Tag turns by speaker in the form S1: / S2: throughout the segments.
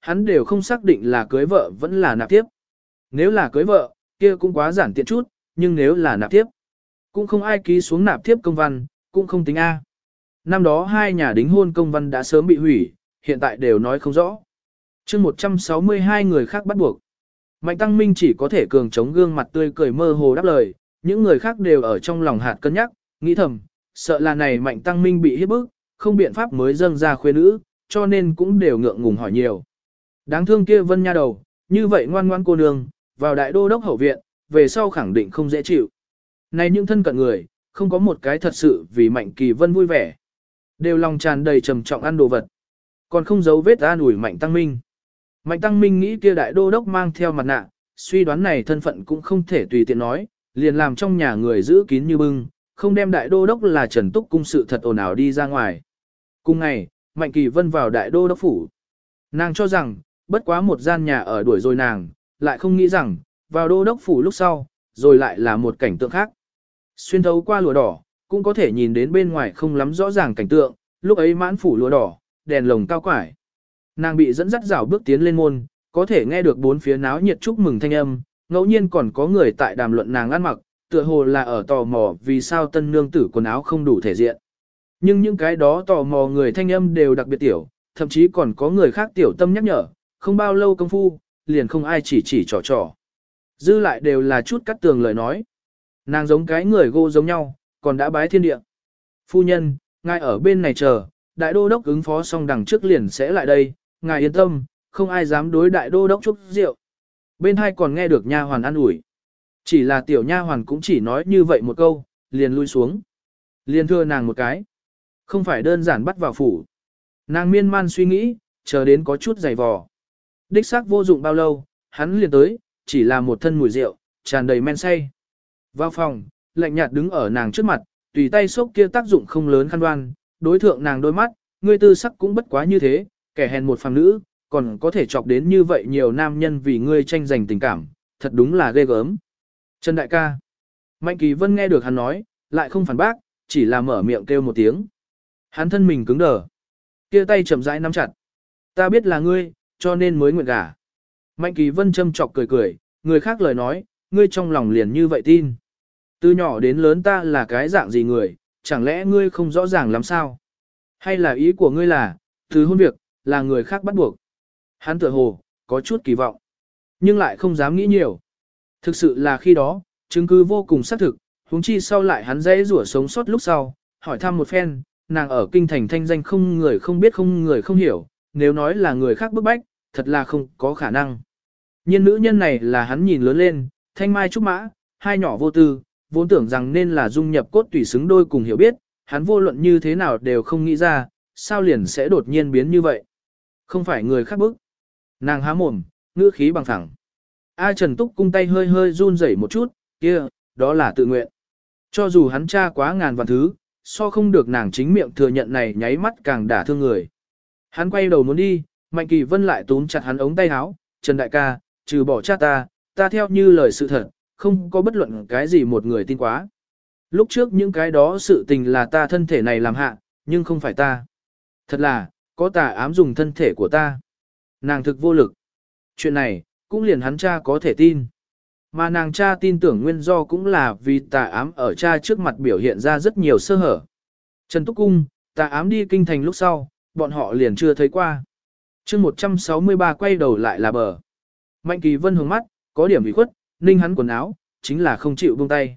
S1: hắn đều không xác định là cưới vợ vẫn là nạp tiếp. Nếu là cưới vợ, kia cũng quá giản tiện chút, nhưng nếu là nạp tiếp, cũng không ai ký xuống nạp tiếp công văn, cũng không tính A. Năm đó hai nhà đính hôn công văn đã sớm bị hủy, hiện tại đều nói không rõ. chương 162 người khác bắt buộc. Mạnh Tăng Minh chỉ có thể cường chống gương mặt tươi cười mơ hồ đáp lời, những người khác đều ở trong lòng hạt cân nhắc, nghĩ thầm, sợ là này Mạnh Tăng Minh bị hiếp bức, không biện pháp mới dâng ra khuê nữ, cho nên cũng đều ngượng ngùng hỏi nhiều. Đáng thương kia vân nha đầu, như vậy ngoan ngoan cô nương, vào đại đô đốc hậu viện, về sau khẳng định không dễ chịu. Này những thân cận người, không có một cái thật sự vì Mạnh Kỳ Vân vui vẻ. Đều lòng tràn đầy trầm trọng ăn đồ vật. Còn không giấu vết an ủi Mạnh Tăng Minh. Mạnh Tăng Minh nghĩ kia đại đô đốc mang theo mặt nạ, suy đoán này thân phận cũng không thể tùy tiện nói, liền làm trong nhà người giữ kín như bưng, không đem đại đô đốc là Trần Túc cung sự thật ồn ào đi ra ngoài. Cùng ngày, Mạnh Kỳ Vân vào đại đô đốc phủ. Nàng cho rằng, bất quá một gian nhà ở đuổi rồi nàng, lại không nghĩ rằng, vào đô đốc phủ lúc sau, rồi lại là một cảnh tượng khác. Xuyên thấu qua lụa đỏ, cũng có thể nhìn đến bên ngoài không lắm rõ ràng cảnh tượng, lúc ấy mãn phủ lụa đỏ, đèn lồng cao quải. Nàng bị dẫn dắt rảo bước tiến lên môn, có thể nghe được bốn phía náo nhiệt chúc mừng thanh âm, ngẫu nhiên còn có người tại đàm luận nàng ăn mặc, tựa hồ là ở tò mò vì sao tân nương tử quần áo không đủ thể diện. Nhưng những cái đó tò mò người thanh âm đều đặc biệt tiểu, thậm chí còn có người khác tiểu tâm nhắc nhở, không bao lâu công phu, liền không ai chỉ chỉ trò trò. Dư lại đều là chút cắt tường lời nói. Nàng giống cái người gô giống nhau, còn đã bái thiên địa. Phu nhân, ngài ở bên này chờ, đại đô đốc ứng phó xong đằng trước liền sẽ lại đây, ngài yên tâm, không ai dám đối đại đô đốc chút rượu. Bên hai còn nghe được nha hoàn ăn ủi. Chỉ là tiểu nha hoàn cũng chỉ nói như vậy một câu, liền lui xuống. Liền thưa nàng một cái. Không phải đơn giản bắt vào phủ. Nàng miên man suy nghĩ, chờ đến có chút dày vò. Đích xác vô dụng bao lâu, hắn liền tới, chỉ là một thân mùi rượu, tràn đầy men say. Vào phòng, lạnh nhạt đứng ở nàng trước mặt, tùy tay xốc kia tác dụng không lớn khăn đoan, đối thượng nàng đôi mắt, ngươi tư sắc cũng bất quá như thế, kẻ hèn một phàm nữ, còn có thể chọc đến như vậy nhiều nam nhân vì ngươi tranh giành tình cảm, thật đúng là ghê gớm. Trần đại ca. Mạnh kỳ vân nghe được hắn nói, lại không phản bác, chỉ là mở miệng kêu một tiếng. Hắn thân mình cứng đờ. kia tay chậm rãi nắm chặt. Ta biết là ngươi, cho nên mới nguyện gả. Mạnh kỳ vân châm chọc cười cười, người khác lời nói, ngươi trong lòng liền như vậy tin. Từ nhỏ đến lớn ta là cái dạng gì người, chẳng lẽ ngươi không rõ ràng làm sao? Hay là ý của ngươi là, từ hôn việc, là người khác bắt buộc? Hắn tựa hồ, có chút kỳ vọng, nhưng lại không dám nghĩ nhiều. Thực sự là khi đó, chứng cứ vô cùng xác thực, huống chi sau lại hắn dễ rủa sống sót lúc sau, hỏi thăm một phen, nàng ở kinh thành thanh danh không người không biết không người không hiểu, nếu nói là người khác bức bách, thật là không có khả năng. Nhiên nữ nhân này là hắn nhìn lớn lên, thanh mai trúc mã, hai nhỏ vô tư, vốn tưởng rằng nên là dung nhập cốt tùy xứng đôi cùng hiểu biết, hắn vô luận như thế nào đều không nghĩ ra, sao liền sẽ đột nhiên biến như vậy. Không phải người khác bức. Nàng há mồm, ngữ khí bằng thẳng. A Trần Túc cung tay hơi hơi run rẩy một chút, kia, đó là tự nguyện. Cho dù hắn tra quá ngàn vạn thứ, so không được nàng chính miệng thừa nhận này nháy mắt càng đả thương người. Hắn quay đầu muốn đi, Mạnh Kỳ Vân lại túm chặt hắn ống tay áo, Trần Đại ca, trừ bỏ cha ta, ta theo như lời sự thật, không có bất luận cái gì một người tin quá. Lúc trước những cái đó sự tình là ta thân thể này làm hạ, nhưng không phải ta. Thật là, có tà ám dùng thân thể của ta. Nàng thực vô lực. Chuyện này, cũng liền hắn cha có thể tin. Mà nàng cha tin tưởng nguyên do cũng là vì tà ám ở cha trước mặt biểu hiện ra rất nhiều sơ hở. Trần Túc Cung, tà ám đi kinh thành lúc sau, bọn họ liền chưa thấy qua chương 163 quay đầu lại là bờ. Mạnh kỳ vân hướng mắt, có điểm bị khuất, ninh hắn quần áo, chính là không chịu buông tay.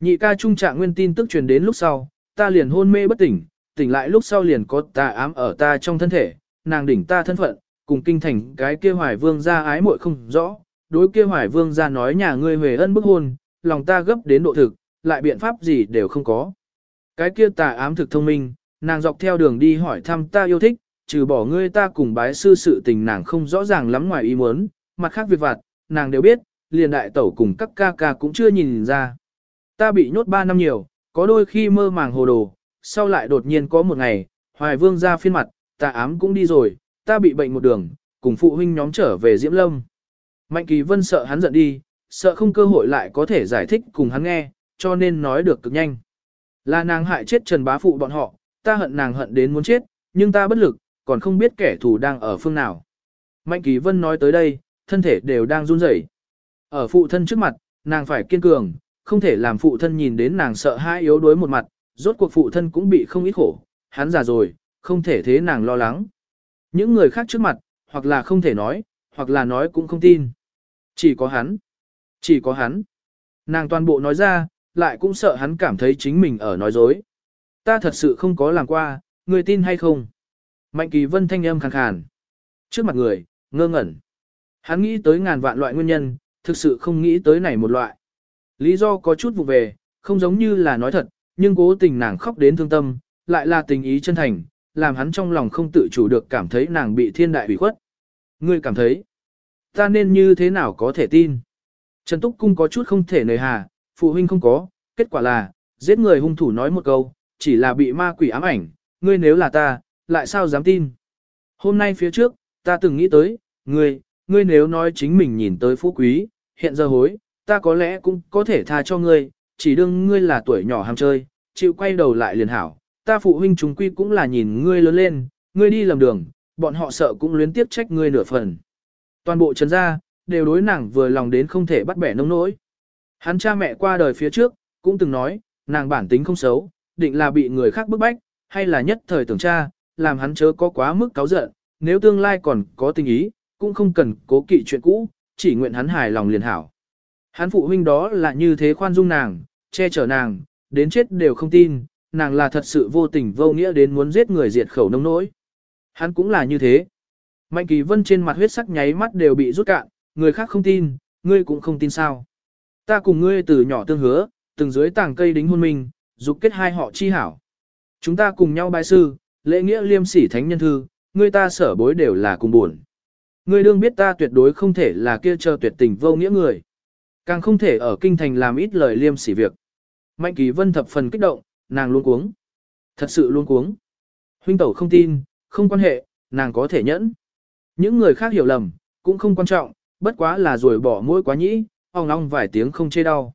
S1: Nhị ca trung trạng nguyên tin tức truyền đến lúc sau, ta liền hôn mê bất tỉnh, tỉnh lại lúc sau liền có tà ám ở ta trong thân thể, nàng đỉnh ta thân phận, cùng kinh thành cái kia hoài vương ra ái muội không rõ, đối kia hoài vương ra nói nhà ngươi huề ân bức hôn, lòng ta gấp đến độ thực, lại biện pháp gì đều không có. Cái kia tà ám thực thông minh, nàng dọc theo đường đi hỏi thăm ta yêu thích, trừ bỏ ngươi ta cùng bái sư sự tình nàng không rõ ràng lắm ngoài ý muốn, mặt khác việc vặt, nàng đều biết, liền đại tẩu cùng các ca ca cũng chưa nhìn ra. Ta bị nhốt 3 năm nhiều, có đôi khi mơ màng hồ đồ, sau lại đột nhiên có một ngày, hoài vương ra phiên mặt, ta ám cũng đi rồi, ta bị bệnh một đường, cùng phụ huynh nhóm trở về Diễm Lâm. Mạnh Kỳ Vân sợ hắn giận đi, sợ không cơ hội lại có thể giải thích cùng hắn nghe, cho nên nói được cực nhanh. Là nàng hại chết Trần Bá Phụ bọn họ, ta hận nàng hận đến muốn chết, nhưng ta bất lực, còn không biết kẻ thù đang ở phương nào. Mạnh Kỳ Vân nói tới đây, thân thể đều đang run rẩy. Ở phụ thân trước mặt, nàng phải kiên cường, không thể làm phụ thân nhìn đến nàng sợ hãi yếu đuối một mặt, rốt cuộc phụ thân cũng bị không ít khổ, hắn già rồi, không thể thế nàng lo lắng. Những người khác trước mặt, hoặc là không thể nói, hoặc là nói cũng không tin. Chỉ có hắn. Chỉ có hắn. Nàng toàn bộ nói ra, lại cũng sợ hắn cảm thấy chính mình ở nói dối. Ta thật sự không có làm qua, người tin hay không? Mạnh kỳ vân thanh âm khàn khàn. Trước mặt người, ngơ ngẩn. Hắn nghĩ tới ngàn vạn loại nguyên nhân, thực sự không nghĩ tới này một loại. Lý do có chút vụ về, không giống như là nói thật, nhưng cố tình nàng khóc đến thương tâm, lại là tình ý chân thành, làm hắn trong lòng không tự chủ được cảm thấy nàng bị thiên đại hủy khuất. Ngươi cảm thấy, ta nên như thế nào có thể tin? Trần Túc Cung có chút không thể nời hà, phụ huynh không có, kết quả là, giết người hung thủ nói một câu, chỉ là bị ma quỷ ám ảnh, ngươi nếu là ta, lại sao dám tin? Hôm nay phía trước, ta từng nghĩ tới, ngươi, ngươi nếu nói chính mình nhìn tới phú quý, hiện giờ hối, ta có lẽ cũng có thể tha cho ngươi, chỉ đương ngươi là tuổi nhỏ ham chơi, chịu quay đầu lại liền hảo, ta phụ huynh chúng quy cũng là nhìn ngươi lớn lên, ngươi đi lầm đường, bọn họ sợ cũng luyến tiếp trách ngươi nửa phần. Toàn bộ trần gia, đều đối nàng vừa lòng đến không thể bắt bẻ nông nỗi. Hắn cha mẹ qua đời phía trước, cũng từng nói, nàng bản tính không xấu, định là bị người khác bức bách, hay là nhất thời tưởng cha, làm hắn chớ có quá mức cáo giận, nếu tương lai còn có tình ý, cũng không cần cố kỵ chuyện cũ, chỉ nguyện hắn hài lòng liền hảo. Hắn phụ huynh đó là như thế khoan dung nàng, che chở nàng, đến chết đều không tin, nàng là thật sự vô tình vô nghĩa đến muốn giết người diệt khẩu nông nỗi. Hắn cũng là như thế. Mạnh kỳ vân trên mặt huyết sắc nháy mắt đều bị rút cạn, người khác không tin, ngươi cũng không tin sao. Ta cùng ngươi từ nhỏ tương hứa, từng dưới tàng cây đính hôn mình, dục kết hai họ chi hảo. Chúng ta cùng nhau bài sư, lễ nghĩa liêm sỉ thánh nhân thư, ngươi ta sở bối đều là cùng buồn. Ngươi đương biết ta tuyệt đối không thể là kia chờ tuyệt tình vô nghĩa người. Càng không thể ở kinh thành làm ít lời liêm sỉ việc. Mạnh kỳ vân thập phần kích động, nàng luôn cuống. Thật sự luôn cuống. Huynh tẩu không tin, không quan hệ, nàng có thể nhẫn. Những người khác hiểu lầm, cũng không quan trọng, bất quá là rồi bỏ mũi quá nhĩ, ong ong vài tiếng không chê đau.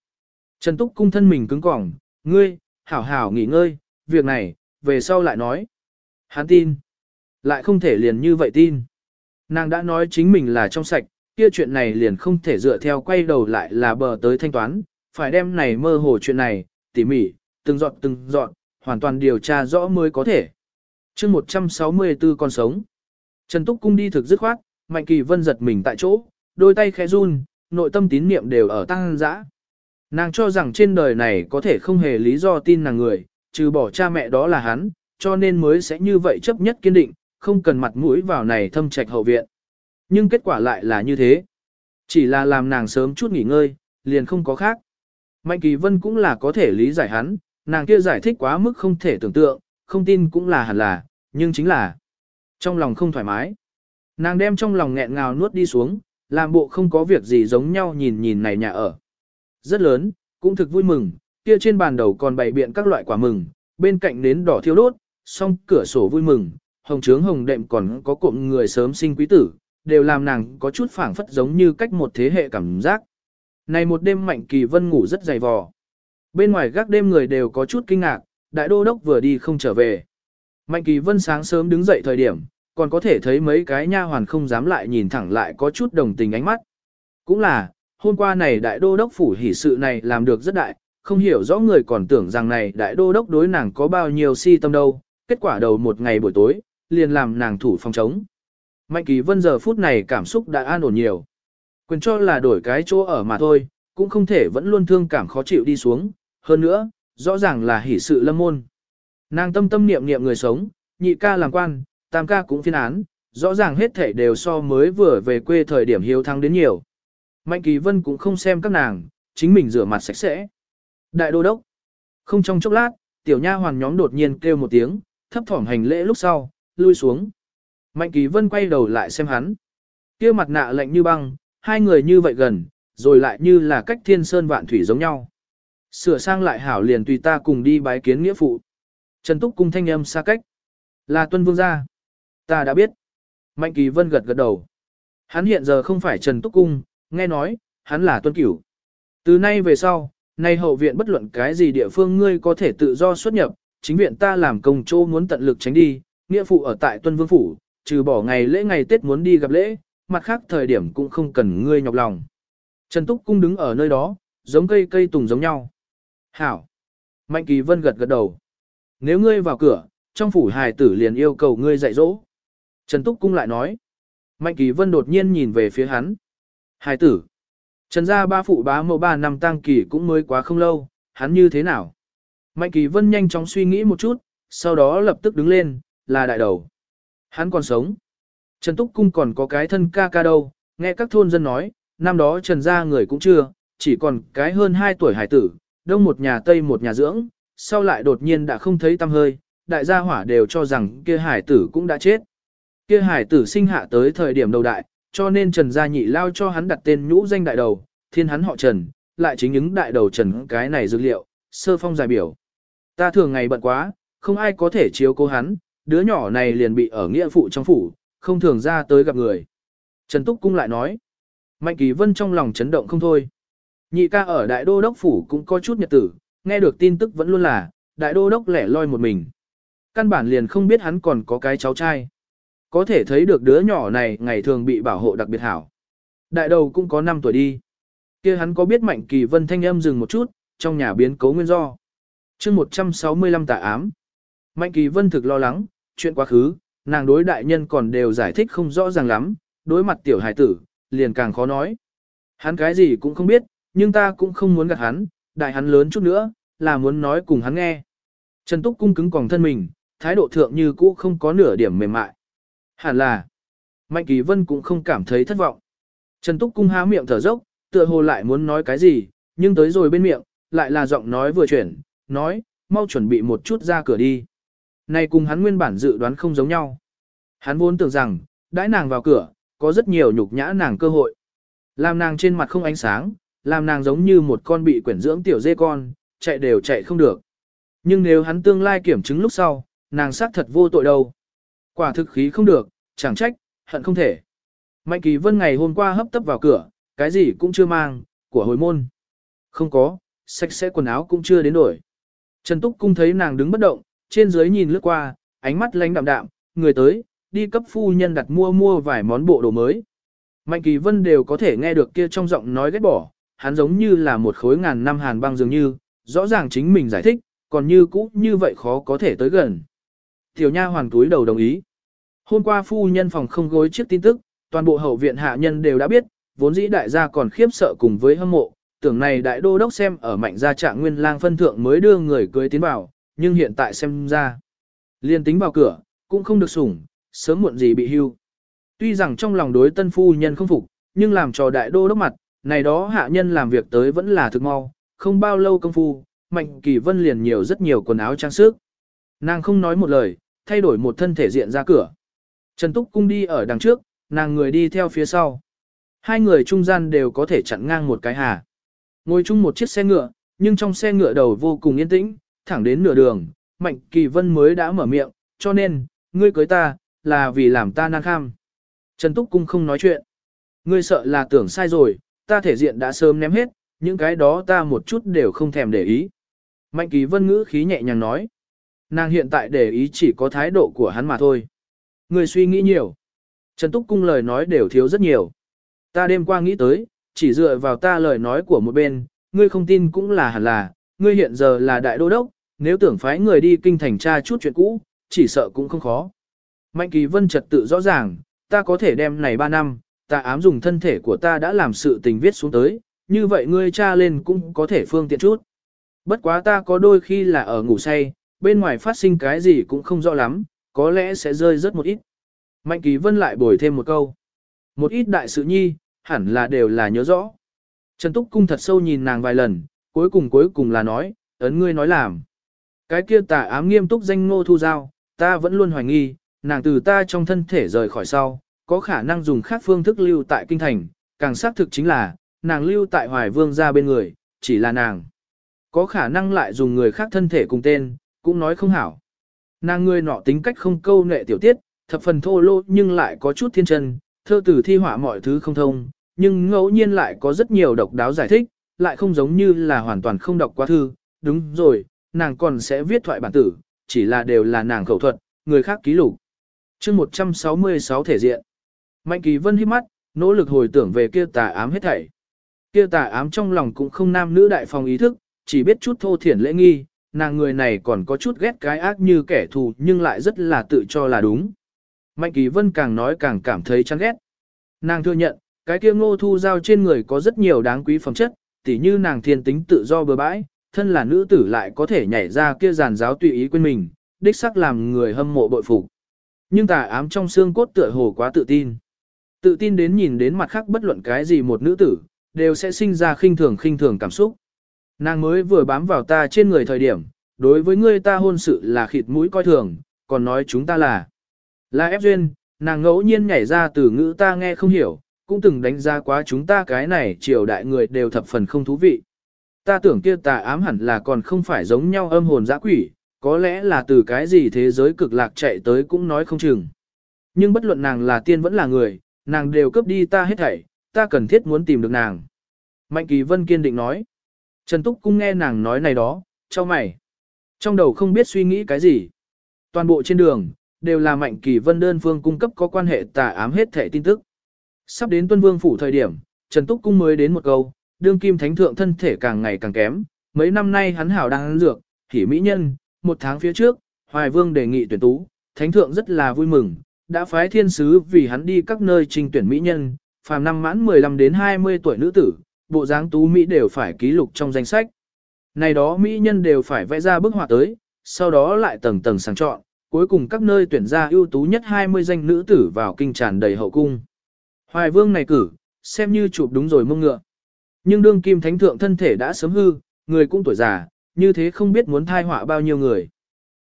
S1: Trần Túc cung thân mình cứng cỏng, ngươi, hảo hảo nghỉ ngơi, việc này, về sau lại nói. Hắn tin. Lại không thể liền như vậy tin. Nàng đã nói chính mình là trong sạch, kia chuyện này liền không thể dựa theo quay đầu lại là bờ tới thanh toán, phải đem này mơ hồ chuyện này, tỉ mỉ, từng dọn từng dọn, hoàn toàn điều tra rõ mới có thể. chương 164 con sống. Trần Túc Cung đi thực dứt khoát, Mạnh Kỳ Vân giật mình tại chỗ, đôi tay khẽ run, nội tâm tín niệm đều ở tăng dã. Nàng cho rằng trên đời này có thể không hề lý do tin nàng người, trừ bỏ cha mẹ đó là hắn, cho nên mới sẽ như vậy chấp nhất kiên định, không cần mặt mũi vào này thâm trạch hậu viện. Nhưng kết quả lại là như thế. Chỉ là làm nàng sớm chút nghỉ ngơi, liền không có khác. Mạnh Kỳ Vân cũng là có thể lý giải hắn, nàng kia giải thích quá mức không thể tưởng tượng, không tin cũng là hẳn là, nhưng chính là trong lòng không thoải mái. Nàng đem trong lòng nghẹn ngào nuốt đi xuống, làm bộ không có việc gì giống nhau nhìn nhìn này nhà ở. Rất lớn, cũng thực vui mừng, kia trên bàn đầu còn bày biện các loại quả mừng, bên cạnh nến đỏ thiêu đốt, song cửa sổ vui mừng, hồng trướng hồng đệm còn có cụm người sớm sinh quý tử, đều làm nàng có chút phảng phất giống như cách một thế hệ cảm giác. Này một đêm mạnh kỳ vân ngủ rất dày vò. Bên ngoài gác đêm người đều có chút kinh ngạc, đại đô đốc vừa đi không trở về. Mạnh kỳ vân sáng sớm đứng dậy thời điểm, còn có thể thấy mấy cái nha hoàn không dám lại nhìn thẳng lại có chút đồng tình ánh mắt. Cũng là, hôm qua này đại đô đốc phủ hỷ sự này làm được rất đại, không hiểu rõ người còn tưởng rằng này đại đô đốc đối nàng có bao nhiêu si tâm đâu, kết quả đầu một ngày buổi tối, liền làm nàng thủ phòng chống. Mạnh kỳ vân giờ phút này cảm xúc đã an ổn nhiều. Quyền cho là đổi cái chỗ ở mà thôi, cũng không thể vẫn luôn thương cảm khó chịu đi xuống, hơn nữa, rõ ràng là hỷ sự lâm môn. Nàng tâm tâm niệm niệm người sống, nhị ca làm quan, tam ca cũng phiên án, rõ ràng hết thể đều so mới vừa về quê thời điểm hiếu thắng đến nhiều. Mạnh kỳ vân cũng không xem các nàng, chính mình rửa mặt sạch sẽ. Đại đô đốc. Không trong chốc lát, tiểu nha hoàng nhóm đột nhiên kêu một tiếng, thấp thỏm hành lễ lúc sau, lui xuống. Mạnh kỳ vân quay đầu lại xem hắn. kia mặt nạ lạnh như băng, hai người như vậy gần, rồi lại như là cách thiên sơn vạn thủy giống nhau. Sửa sang lại hảo liền tùy ta cùng đi bái kiến nghĩa phụ. Trần Túc cung thanh âm xa cách. Là tuân vương gia. Ta đã biết. Mạnh kỳ vân gật gật đầu. Hắn hiện giờ không phải Trần Túc cung, nghe nói, hắn là tuân cửu. Từ nay về sau, nay hậu viện bất luận cái gì địa phương ngươi có thể tự do xuất nhập, chính viện ta làm công chỗ muốn tận lực tránh đi, nghĩa phụ ở tại tuân vương phủ, trừ bỏ ngày lễ ngày Tết muốn đi gặp lễ, mặt khác thời điểm cũng không cần ngươi nhọc lòng. Trần Túc Cung đứng ở nơi đó, giống cây cây tùng giống nhau. Hảo. Mạnh Kỳ Vân gật gật đầu. Nếu ngươi vào cửa, trong phủ hài tử liền yêu cầu ngươi dạy dỗ. Trần Túc Cung lại nói. Mạnh Kỳ Vân đột nhiên nhìn về phía hắn. Hài tử. Trần gia ba phụ bá mẫu ba năm tang kỳ cũng mới quá không lâu, hắn như thế nào? Mạnh Kỳ Vân nhanh chóng suy nghĩ một chút, sau đó lập tức đứng lên, là đại đầu. Hắn còn sống. Trần Túc Cung còn có cái thân ca ca đâu, nghe các thôn dân nói, năm đó Trần gia người cũng chưa, chỉ còn cái hơn 2 tuổi hải tử, đông một nhà tây một nhà dưỡng, sau lại đột nhiên đã không thấy tâm hơi, đại gia hỏa đều cho rằng kia hải tử cũng đã chết. Kia hải tử sinh hạ tới thời điểm đầu đại, cho nên Trần Gia Nhị lao cho hắn đặt tên nhũ danh đại đầu, thiên hắn họ Trần, lại chính những đại đầu Trần cái này dữ liệu, sơ phong giải biểu. Ta thường ngày bận quá, không ai có thể chiếu cố hắn, đứa nhỏ này liền bị ở nghĩa phụ trong phủ, không thường ra tới gặp người. Trần Túc Cung lại nói, Mạnh Kỳ Vân trong lòng chấn động không thôi. Nhị ca ở đại đô đốc phủ cũng có chút nhật tử, nghe được tin tức vẫn luôn là, đại đô đốc lẻ loi một mình. Căn bản liền không biết hắn còn có cái cháu trai. Có thể thấy được đứa nhỏ này ngày thường bị bảo hộ đặc biệt hảo. Đại đầu cũng có 5 tuổi đi. kia hắn có biết Mạnh Kỳ Vân thanh âm dừng một chút, trong nhà biến cố nguyên do chương 165 tà ám. Mạnh Kỳ Vân thực lo lắng, chuyện quá khứ, nàng đối đại nhân còn đều giải thích không rõ ràng lắm, đối mặt tiểu hải tử, liền càng khó nói. Hắn cái gì cũng không biết, nhưng ta cũng không muốn gạt hắn, đại hắn lớn chút nữa, là muốn nói cùng hắn nghe. Trần Túc cung cứng còng thân mình, thái độ thượng như cũ không có nửa điểm mềm mại. Hẳn là, Mạnh Kỳ Vân cũng không cảm thấy thất vọng. Trần Túc cung há miệng thở dốc, tựa hồ lại muốn nói cái gì, nhưng tới rồi bên miệng, lại là giọng nói vừa chuyển, nói, mau chuẩn bị một chút ra cửa đi. Này cùng hắn nguyên bản dự đoán không giống nhau. Hắn vốn tưởng rằng, đãi nàng vào cửa, có rất nhiều nhục nhã nàng cơ hội. Làm nàng trên mặt không ánh sáng, làm nàng giống như một con bị quyển dưỡng tiểu dê con, chạy đều chạy không được. Nhưng nếu hắn tương lai kiểm chứng lúc sau, nàng xác thật vô tội đâu. Quả thực khí không được, chẳng trách, hận không thể. Mạnh kỳ vân ngày hôm qua hấp tấp vào cửa, cái gì cũng chưa mang, của hồi môn. Không có, sạch sẽ quần áo cũng chưa đến đổi. Trần Túc Cung thấy nàng đứng bất động, trên dưới nhìn lướt qua, ánh mắt lánh đạm đạm, người tới, đi cấp phu nhân đặt mua mua vài món bộ đồ mới. Mạnh Kỳ Vân đều có thể nghe được kia trong giọng nói ghét bỏ, hắn giống như là một khối ngàn năm hàn băng dường như, rõ ràng chính mình giải thích, còn như cũ như vậy khó có thể tới gần. Tiểu nha hoàn túi đầu đồng ý. Hôm qua phu nhân phòng không gối chiếc tin tức, toàn bộ hậu viện hạ nhân đều đã biết, vốn dĩ đại gia còn khiếp sợ cùng với hâm mộ, tưởng này đại đô đốc xem ở mạnh gia trạng nguyên lang phân thượng mới đưa người cưới tiến vào, nhưng hiện tại xem ra. Liên tính vào cửa, cũng không được sủng, sớm muộn gì bị hưu. Tuy rằng trong lòng đối tân phu nhân không phục, nhưng làm trò đại đô đốc mặt, này đó hạ nhân làm việc tới vẫn là thực mau, không bao lâu công phu, Mạnh Kỳ Vân liền nhiều rất nhiều quần áo trang sức. Nàng không nói một lời, thay đổi một thân thể diện ra cửa. Trần Túc Cung đi ở đằng trước, nàng người đi theo phía sau. Hai người trung gian đều có thể chặn ngang một cái hà. Ngồi chung một chiếc xe ngựa, nhưng trong xe ngựa đầu vô cùng yên tĩnh, thẳng đến nửa đường, Mạnh Kỳ Vân mới đã mở miệng, cho nên, ngươi cưới ta, là vì làm ta năng kham. Trần Túc Cung không nói chuyện. Ngươi sợ là tưởng sai rồi, ta thể diện đã sớm ném hết, những cái đó ta một chút đều không thèm để ý. Mạnh Kỳ Vân ngữ khí nhẹ nhàng nói. Nàng hiện tại để ý chỉ có thái độ của hắn mà thôi. Ngươi suy nghĩ nhiều. Trần Túc Cung lời nói đều thiếu rất nhiều. Ta đêm qua nghĩ tới, chỉ dựa vào ta lời nói của một bên, ngươi không tin cũng là hẳn là, ngươi hiện giờ là đại đô đốc, nếu tưởng phái người đi kinh thành tra chút chuyện cũ, chỉ sợ cũng không khó. Mạnh kỳ vân trật tự rõ ràng, ta có thể đem này 3 năm, ta ám dùng thân thể của ta đã làm sự tình viết xuống tới, như vậy ngươi tra lên cũng có thể phương tiện chút. Bất quá ta có đôi khi là ở ngủ say, bên ngoài phát sinh cái gì cũng không rõ lắm, có lẽ sẽ rơi rất một ít. Mạnh kỳ vân lại bồi thêm một câu. Một ít đại sự nhi, hẳn là đều là nhớ rõ. Trần Túc Cung thật sâu nhìn nàng vài lần, cuối cùng cuối cùng là nói, ấn ngươi nói làm. Cái kia tà ám nghiêm túc danh ngô thu giao, ta vẫn luôn hoài nghi, nàng từ ta trong thân thể rời khỏi sau, có khả năng dùng khác phương thức lưu tại kinh thành, càng xác thực chính là, nàng lưu tại hoài vương ra bên người, chỉ là nàng. Có khả năng lại dùng người khác thân thể cùng tên, cũng nói không hảo. Nàng người nọ tính cách không câu nệ tiểu tiết, thập phần thô lô nhưng lại có chút thiên chân, thơ tử thi họa mọi thứ không thông, nhưng ngẫu nhiên lại có rất nhiều độc đáo giải thích, lại không giống như là hoàn toàn không đọc qua thư. Đúng rồi, nàng còn sẽ viết thoại bản tử, chỉ là đều là nàng khẩu thuật, người khác ký lục. chương 166 thể diện. Mạnh kỳ vân hít mắt, nỗ lực hồi tưởng về kia tà ám hết thảy. Kia tà ám trong lòng cũng không nam nữ đại phòng ý thức, chỉ biết chút thô thiển lễ nghi, nàng người này còn có chút ghét cái ác như kẻ thù nhưng lại rất là tự cho là đúng. Mạnh Kỳ Vân càng nói càng cảm thấy chán ghét. Nàng thừa nhận, cái kia ngô thu giao trên người có rất nhiều đáng quý phẩm chất, tỉ như nàng thiên tính tự do bừa bãi, thân là nữ tử lại có thể nhảy ra kia giàn giáo tùy ý quên mình, đích sắc làm người hâm mộ bội phục. Nhưng tà ám trong xương cốt tựa hồ quá tự tin. Tự tin đến nhìn đến mặt khác bất luận cái gì một nữ tử, đều sẽ sinh ra khinh thường khinh thường cảm xúc. Nàng mới vừa bám vào ta trên người thời điểm, đối với ngươi ta hôn sự là khịt mũi coi thường, còn nói chúng ta là là ép duyên, nàng ngẫu nhiên nhảy ra từ ngữ ta nghe không hiểu, cũng từng đánh giá quá chúng ta cái này triều đại người đều thập phần không thú vị. Ta tưởng kia tà ám hẳn là còn không phải giống nhau âm hồn dã quỷ, có lẽ là từ cái gì thế giới cực lạc chạy tới cũng nói không chừng. Nhưng bất luận nàng là tiên vẫn là người, nàng đều cướp đi ta hết thảy, ta cần thiết muốn tìm được nàng. Mạnh Kỳ Vân kiên định nói. Trần Túc Cung nghe nàng nói này đó, cho mày. Trong đầu không biết suy nghĩ cái gì. Toàn bộ trên đường, đều là Mạnh Kỳ Vân đơn phương cung cấp có quan hệ tà ám hết thể tin tức. Sắp đến Tuân Vương phủ thời điểm, Trần Túc Cung mới đến một câu, đương kim thánh thượng thân thể càng ngày càng kém, mấy năm nay hắn hảo đang ăn dược, hỉ mỹ nhân, một tháng phía trước, Hoài Vương đề nghị tuyển tú, thánh thượng rất là vui mừng, đã phái thiên sứ vì hắn đi các nơi trình tuyển mỹ nhân, phàm năm mãn 15 đến 20 tuổi nữ tử, bộ dáng tú mỹ đều phải ký lục trong danh sách. Này đó mỹ nhân đều phải vẽ ra bức họa tới, sau đó lại tầng tầng sàng chọn, cuối cùng các nơi tuyển ra ưu tú nhất 20 danh nữ tử vào kinh tràn đầy hậu cung. Hoài vương này cử, xem như chụp đúng rồi mông ngựa. Nhưng đương kim thánh thượng thân thể đã sớm hư, người cũng tuổi già, như thế không biết muốn thai họa bao nhiêu người.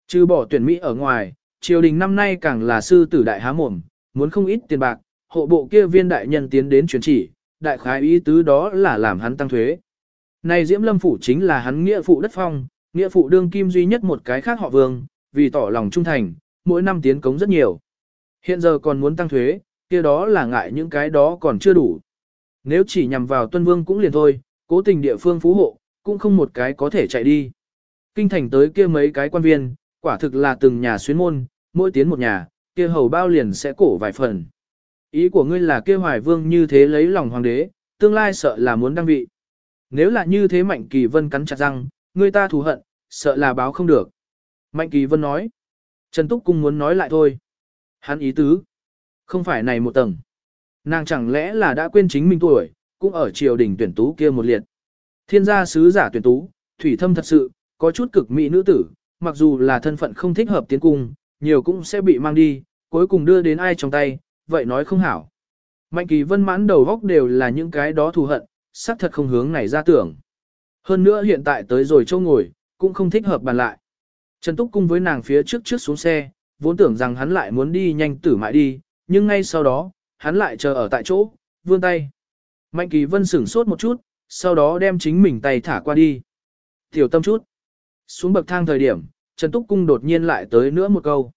S1: Trừ bỏ tuyển Mỹ ở ngoài, triều đình năm nay càng là sư tử đại há mồm, muốn không ít tiền bạc, hộ bộ kia viên đại nhân tiến đến truyền chỉ, đại khái ý tứ đó là làm hắn tăng thuế. Này Diễm Lâm phủ chính là hắn nghĩa phụ đất phong, nghĩa phụ đương kim duy nhất một cái khác họ vương, vì tỏ lòng trung thành, mỗi năm tiến cống rất nhiều. Hiện giờ còn muốn tăng thuế, kia đó là ngại những cái đó còn chưa đủ. Nếu chỉ nhằm vào tuân vương cũng liền thôi, cố tình địa phương phú hộ, cũng không một cái có thể chạy đi. Kinh thành tới kia mấy cái quan viên, quả thực là từng nhà xuyến môn, mỗi tiến một nhà, kia hầu bao liền sẽ cổ vài phần. Ý của ngươi là kia hoài vương như thế lấy lòng hoàng đế, tương lai sợ là muốn đăng vị. Nếu là như thế Mạnh Kỳ Vân cắn chặt răng, ngươi ta thù hận, sợ là báo không được. Mạnh Kỳ Vân nói. Trần Túc Cung muốn nói lại thôi. Hắn ý tứ. Không phải này một tầng. Nàng chẳng lẽ là đã quên chính mình tuổi, cũng ở triều đình tuyển tú kia một liệt. Thiên gia sứ giả tuyển tú, thủy thâm thật sự, có chút cực mỹ nữ tử, mặc dù là thân phận không thích hợp tiến cung, nhiều cũng sẽ bị mang đi, cuối cùng đưa đến ai trong tay, vậy nói không hảo. Mạnh kỳ vân mãn đầu góc đều là những cái đó thù hận, xác thật không hướng này ra tưởng. Hơn nữa hiện tại tới rồi châu ngồi, cũng không thích hợp bàn lại. Trần Túc cung với nàng phía trước trước xuống xe, vốn tưởng rằng hắn lại muốn đi nhanh tử mãi đi, nhưng ngay sau đó, hắn lại chờ ở tại chỗ, vươn tay. Mạnh kỳ vân sửng sốt một chút, sau đó đem chính mình tay thả qua đi. Tiểu tâm chút. Xuống bậc thang thời điểm, Trần Túc Cung đột nhiên lại tới nữa một câu.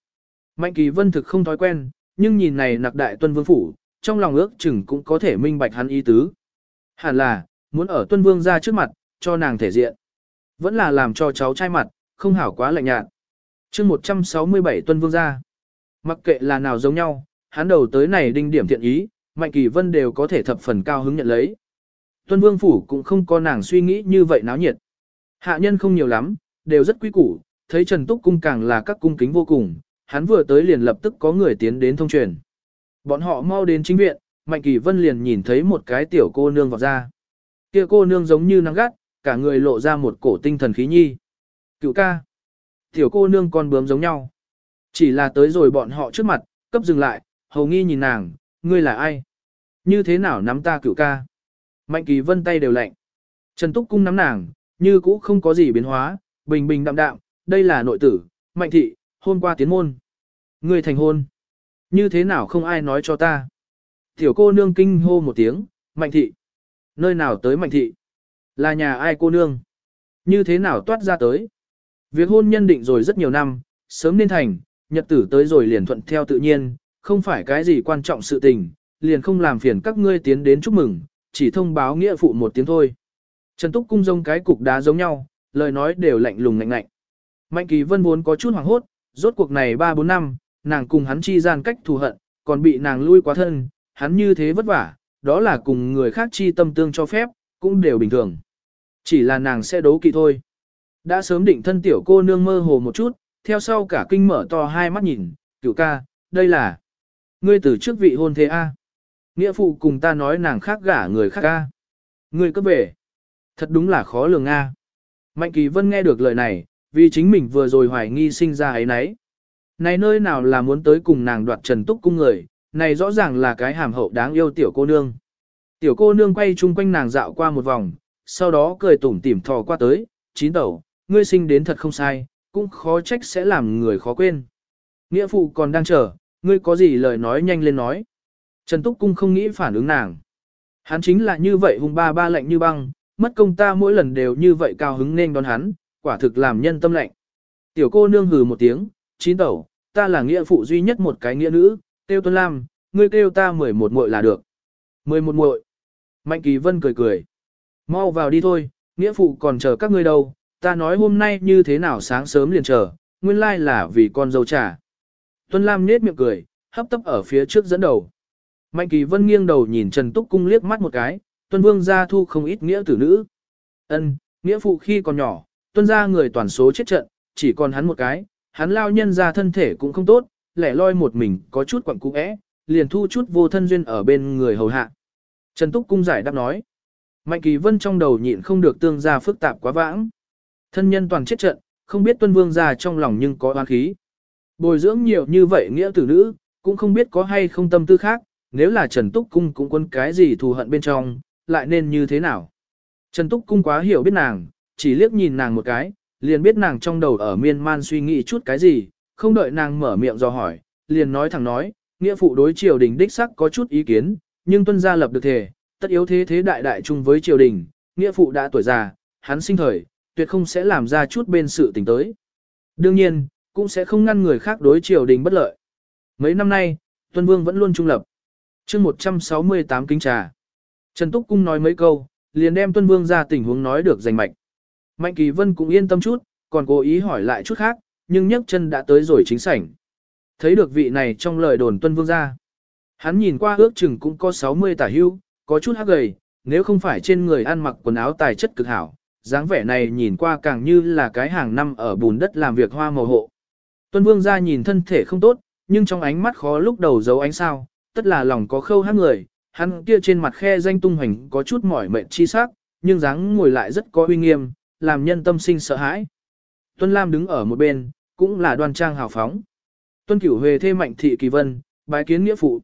S1: Mạnh kỳ vân thực không thói quen, nhưng nhìn này nặc đại tuân vương phủ, trong lòng ước chừng cũng có thể minh bạch hắn ý tứ. Hẳn là, muốn ở tuân vương ra trước mặt, cho nàng thể diện. Vẫn là làm cho cháu trai mặt, không hảo quá lạnh nhạt. chương 167 tuân vương ra. Mặc kệ là nào giống nhau, hắn đầu tới này đinh điểm thiện ý, Mạnh Kỳ Vân đều có thể thập phần cao hứng nhận lấy. Tuân Vương Phủ cũng không có nàng suy nghĩ như vậy náo nhiệt. Hạ nhân không nhiều lắm, đều rất quý củ, thấy Trần Túc Cung càng là các cung kính vô cùng, hắn vừa tới liền lập tức có người tiến đến thông truyền. Bọn họ mau đến chính viện, Mạnh Kỳ Vân liền nhìn thấy một cái tiểu cô nương vọt ra. Kia cô nương giống như nắng gắt, cả người lộ ra một cổ tinh thần khí nhi. Cựu ca. Tiểu cô nương con bướm giống nhau. Chỉ là tới rồi bọn họ trước mặt, cấp dừng lại, hầu nghi nhìn nàng, ngươi là ai? Như thế nào nắm ta cựu ca? Mạnh kỳ vân tay đều lạnh. Trần Túc Cung nắm nàng, như cũ không có gì biến hóa, bình bình đạm đạm, đây là nội tử, mạnh thị, hôm qua tiến môn. Ngươi thành hôn. Như thế nào không ai nói cho ta? Tiểu cô nương kinh hô một tiếng, mạnh thị. Nơi nào tới mạnh thị? Là nhà ai cô nương? Như thế nào toát ra tới? Việc hôn nhân định rồi rất nhiều năm, sớm nên thành, nhật tử tới rồi liền thuận theo tự nhiên, không phải cái gì quan trọng sự tình, liền không làm phiền các ngươi tiến đến chúc mừng, chỉ thông báo nghĩa phụ một tiếng thôi. Trần Túc cung rông cái cục đá giống nhau, lời nói đều lạnh lùng ngạnh ngạnh. Mạnh Kỳ Vân vốn có chút hoảng hốt, rốt cuộc này 3-4 năm, nàng cùng hắn chi gian cách thù hận, còn bị nàng lui quá thân, hắn như thế vất vả, đó là cùng người khác chi tâm tương cho phép, cũng đều bình thường. Chỉ là nàng sẽ đấu kỵ thôi. Đã sớm định thân tiểu cô nương mơ hồ một chút, theo sau cả kinh mở to hai mắt nhìn, cửu ca, đây là ngươi từ trước vị hôn thế A. Nghĩa phụ cùng ta nói nàng khác gả người khác A. Ngươi cấp về. Thật đúng là khó lường A. Mạnh kỳ vân nghe được lời này, vì chính mình vừa rồi hoài nghi sinh ra ấy nấy. Này nơi nào là muốn tới cùng nàng đoạt trần túc cung người, này rõ ràng là cái hàm hậu đáng yêu tiểu cô nương. Tiểu cô nương quay chung quanh nàng dạo qua một vòng, sau đó cười tủm tỉm thò qua tới, chín tẩu, ngươi sinh đến thật không sai, cũng khó trách sẽ làm người khó quên. Nghĩa phụ còn đang chờ, ngươi có gì lời nói nhanh lên nói. Trần Túc Cung không nghĩ phản ứng nàng. Hắn chính là như vậy hung ba ba lạnh như băng, mất công ta mỗi lần đều như vậy cao hứng nên đón hắn, quả thực làm nhân tâm lạnh. Tiểu cô nương hừ một tiếng, chín tẩu, ta là nghĩa phụ duy nhất một cái nghĩa nữ, tiêu tuân lam, ngươi kêu ta mười một muội là được. Mười một muội. Mạnh kỳ vân cười cười. Mau vào đi thôi, nghĩa phụ còn chờ các ngươi đâu, ta nói hôm nay như thế nào sáng sớm liền chờ, nguyên lai là vì con dâu trà. Tuân Lam nết miệng cười, hấp tấp ở phía trước dẫn đầu. Mạnh kỳ vân nghiêng đầu nhìn Trần Túc Cung liếc mắt một cái, Tuân Vương gia thu không ít nghĩa tử nữ. Ân, nghĩa phụ khi còn nhỏ, Tuân gia người toàn số chết trận, chỉ còn hắn một cái, hắn lao nhân ra thân thể cũng không tốt, lẻ loi một mình có chút quặng cũ é, liền thu chút vô thân duyên ở bên người hầu hạ. Trần Túc Cung giải đáp nói. Mạnh Kỳ Vân trong đầu nhịn không được tương gia phức tạp quá vãng. Thân nhân toàn chết trận, không biết tuân vương gia trong lòng nhưng có oán khí. Bồi dưỡng nhiều như vậy nghĩa tử nữ, cũng không biết có hay không tâm tư khác, nếu là Trần Túc Cung cũng quân cái gì thù hận bên trong, lại nên như thế nào. Trần Túc Cung quá hiểu biết nàng, chỉ liếc nhìn nàng một cái, liền biết nàng trong đầu ở miên man suy nghĩ chút cái gì, không đợi nàng mở miệng do hỏi, liền nói thẳng nói, nghĩa phụ đối triều đình đích sắc có chút ý kiến, nhưng tuân gia lập được thể, tất yếu thế thế đại đại chung với triều đình, nghĩa phụ đã tuổi già, hắn sinh thời, tuyệt không sẽ làm ra chút bên sự tình tới. Đương nhiên, cũng sẽ không ngăn người khác đối triều đình bất lợi. Mấy năm nay, Tuân Vương vẫn luôn trung lập. chương 168 kính trà. Trần Túc Cung nói mấy câu, liền đem Tuân Vương ra tình huống nói được rành mạch. Mạnh Kỳ Vân cũng yên tâm chút, còn cố ý hỏi lại chút khác, nhưng nhấc chân đã tới rồi chính sảnh. Thấy được vị này trong lời đồn Tuân Vương ra. Hắn nhìn qua ước chừng cũng có 60 tả hưu, có chút hắc gầy, nếu không phải trên người ăn mặc quần áo tài chất cực hảo, dáng vẻ này nhìn qua càng như là cái hàng năm ở bùn đất làm việc hoa màu hộ. Tuân Vương ra nhìn thân thể không tốt, nhưng trong ánh mắt khó lúc đầu giấu ánh sao, tất là lòng có khâu hát người, hắn kia trên mặt khe danh tung hoành có chút mỏi mệt chi sắc, nhưng dáng ngồi lại rất có uy nghiêm, làm nhân tâm sinh sợ hãi. Tuân Lam đứng ở một bên, cũng là đoan trang hào phóng. Tuân Cửu Huệ thê Mạnh Thị Kỳ Vân, bái kiến nghĩa phụ.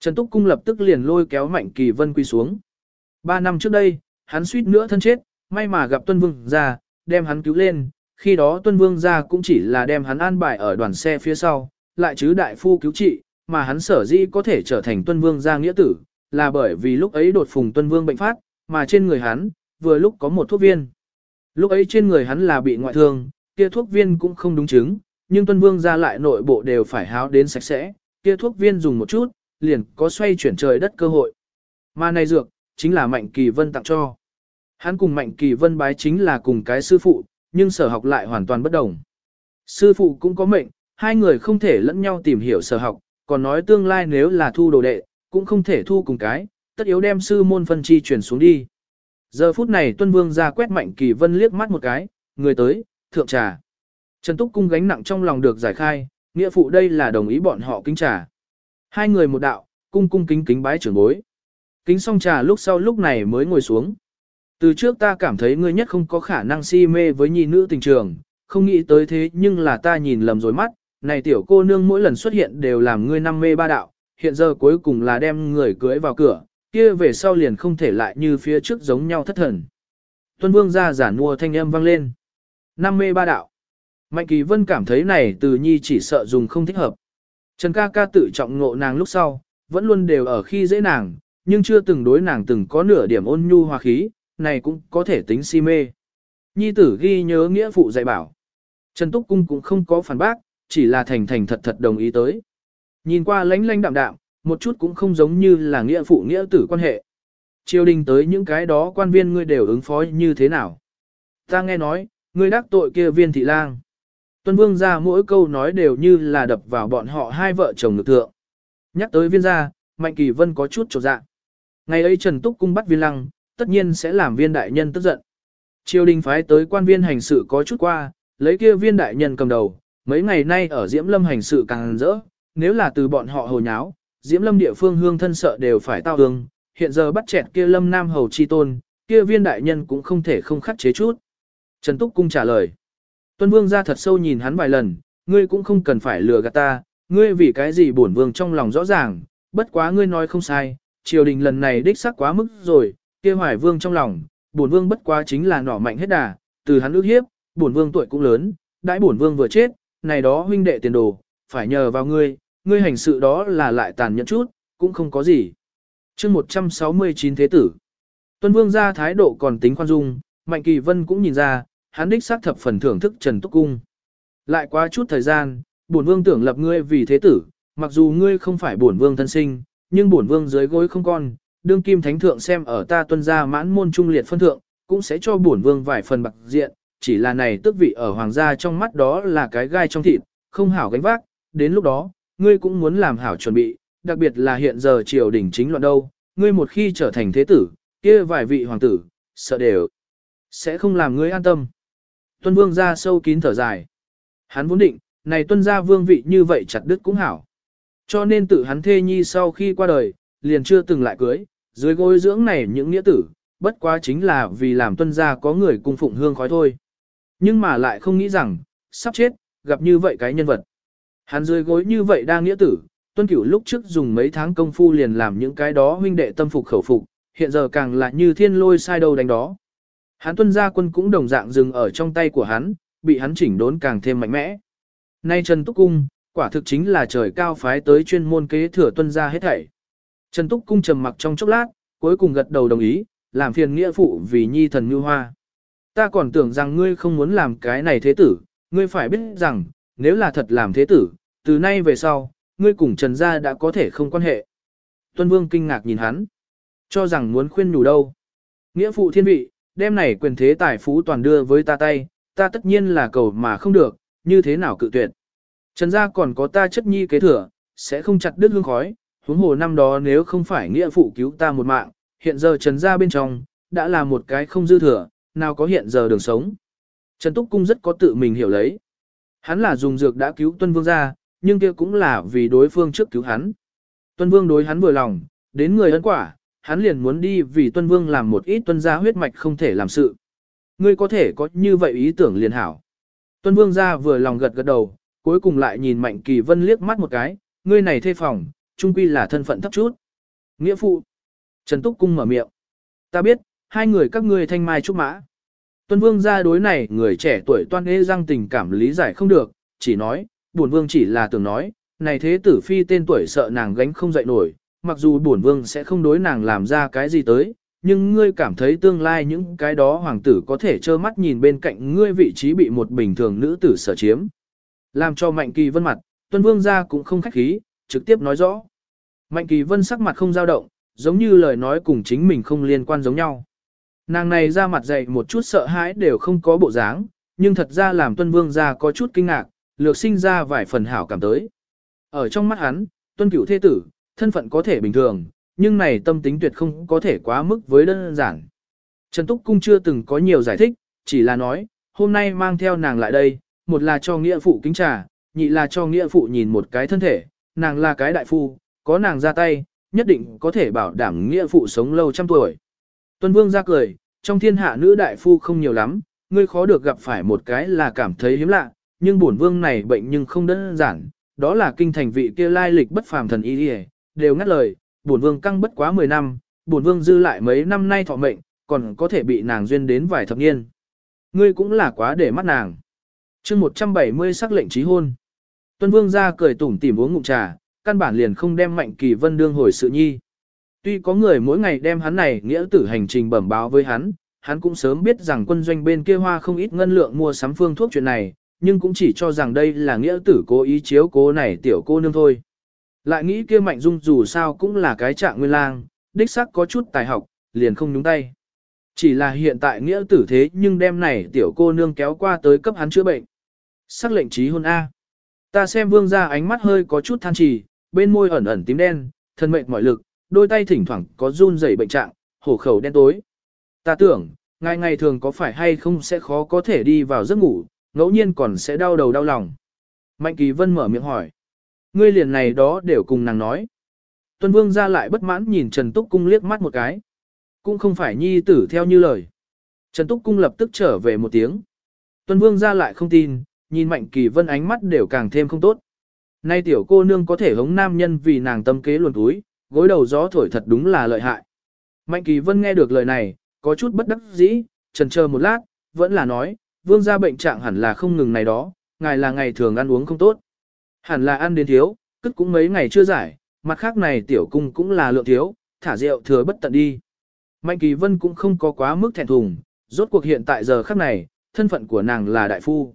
S1: Trần Túc Cung lập tức liền lôi kéo Mạnh Kỳ Vân quy xuống. Ba năm trước đây, hắn suýt nữa thân chết, may mà gặp Tuân Vương ra, đem hắn cứu lên, khi đó Tuân Vương ra cũng chỉ là đem hắn an bài ở đoàn xe phía sau, lại chứ đại phu cứu trị, mà hắn sở dĩ có thể trở thành Tuân Vương ra nghĩa tử, là bởi vì lúc ấy đột phùng Tuân Vương bệnh phát, mà trên người hắn, vừa lúc có một thuốc viên. Lúc ấy trên người hắn là bị ngoại thương, kia thuốc viên cũng không đúng chứng, nhưng Tuân Vương ra lại nội bộ đều phải háo đến sạch sẽ, kia thuốc viên dùng một chút, liền có xoay chuyển trời đất cơ hội. Mà này dược, chính là Mạnh Kỳ Vân tặng cho. Hắn cùng Mạnh Kỳ Vân bái chính là cùng cái sư phụ, nhưng sở học lại hoàn toàn bất đồng. Sư phụ cũng có mệnh, hai người không thể lẫn nhau tìm hiểu sở học, còn nói tương lai nếu là thu đồ đệ, cũng không thể thu cùng cái, tất yếu đem sư môn phân chi chuyển xuống đi. Giờ phút này Tuân Vương ra quét Mạnh Kỳ Vân liếc mắt một cái, người tới, thượng trà. Trần Túc Cung gánh nặng trong lòng được giải khai, nghĩa phụ đây là đồng ý bọn họ kính trà. Hai người một đạo, cung cung kính kính bái trưởng bối. Kính xong trà lúc sau lúc này mới ngồi xuống. Từ trước ta cảm thấy ngươi nhất không có khả năng si mê với nhi nữ tình trường, không nghĩ tới thế nhưng là ta nhìn lầm rồi mắt, này tiểu cô nương mỗi lần xuất hiện đều làm ngươi năm mê ba đạo, hiện giờ cuối cùng là đem người cưới vào cửa, kia về sau liền không thể lại như phía trước giống nhau thất thần. Tuân vương ra giả mua thanh âm vang lên. Năm mê ba đạo. Mạnh kỳ vân cảm thấy này từ nhi chỉ sợ dùng không thích hợp. Trần ca ca tự trọng ngộ nàng lúc sau, vẫn luôn đều ở khi dễ nàng, nhưng chưa từng đối nàng từng có nửa điểm ôn nhu hòa khí, này cũng có thể tính si mê. Nhi tử ghi nhớ nghĩa phụ dạy bảo. Trần Túc Cung cũng không có phản bác, chỉ là thành thành thật thật đồng ý tới. Nhìn qua lánh lánh đạm đạm, một chút cũng không giống như là nghĩa phụ nghĩa tử quan hệ. Triều đình tới những cái đó quan viên ngươi đều ứng phó như thế nào. Ta nghe nói, ngươi đắc tội kia viên thị lang. Tuân vương ra mỗi câu nói đều như là đập vào bọn họ hai vợ chồng ngực thượng. Nhắc tới viên gia, Mạnh Kỳ Vân có chút trột dạ. Ngày ấy Trần Túc cung bắt viên lăng, tất nhiên sẽ làm viên đại nhân tức giận. Triều đình phái tới quan viên hành sự có chút qua, lấy kia viên đại nhân cầm đầu, mấy ngày nay ở Diễm Lâm hành sự càng rỡ, nếu là từ bọn họ hồ nháo, Diễm Lâm địa phương hương thân sợ đều phải tao hương, hiện giờ bắt chẹt kia Lâm Nam hầu chi tôn, kia viên đại nhân cũng không thể không khắc chế chút. Trần Túc Cung trả lời. Tuân Vương ra thật sâu nhìn hắn vài lần, ngươi cũng không cần phải lừa gạt ta, ngươi vì cái gì bổn vương trong lòng rõ ràng, bất quá ngươi nói không sai, triều đình lần này đích xác quá mức rồi, kia hoài vương trong lòng, bổn vương bất quá chính là nỏ mạnh hết đà, từ hắn ước hiếp, bổn vương tuổi cũng lớn, đãi bổn vương vừa chết, này đó huynh đệ tiền đồ, phải nhờ vào ngươi, ngươi hành sự đó là lại tàn nhẫn chút, cũng không có gì. chương 169 Thế tử Tuân Vương ra thái độ còn tính khoan dung, Mạnh Kỳ Vân cũng nhìn ra, hắn đích xác thập phần thưởng thức Trần Túc Cung. Lại quá chút thời gian, bổn vương tưởng lập ngươi vì thế tử, mặc dù ngươi không phải bổn vương thân sinh, nhưng bổn vương dưới gối không con, đương kim thánh thượng xem ở ta tuân gia mãn môn trung liệt phân thượng, cũng sẽ cho bổn vương vài phần bạc diện, chỉ là này tước vị ở hoàng gia trong mắt đó là cái gai trong thịt, không hảo gánh vác, đến lúc đó, ngươi cũng muốn làm hảo chuẩn bị, đặc biệt là hiện giờ triều đình chính loạn đâu, ngươi một khi trở thành thế tử, kia vài vị hoàng tử, sợ đều sẽ không làm ngươi an tâm. Tuân vương ra sâu kín thở dài. Hắn vốn định, này tuân gia vương vị như vậy chặt đứt cũng hảo. Cho nên tự hắn thê nhi sau khi qua đời, liền chưa từng lại cưới, dưới gối dưỡng này những nghĩa tử, bất quá chính là vì làm tuân gia có người cung phụng hương khói thôi. Nhưng mà lại không nghĩ rằng, sắp chết, gặp như vậy cái nhân vật. Hắn dưới gối như vậy đa nghĩa tử, tuân cửu lúc trước dùng mấy tháng công phu liền làm những cái đó huynh đệ tâm phục khẩu phục, hiện giờ càng là như thiên lôi sai đầu đánh đó. Hắn tuân gia quân cũng đồng dạng dừng ở trong tay của hắn, bị hắn chỉnh đốn càng thêm mạnh mẽ. Nay Trần Túc Cung, quả thực chính là trời cao phái tới chuyên môn kế thừa tuân gia hết thảy. Trần Túc Cung trầm mặc trong chốc lát, cuối cùng gật đầu đồng ý, làm phiền nghĩa phụ vì nhi thần như hoa. Ta còn tưởng rằng ngươi không muốn làm cái này thế tử, ngươi phải biết rằng, nếu là thật làm thế tử, từ nay về sau, ngươi cùng Trần gia đã có thể không quan hệ. Tuân Vương kinh ngạc nhìn hắn, cho rằng muốn khuyên nhủ đâu. Nghĩa phụ thiên vị, đem này quyền thế tài phú toàn đưa với ta tay, ta tất nhiên là cầu mà không được, như thế nào cự tuyệt. Trần gia còn có ta chất nhi kế thừa, sẽ không chặt đứt hương khói, huống hồ năm đó nếu không phải nghĩa phụ cứu ta một mạng, hiện giờ Trần gia bên trong, đã là một cái không dư thừa, nào có hiện giờ đường sống. Trần Túc Cung rất có tự mình hiểu lấy. Hắn là dùng dược đã cứu Tuân Vương ra, nhưng kia cũng là vì đối phương trước cứu hắn. Tuân Vương đối hắn vừa lòng, đến người ấn quả, hắn liền muốn đi vì Tuân Vương làm một ít tuân gia huyết mạch không thể làm sự. Ngươi có thể có như vậy ý tưởng liền hảo. Tuân Vương ra vừa lòng gật gật đầu, cuối cùng lại nhìn Mạnh Kỳ Vân liếc mắt một cái, ngươi này thê phòng, trung quy là thân phận thấp chút. Nghĩa phụ. Trần Túc Cung mở miệng. Ta biết, hai người các ngươi thanh mai trúc mã. Tuân Vương ra đối này, người trẻ tuổi toan ê răng tình cảm lý giải không được, chỉ nói, buồn Vương chỉ là tưởng nói, này thế tử phi tên tuổi sợ nàng gánh không dậy nổi, mặc dù buồn Vương sẽ không đối nàng làm ra cái gì tới, nhưng ngươi cảm thấy tương lai những cái đó hoàng tử có thể trơ mắt nhìn bên cạnh ngươi vị trí bị một bình thường nữ tử sở chiếm. Làm cho Mạnh Kỳ Vân mặt, Tuân Vương gia cũng không khách khí, trực tiếp nói rõ. Mạnh Kỳ Vân sắc mặt không dao động, giống như lời nói cùng chính mình không liên quan giống nhau. Nàng này ra mặt dày một chút sợ hãi đều không có bộ dáng, nhưng thật ra làm Tuân Vương ra có chút kinh ngạc, lược sinh ra vài phần hảo cảm tới. Ở trong mắt hắn, Tuân Cửu Thế Tử, thân phận có thể bình thường, nhưng này tâm tính tuyệt không có thể quá mức với đơn giản. Trần Túc Cung chưa từng có nhiều giải thích, chỉ là nói, hôm nay mang theo nàng lại đây, một là cho nghĩa phụ kính trà, nhị là cho nghĩa phụ nhìn một cái thân thể, nàng là cái đại phu, có nàng ra tay, nhất định có thể bảo đảm nghĩa phụ sống lâu trăm tuổi. Tuân Vương ra cười, trong thiên hạ nữ đại phu không nhiều lắm, ngươi khó được gặp phải một cái là cảm thấy hiếm lạ, nhưng bổn vương này bệnh nhưng không đơn giản, đó là kinh thành vị kia lai lịch bất phàm thần y đều ngắt lời, bổn vương căng bất quá 10 năm, bổn vương dư lại mấy năm nay thọ mệnh, còn có thể bị nàng duyên đến vài thập niên. Ngươi cũng là quá để mắt nàng. chương 170 sắc lệnh trí hôn. Tuân vương ra cười tủm tỉm uống ngụm trà, căn bản liền không đem mạnh kỳ vân đương hồi sự nhi. Tuy có người mỗi ngày đem hắn này nghĩa tử hành trình bẩm báo với hắn, hắn cũng sớm biết rằng quân doanh bên kia hoa không ít ngân lượng mua sắm phương thuốc chuyện này, nhưng cũng chỉ cho rằng đây là nghĩa tử cố ý chiếu cố này tiểu cô nương thôi. Lại nghĩ kia Mạnh Dung dù sao cũng là cái trạng nguyên lang, đích xác có chút tài học, liền không nhúng tay. Chỉ là hiện tại nghĩa tử thế nhưng đem này tiểu cô nương kéo qua tới cấp hắn chữa bệnh. Sắc lệnh trí hôn A. Ta xem vương ra ánh mắt hơi có chút than trì, bên môi ẩn ẩn tím đen, thân mệnh mọi lực, đôi tay thỉnh thoảng có run rẩy bệnh trạng, hổ khẩu đen tối. Ta tưởng, ngày ngày thường có phải hay không sẽ khó có thể đi vào giấc ngủ, ngẫu nhiên còn sẽ đau đầu đau lòng. Mạnh Kỳ Vân mở miệng hỏi. Ngươi liền này đó đều cùng nàng nói. Tuân Vương ra lại bất mãn nhìn Trần Túc Cung liếc mắt một cái. Cũng không phải nhi tử theo như lời. Trần Túc Cung lập tức trở về một tiếng. Tuân Vương ra lại không tin, nhìn Mạnh Kỳ Vân ánh mắt đều càng thêm không tốt. Nay tiểu cô nương có thể hống nam nhân vì nàng tâm kế luồn túi, gối đầu gió thổi thật đúng là lợi hại. Mạnh Kỳ Vân nghe được lời này, có chút bất đắc dĩ, trần chờ một lát, vẫn là nói, vương gia bệnh trạng hẳn là không ngừng này đó, ngài là ngày thường ăn uống không tốt. Hẳn là ăn đến thiếu, cất cũng mấy ngày chưa giải, mặt khác này tiểu cung cũng là lượng thiếu, thả rượu thừa bất tận đi. Mạnh Kỳ Vân cũng không có quá mức thẹn thùng, rốt cuộc hiện tại giờ khắc này, thân phận của nàng là đại phu.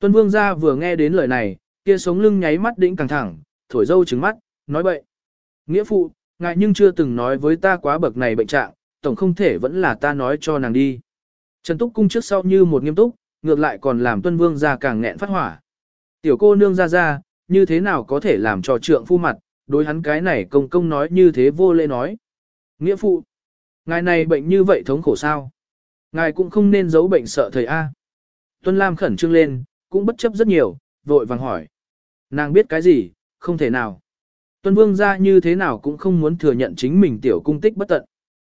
S1: Tuân Vương gia vừa nghe đến lời này, kia sống lưng nháy mắt đĩnh càng thẳng, thổi dâu trứng mắt, nói bậy. Nghĩa phụ, ngài nhưng chưa từng nói với ta quá bậc này bệnh trạng, tổng không thể vẫn là ta nói cho nàng đi. Trần Túc cung trước sau như một nghiêm túc, ngược lại còn làm Tuân Vương ra càng nghẹn phát hỏa. Tiểu cô nương ra ra, như thế nào có thể làm cho trượng phu mặt, đối hắn cái này công công nói như thế vô lễ nói. Nghĩa phụ, ngài này bệnh như vậy thống khổ sao? Ngài cũng không nên giấu bệnh sợ thầy A. Tuân Lam khẩn trương lên, cũng bất chấp rất nhiều, vội vàng hỏi. Nàng biết cái gì, không thể nào. Tuân Vương ra như thế nào cũng không muốn thừa nhận chính mình tiểu cung tích bất tận.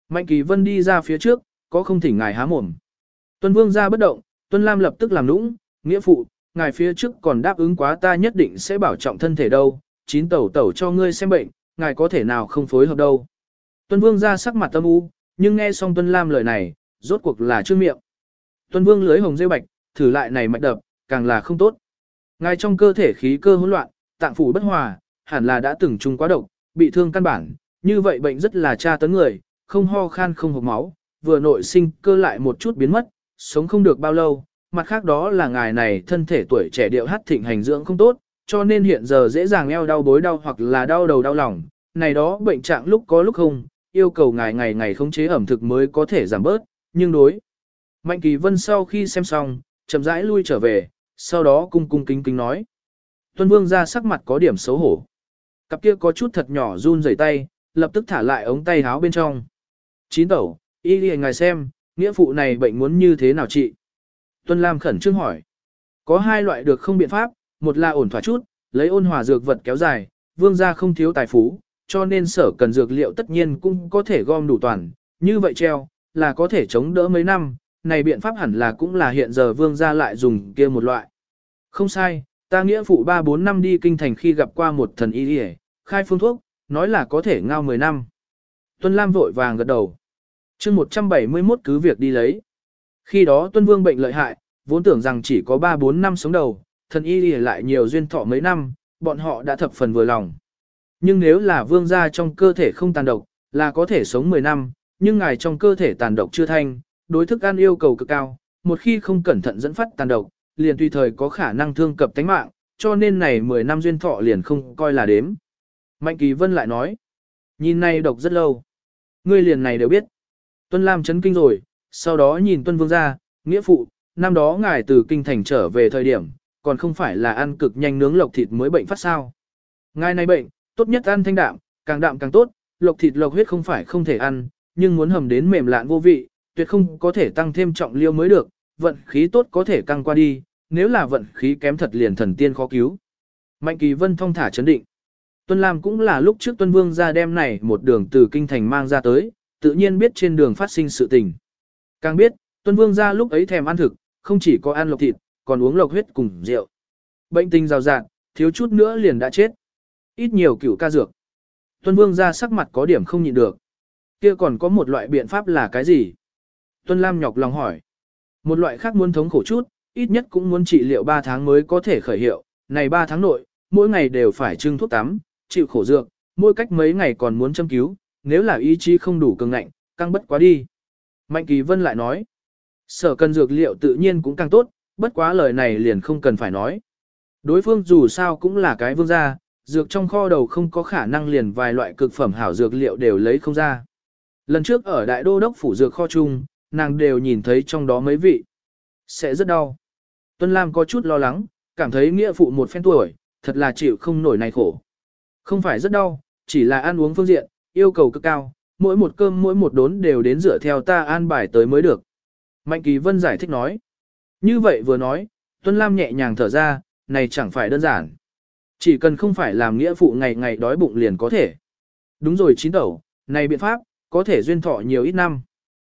S1: Mạnh Kỳ Vân đi ra phía trước, có không thỉnh ngài há mồm. Tuân Vương ra bất động, Tuân Lam lập tức làm nũng, nghĩa phụ, ngài phía trước còn đáp ứng quá ta nhất định sẽ bảo trọng thân thể đâu, chín tẩu tẩu cho ngươi xem bệnh, ngài có thể nào không phối hợp đâu. Tuân Vương ra sắc mặt tâm u, nhưng nghe xong Tuân Lam lời này, rốt cuộc là chưa miệng. Tuân Vương lưới hồng dây bạch, thử lại này mạch đập, càng là không tốt. Ngài trong cơ thể khí cơ hỗn loạn, tạng phủ bất hòa, hẳn là đã từng trùng quá độc, bị thương căn bản, như vậy bệnh rất là tra tấn người, không ho khan không hộc máu, vừa nội sinh cơ lại một chút biến mất, sống không được bao lâu, mặt khác đó là ngài này thân thể tuổi trẻ điệu hát thịnh hành dưỡng không tốt, cho nên hiện giờ dễ dàng eo đau bối đau hoặc là đau đầu đau lòng, này đó bệnh trạng lúc có lúc không, yêu cầu ngài ngày ngày khống chế ẩm thực mới có thể giảm bớt, nhưng đối. Mạnh Kỳ Vân sau khi xem xong, chậm rãi lui trở về, sau đó cung cung kính kính nói. Tuân Vương ra sắc mặt có điểm xấu hổ. Cặp kia có chút thật nhỏ run rẩy tay, lập tức thả lại ống tay háo bên trong. Chín tẩu, y đi ngài xem, nghĩa phụ này bệnh muốn như thế nào trị? Tuân Lam khẩn trương hỏi. Có hai loại được không biện pháp, một là ổn thỏa chút, lấy ôn hòa dược vật kéo dài, vương gia không thiếu tài phú, cho nên sở cần dược liệu tất nhiên cũng có thể gom đủ toàn, như vậy treo, là có thể chống đỡ mấy năm, này biện pháp hẳn là cũng là hiện giờ vương gia lại dùng kia một loại. Không sai, ta nghĩa phụ 3-4 năm đi kinh thành khi gặp qua một thần y đi khai phương thuốc, nói là có thể ngao 10 năm. Tuân Lam vội vàng gật đầu. chương 171 cứ việc đi lấy. Khi đó Tuân Vương bệnh lợi hại, vốn tưởng rằng chỉ có 3-4 năm sống đầu, thần y đi lại nhiều duyên thọ mấy năm, bọn họ đã thập phần vừa lòng. Nhưng nếu là vương gia trong cơ thể không tàn độc, là có thể sống 10 năm, nhưng ngài trong cơ thể tàn độc chưa thanh, đối thức ăn yêu cầu cực cao, một khi không cẩn thận dẫn phát tàn độc, liền tùy thời có khả năng thương cập tánh mạng, cho nên này 10 năm duyên thọ liền không coi là đếm. Mạnh Kỳ Vân lại nói, nhìn này độc rất lâu. Ngươi liền này đều biết. Tuân Lam chấn kinh rồi, sau đó nhìn Tuân Vương ra, nghĩa phụ, năm đó ngài từ kinh thành trở về thời điểm, còn không phải là ăn cực nhanh nướng lộc thịt mới bệnh phát sao. Ngài này bệnh, tốt nhất ăn thanh đạm, càng đạm càng tốt, lộc thịt lộc huyết không phải không thể ăn, nhưng muốn hầm đến mềm lạn vô vị, tuyệt không có thể tăng thêm trọng liêu mới được, vận khí tốt có thể căng qua đi, nếu là vận khí kém thật liền thần tiên khó cứu. Mạnh Kỳ Vân thông thả chấn định. Tuân Lam cũng là lúc trước Tuân Vương ra đem này một đường từ kinh thành mang ra tới, tự nhiên biết trên đường phát sinh sự tình. Càng biết, Tuân Vương ra lúc ấy thèm ăn thực, không chỉ có ăn lộc thịt, còn uống lộc huyết cùng rượu. Bệnh tình rào rạt, thiếu chút nữa liền đã chết. Ít nhiều cửu ca dược. Tuân Vương ra sắc mặt có điểm không nhịn được. Kia còn có một loại biện pháp là cái gì? Tuân Lam nhọc lòng hỏi. Một loại khác muốn thống khổ chút, ít nhất cũng muốn trị liệu 3 tháng mới có thể khởi hiệu. Này 3 tháng nội, mỗi ngày đều phải trưng thuốc tắm, chịu khổ dược, mỗi cách mấy ngày còn muốn châm cứu, nếu là ý chí không đủ cường ngạnh, căng bất quá đi. Mạnh Kỳ Vân lại nói, sở cần dược liệu tự nhiên cũng càng tốt, bất quá lời này liền không cần phải nói. Đối phương dù sao cũng là cái vương gia, dược trong kho đầu không có khả năng liền vài loại cực phẩm hảo dược liệu đều lấy không ra. Lần trước ở đại đô đốc phủ dược kho chung, nàng đều nhìn thấy trong đó mấy vị. Sẽ rất đau. Tuân Lam có chút lo lắng, cảm thấy nghĩa phụ một phen tuổi, thật là chịu không nổi này khổ. Không phải rất đau, chỉ là ăn uống phương diện, yêu cầu cực cao, mỗi một cơm mỗi một đốn đều đến dựa theo ta an bài tới mới được. Mạnh Kỳ Vân giải thích nói. Như vậy vừa nói, Tuân Lam nhẹ nhàng thở ra, này chẳng phải đơn giản. Chỉ cần không phải làm nghĩa phụ ngày ngày đói bụng liền có thể. Đúng rồi chín đầu, này biện pháp, có thể duyên thọ nhiều ít năm.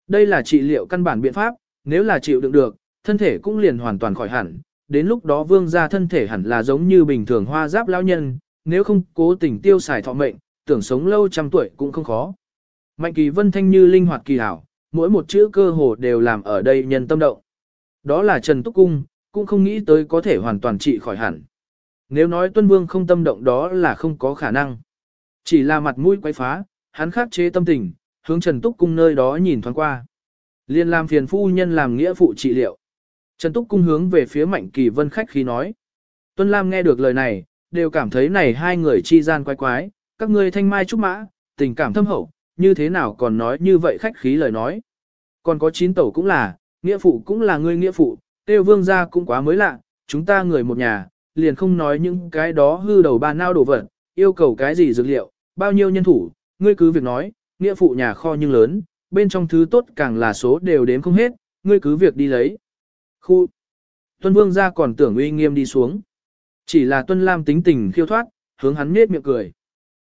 S1: Đây là trị liệu căn bản biện pháp, nếu là chịu đựng được, thân thể cũng liền hoàn toàn khỏi hẳn. Đến lúc đó vương gia thân thể hẳn là giống như bình thường hoa giáp lão nhân, nếu không cố tình tiêu xài thọ mệnh, tưởng sống lâu trăm tuổi cũng không khó. Mạnh kỳ vân thanh như linh hoạt kỳ hảo, mỗi một chữ cơ hồ đều làm ở đây nhân tâm động. Đó là Trần Túc Cung, cũng không nghĩ tới có thể hoàn toàn trị khỏi hẳn. Nếu nói tuân vương không tâm động đó là không có khả năng. Chỉ là mặt mũi quấy phá, hắn khắc chế tâm tình, hướng Trần Túc Cung nơi đó nhìn thoáng qua. Liên làm phiền phu nhân làm nghĩa phụ trị liệu. Trần Túc Cung hướng về phía Mạnh Kỳ Vân khách khí nói. Tuân Lam nghe được lời này, đều cảm thấy này hai người chi gian quái quái, các ngươi thanh mai trúc mã, tình cảm thâm hậu, như thế nào còn nói như vậy khách khí lời nói. Còn có chín tẩu cũng là, nghĩa phụ cũng là ngươi nghĩa phụ, tiêu vương gia cũng quá mới lạ, chúng ta người một nhà, liền không nói những cái đó hư đầu ba nao đổ vật, yêu cầu cái gì dược liệu, bao nhiêu nhân thủ, ngươi cứ việc nói, nghĩa phụ nhà kho nhưng lớn, bên trong thứ tốt càng là số đều đếm không hết, ngươi cứ việc đi lấy. Khu Tuân Vương gia còn tưởng uy nghiêm đi xuống. Chỉ là Tuân Lam tính tình khiêu thoát, hướng hắn nết miệng cười.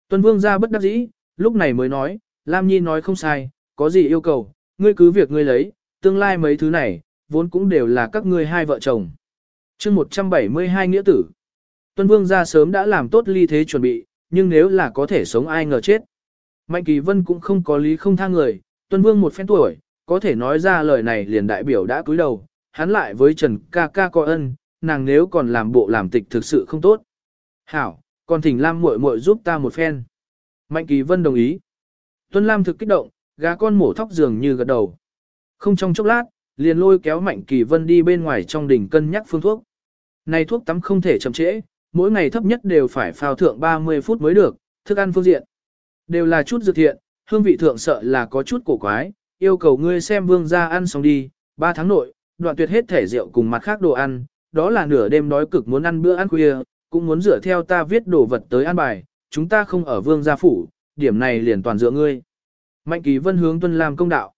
S1: Tuân Vương gia bất đắc dĩ, lúc này mới nói, Lam Nhi nói không sai, có gì yêu cầu, ngươi cứ việc ngươi lấy, tương lai mấy thứ này, vốn cũng đều là các ngươi hai vợ chồng. chương 172 nghĩa tử. Tuân Vương gia sớm đã làm tốt ly thế chuẩn bị, nhưng nếu là có thể sống ai ngờ chết. Mạnh Kỳ Vân cũng không có lý không tha người, Tuân Vương một phen tuổi, có thể nói ra lời này liền đại biểu đã cúi đầu, hắn lại với Trần ca ca coi ân, nàng nếu còn làm bộ làm tịch thực sự không tốt. Hảo, còn thỉnh Lam muội muội giúp ta một phen. Mạnh Kỳ Vân đồng ý. Tuân Lam thực kích động, gà con mổ thóc dường như gật đầu. Không trong chốc lát, liền lôi kéo Mạnh Kỳ Vân đi bên ngoài trong đỉnh cân nhắc phương thuốc. Này thuốc tắm không thể chậm trễ, mỗi ngày thấp nhất đều phải phao thượng 30 phút mới được, thức ăn phương diện. Đều là chút dược thiện, hương vị thượng sợ là có chút cổ quái, yêu cầu ngươi xem vương ra ăn xong đi, 3 tháng nội, đoạn tuyệt hết thể rượu cùng mặt khác đồ ăn, đó là nửa đêm đói cực muốn ăn bữa ăn khuya, cũng muốn dựa theo ta viết đồ vật tới ăn bài, chúng ta không ở vương gia phủ, điểm này liền toàn dựa ngươi. Mạnh kỳ vân hướng tuân làm công đạo.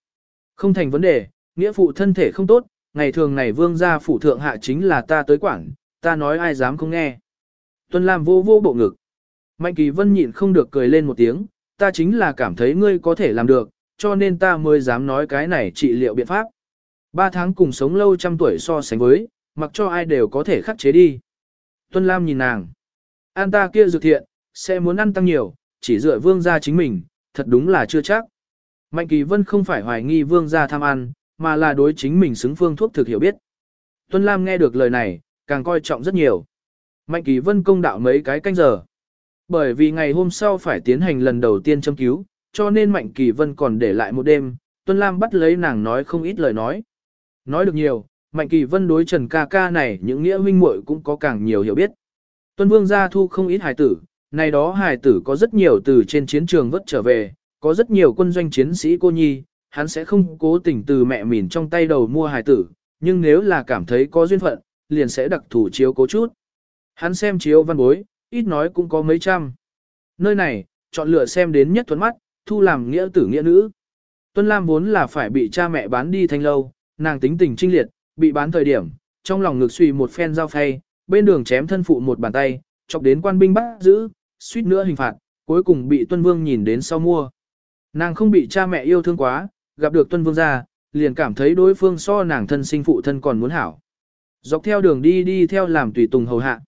S1: Không thành vấn đề, nghĩa phụ thân thể không tốt, ngày thường này vương gia phủ thượng hạ chính là ta tới quản, ta nói ai dám không nghe. Tuân Lam vô vô bộ ngực. Mạnh kỳ vân nhịn không được cười lên một tiếng, ta chính là cảm thấy ngươi có thể làm được, cho nên ta mới dám nói cái này trị liệu biện pháp. Ba tháng cùng sống lâu trăm tuổi so sánh với, mặc cho ai đều có thể khắc chế đi. Tuân Lam nhìn nàng. An ta kia dược thiện, sẽ muốn ăn tăng nhiều, chỉ dựa vương gia chính mình, thật đúng là chưa chắc. Mạnh kỳ vân không phải hoài nghi vương gia tham ăn, mà là đối chính mình xứng phương thuốc thực hiểu biết. Tuân Lam nghe được lời này, càng coi trọng rất nhiều. Mạnh kỳ vân công đạo mấy cái canh giờ. Bởi vì ngày hôm sau phải tiến hành lần đầu tiên châm cứu, cho nên Mạnh kỳ vân còn để lại một đêm, Tuân Lam bắt lấy nàng nói không ít lời nói. Nói được nhiều, Mạnh kỳ vân đối Trần ca ca này những nghĩa huynh muội cũng có càng nhiều hiểu biết. Tuân Vương gia thu không ít hài tử, này đó hài tử có rất nhiều từ trên chiến trường vất trở về, có rất nhiều quân doanh chiến sĩ cô nhi, hắn sẽ không cố tình từ mẹ mìn trong tay đầu mua hài tử, nhưng nếu là cảm thấy có duyên phận, liền sẽ đặc thủ chiếu cố chút. Hắn xem chiếu văn bối, ít nói cũng có mấy trăm. Nơi này, chọn lựa xem đến nhất thuấn mắt, thu làm nghĩa tử nghĩa nữ. Tuân Lam vốn là phải bị cha mẹ bán đi thanh lâu, nàng tính tình trinh liệt, bị bán thời điểm, trong lòng ngực suy một phen dao phay, bên đường chém thân phụ một bàn tay, chọc đến quan binh bắt giữ, suýt nữa hình phạt, cuối cùng bị Tuân Vương nhìn đến sau mua. Nàng không bị cha mẹ yêu thương quá, gặp được Tuân Vương ra, liền cảm thấy đối phương so nàng thân sinh phụ thân còn muốn hảo. Dọc theo đường đi đi theo làm tùy tùng hầu hạ.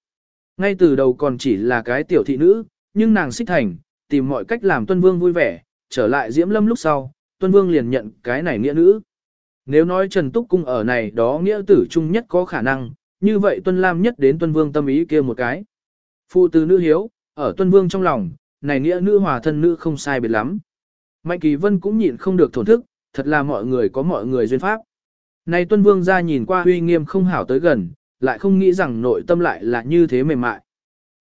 S1: Ngay từ đầu còn chỉ là cái tiểu thị nữ, nhưng nàng xích thành, tìm mọi cách làm Tuân Vương vui vẻ, trở lại Diễm Lâm lúc sau, Tuân Vương liền nhận cái này nghĩa nữ. Nếu nói Trần Túc Cung ở này đó nghĩa tử chung nhất có khả năng, như vậy Tuân Lam nhất đến Tuân Vương tâm ý kia một cái. Phụ từ nữ hiếu, ở Tuân Vương trong lòng, này nghĩa nữ hòa thân nữ không sai biệt lắm. Mạnh Kỳ Vân cũng nhịn không được thổn thức, thật là mọi người có mọi người duyên pháp. Này Tuân Vương ra nhìn qua uy nghiêm không hảo tới gần, lại không nghĩ rằng nội tâm lại là như thế mềm mại.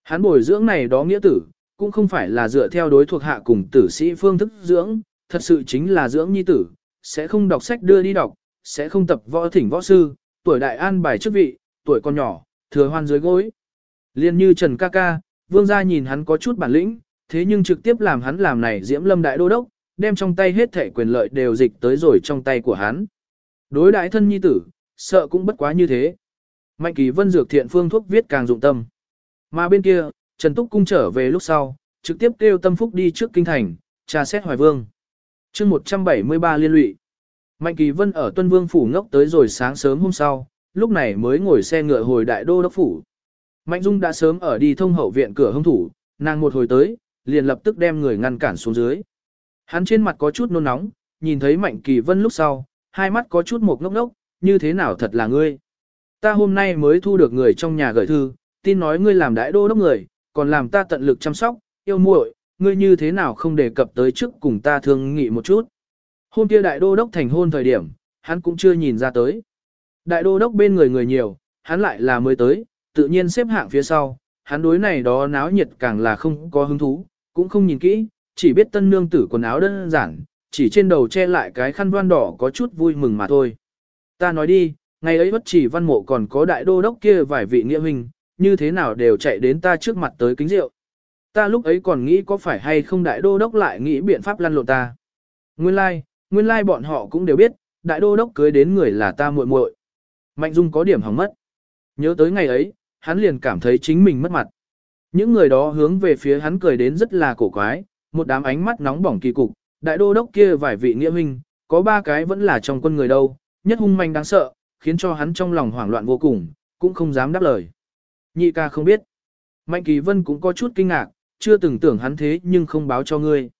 S1: Hắn bồi dưỡng này đó nghĩa tử, cũng không phải là dựa theo đối thuộc hạ cùng tử sĩ phương thức dưỡng, thật sự chính là dưỡng nhi tử, sẽ không đọc sách đưa đi đọc, sẽ không tập võ thỉnh võ sư, tuổi đại an bài chức vị, tuổi còn nhỏ, thừa hoan dưới gối. Liên như Trần ca ca, vương gia nhìn hắn có chút bản lĩnh, thế nhưng trực tiếp làm hắn làm này Diễm Lâm đại đô đốc, đem trong tay hết thể quyền lợi đều dịch tới rồi trong tay của hắn. Đối đại thân nhi tử, sợ cũng bất quá như thế. Mạnh kỳ vân dược thiện phương thuốc viết càng dụng tâm. Mà bên kia, Trần Túc Cung trở về lúc sau, trực tiếp kêu tâm phúc đi trước kinh thành, tra xét hoài vương. chương 173 liên lụy. Mạnh kỳ vân ở Tuân Vương Phủ ngốc tới rồi sáng sớm hôm sau, lúc này mới ngồi xe ngựa hồi đại đô đốc phủ. Mạnh Dung đã sớm ở đi thông hậu viện cửa hông thủ, nàng một hồi tới, liền lập tức đem người ngăn cản xuống dưới. Hắn trên mặt có chút nôn nóng, nhìn thấy Mạnh Kỳ Vân lúc sau, hai mắt có chút một ngốc ngốc, như thế nào thật là ngươi. Ta hôm nay mới thu được người trong nhà gửi thư, tin nói ngươi làm đại đô đốc người, còn làm ta tận lực chăm sóc, yêu muội, ngươi như thế nào không đề cập tới trước cùng ta thương nghị một chút. Hôm kia đại đô đốc thành hôn thời điểm, hắn cũng chưa nhìn ra tới. Đại đô đốc bên người người nhiều, hắn lại là mới tới, tự nhiên xếp hạng phía sau, hắn đối này đó náo nhiệt càng là không có hứng thú, cũng không nhìn kỹ, chỉ biết tân nương tử quần áo đơn giản, chỉ trên đầu che lại cái khăn đoan đỏ có chút vui mừng mà thôi. Ta nói đi, ngày ấy bất chỉ văn mộ còn có đại đô đốc kia vài vị nghĩa huynh, như thế nào đều chạy đến ta trước mặt tới kính rượu. Ta lúc ấy còn nghĩ có phải hay không đại đô đốc lại nghĩ biện pháp lăn lộn ta. Nguyên lai, like, nguyên lai like bọn họ cũng đều biết, đại đô đốc cưới đến người là ta muội muội. Mạnh Dung có điểm hỏng mất. Nhớ tới ngày ấy, hắn liền cảm thấy chính mình mất mặt. Những người đó hướng về phía hắn cười đến rất là cổ quái, một đám ánh mắt nóng bỏng kỳ cục, đại đô đốc kia vài vị nghĩa huynh, có ba cái vẫn là trong quân người đâu, nhất hung manh đáng sợ, khiến cho hắn trong lòng hoảng loạn vô cùng, cũng không dám đáp lời. Nhị ca không biết. Mạnh Kỳ Vân cũng có chút kinh ngạc, chưa từng tưởng hắn thế nhưng không báo cho ngươi.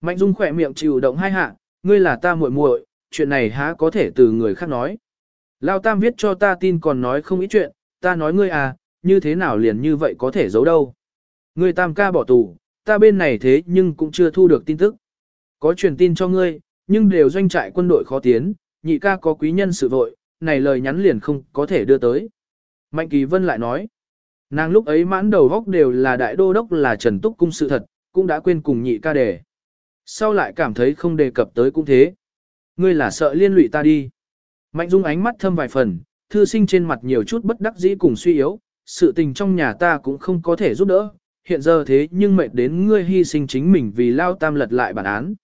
S1: Mạnh Dung khỏe miệng chịu động hai hạ, ngươi là ta muội muội, chuyện này há có thể từ người khác nói. Lao Tam viết cho ta tin còn nói không ý chuyện, ta nói ngươi à, như thế nào liền như vậy có thể giấu đâu. Ngươi Tam ca bỏ tù, ta bên này thế nhưng cũng chưa thu được tin tức. Có truyền tin cho ngươi, nhưng đều doanh trại quân đội khó tiến, nhị ca có quý nhân sự vội, này lời nhắn liền không có thể đưa tới. Mạnh Kỳ Vân lại nói, nàng lúc ấy mãn đầu góc đều là đại đô đốc là Trần Túc Cung sự thật, cũng đã quên cùng nhị ca đề. Sau lại cảm thấy không đề cập tới cũng thế. Ngươi là sợ liên lụy ta đi. Mạnh Dung ánh mắt thâm vài phần, thư sinh trên mặt nhiều chút bất đắc dĩ cùng suy yếu, sự tình trong nhà ta cũng không có thể giúp đỡ, hiện giờ thế nhưng mệt đến ngươi hy sinh chính mình vì lao tam lật lại bản án.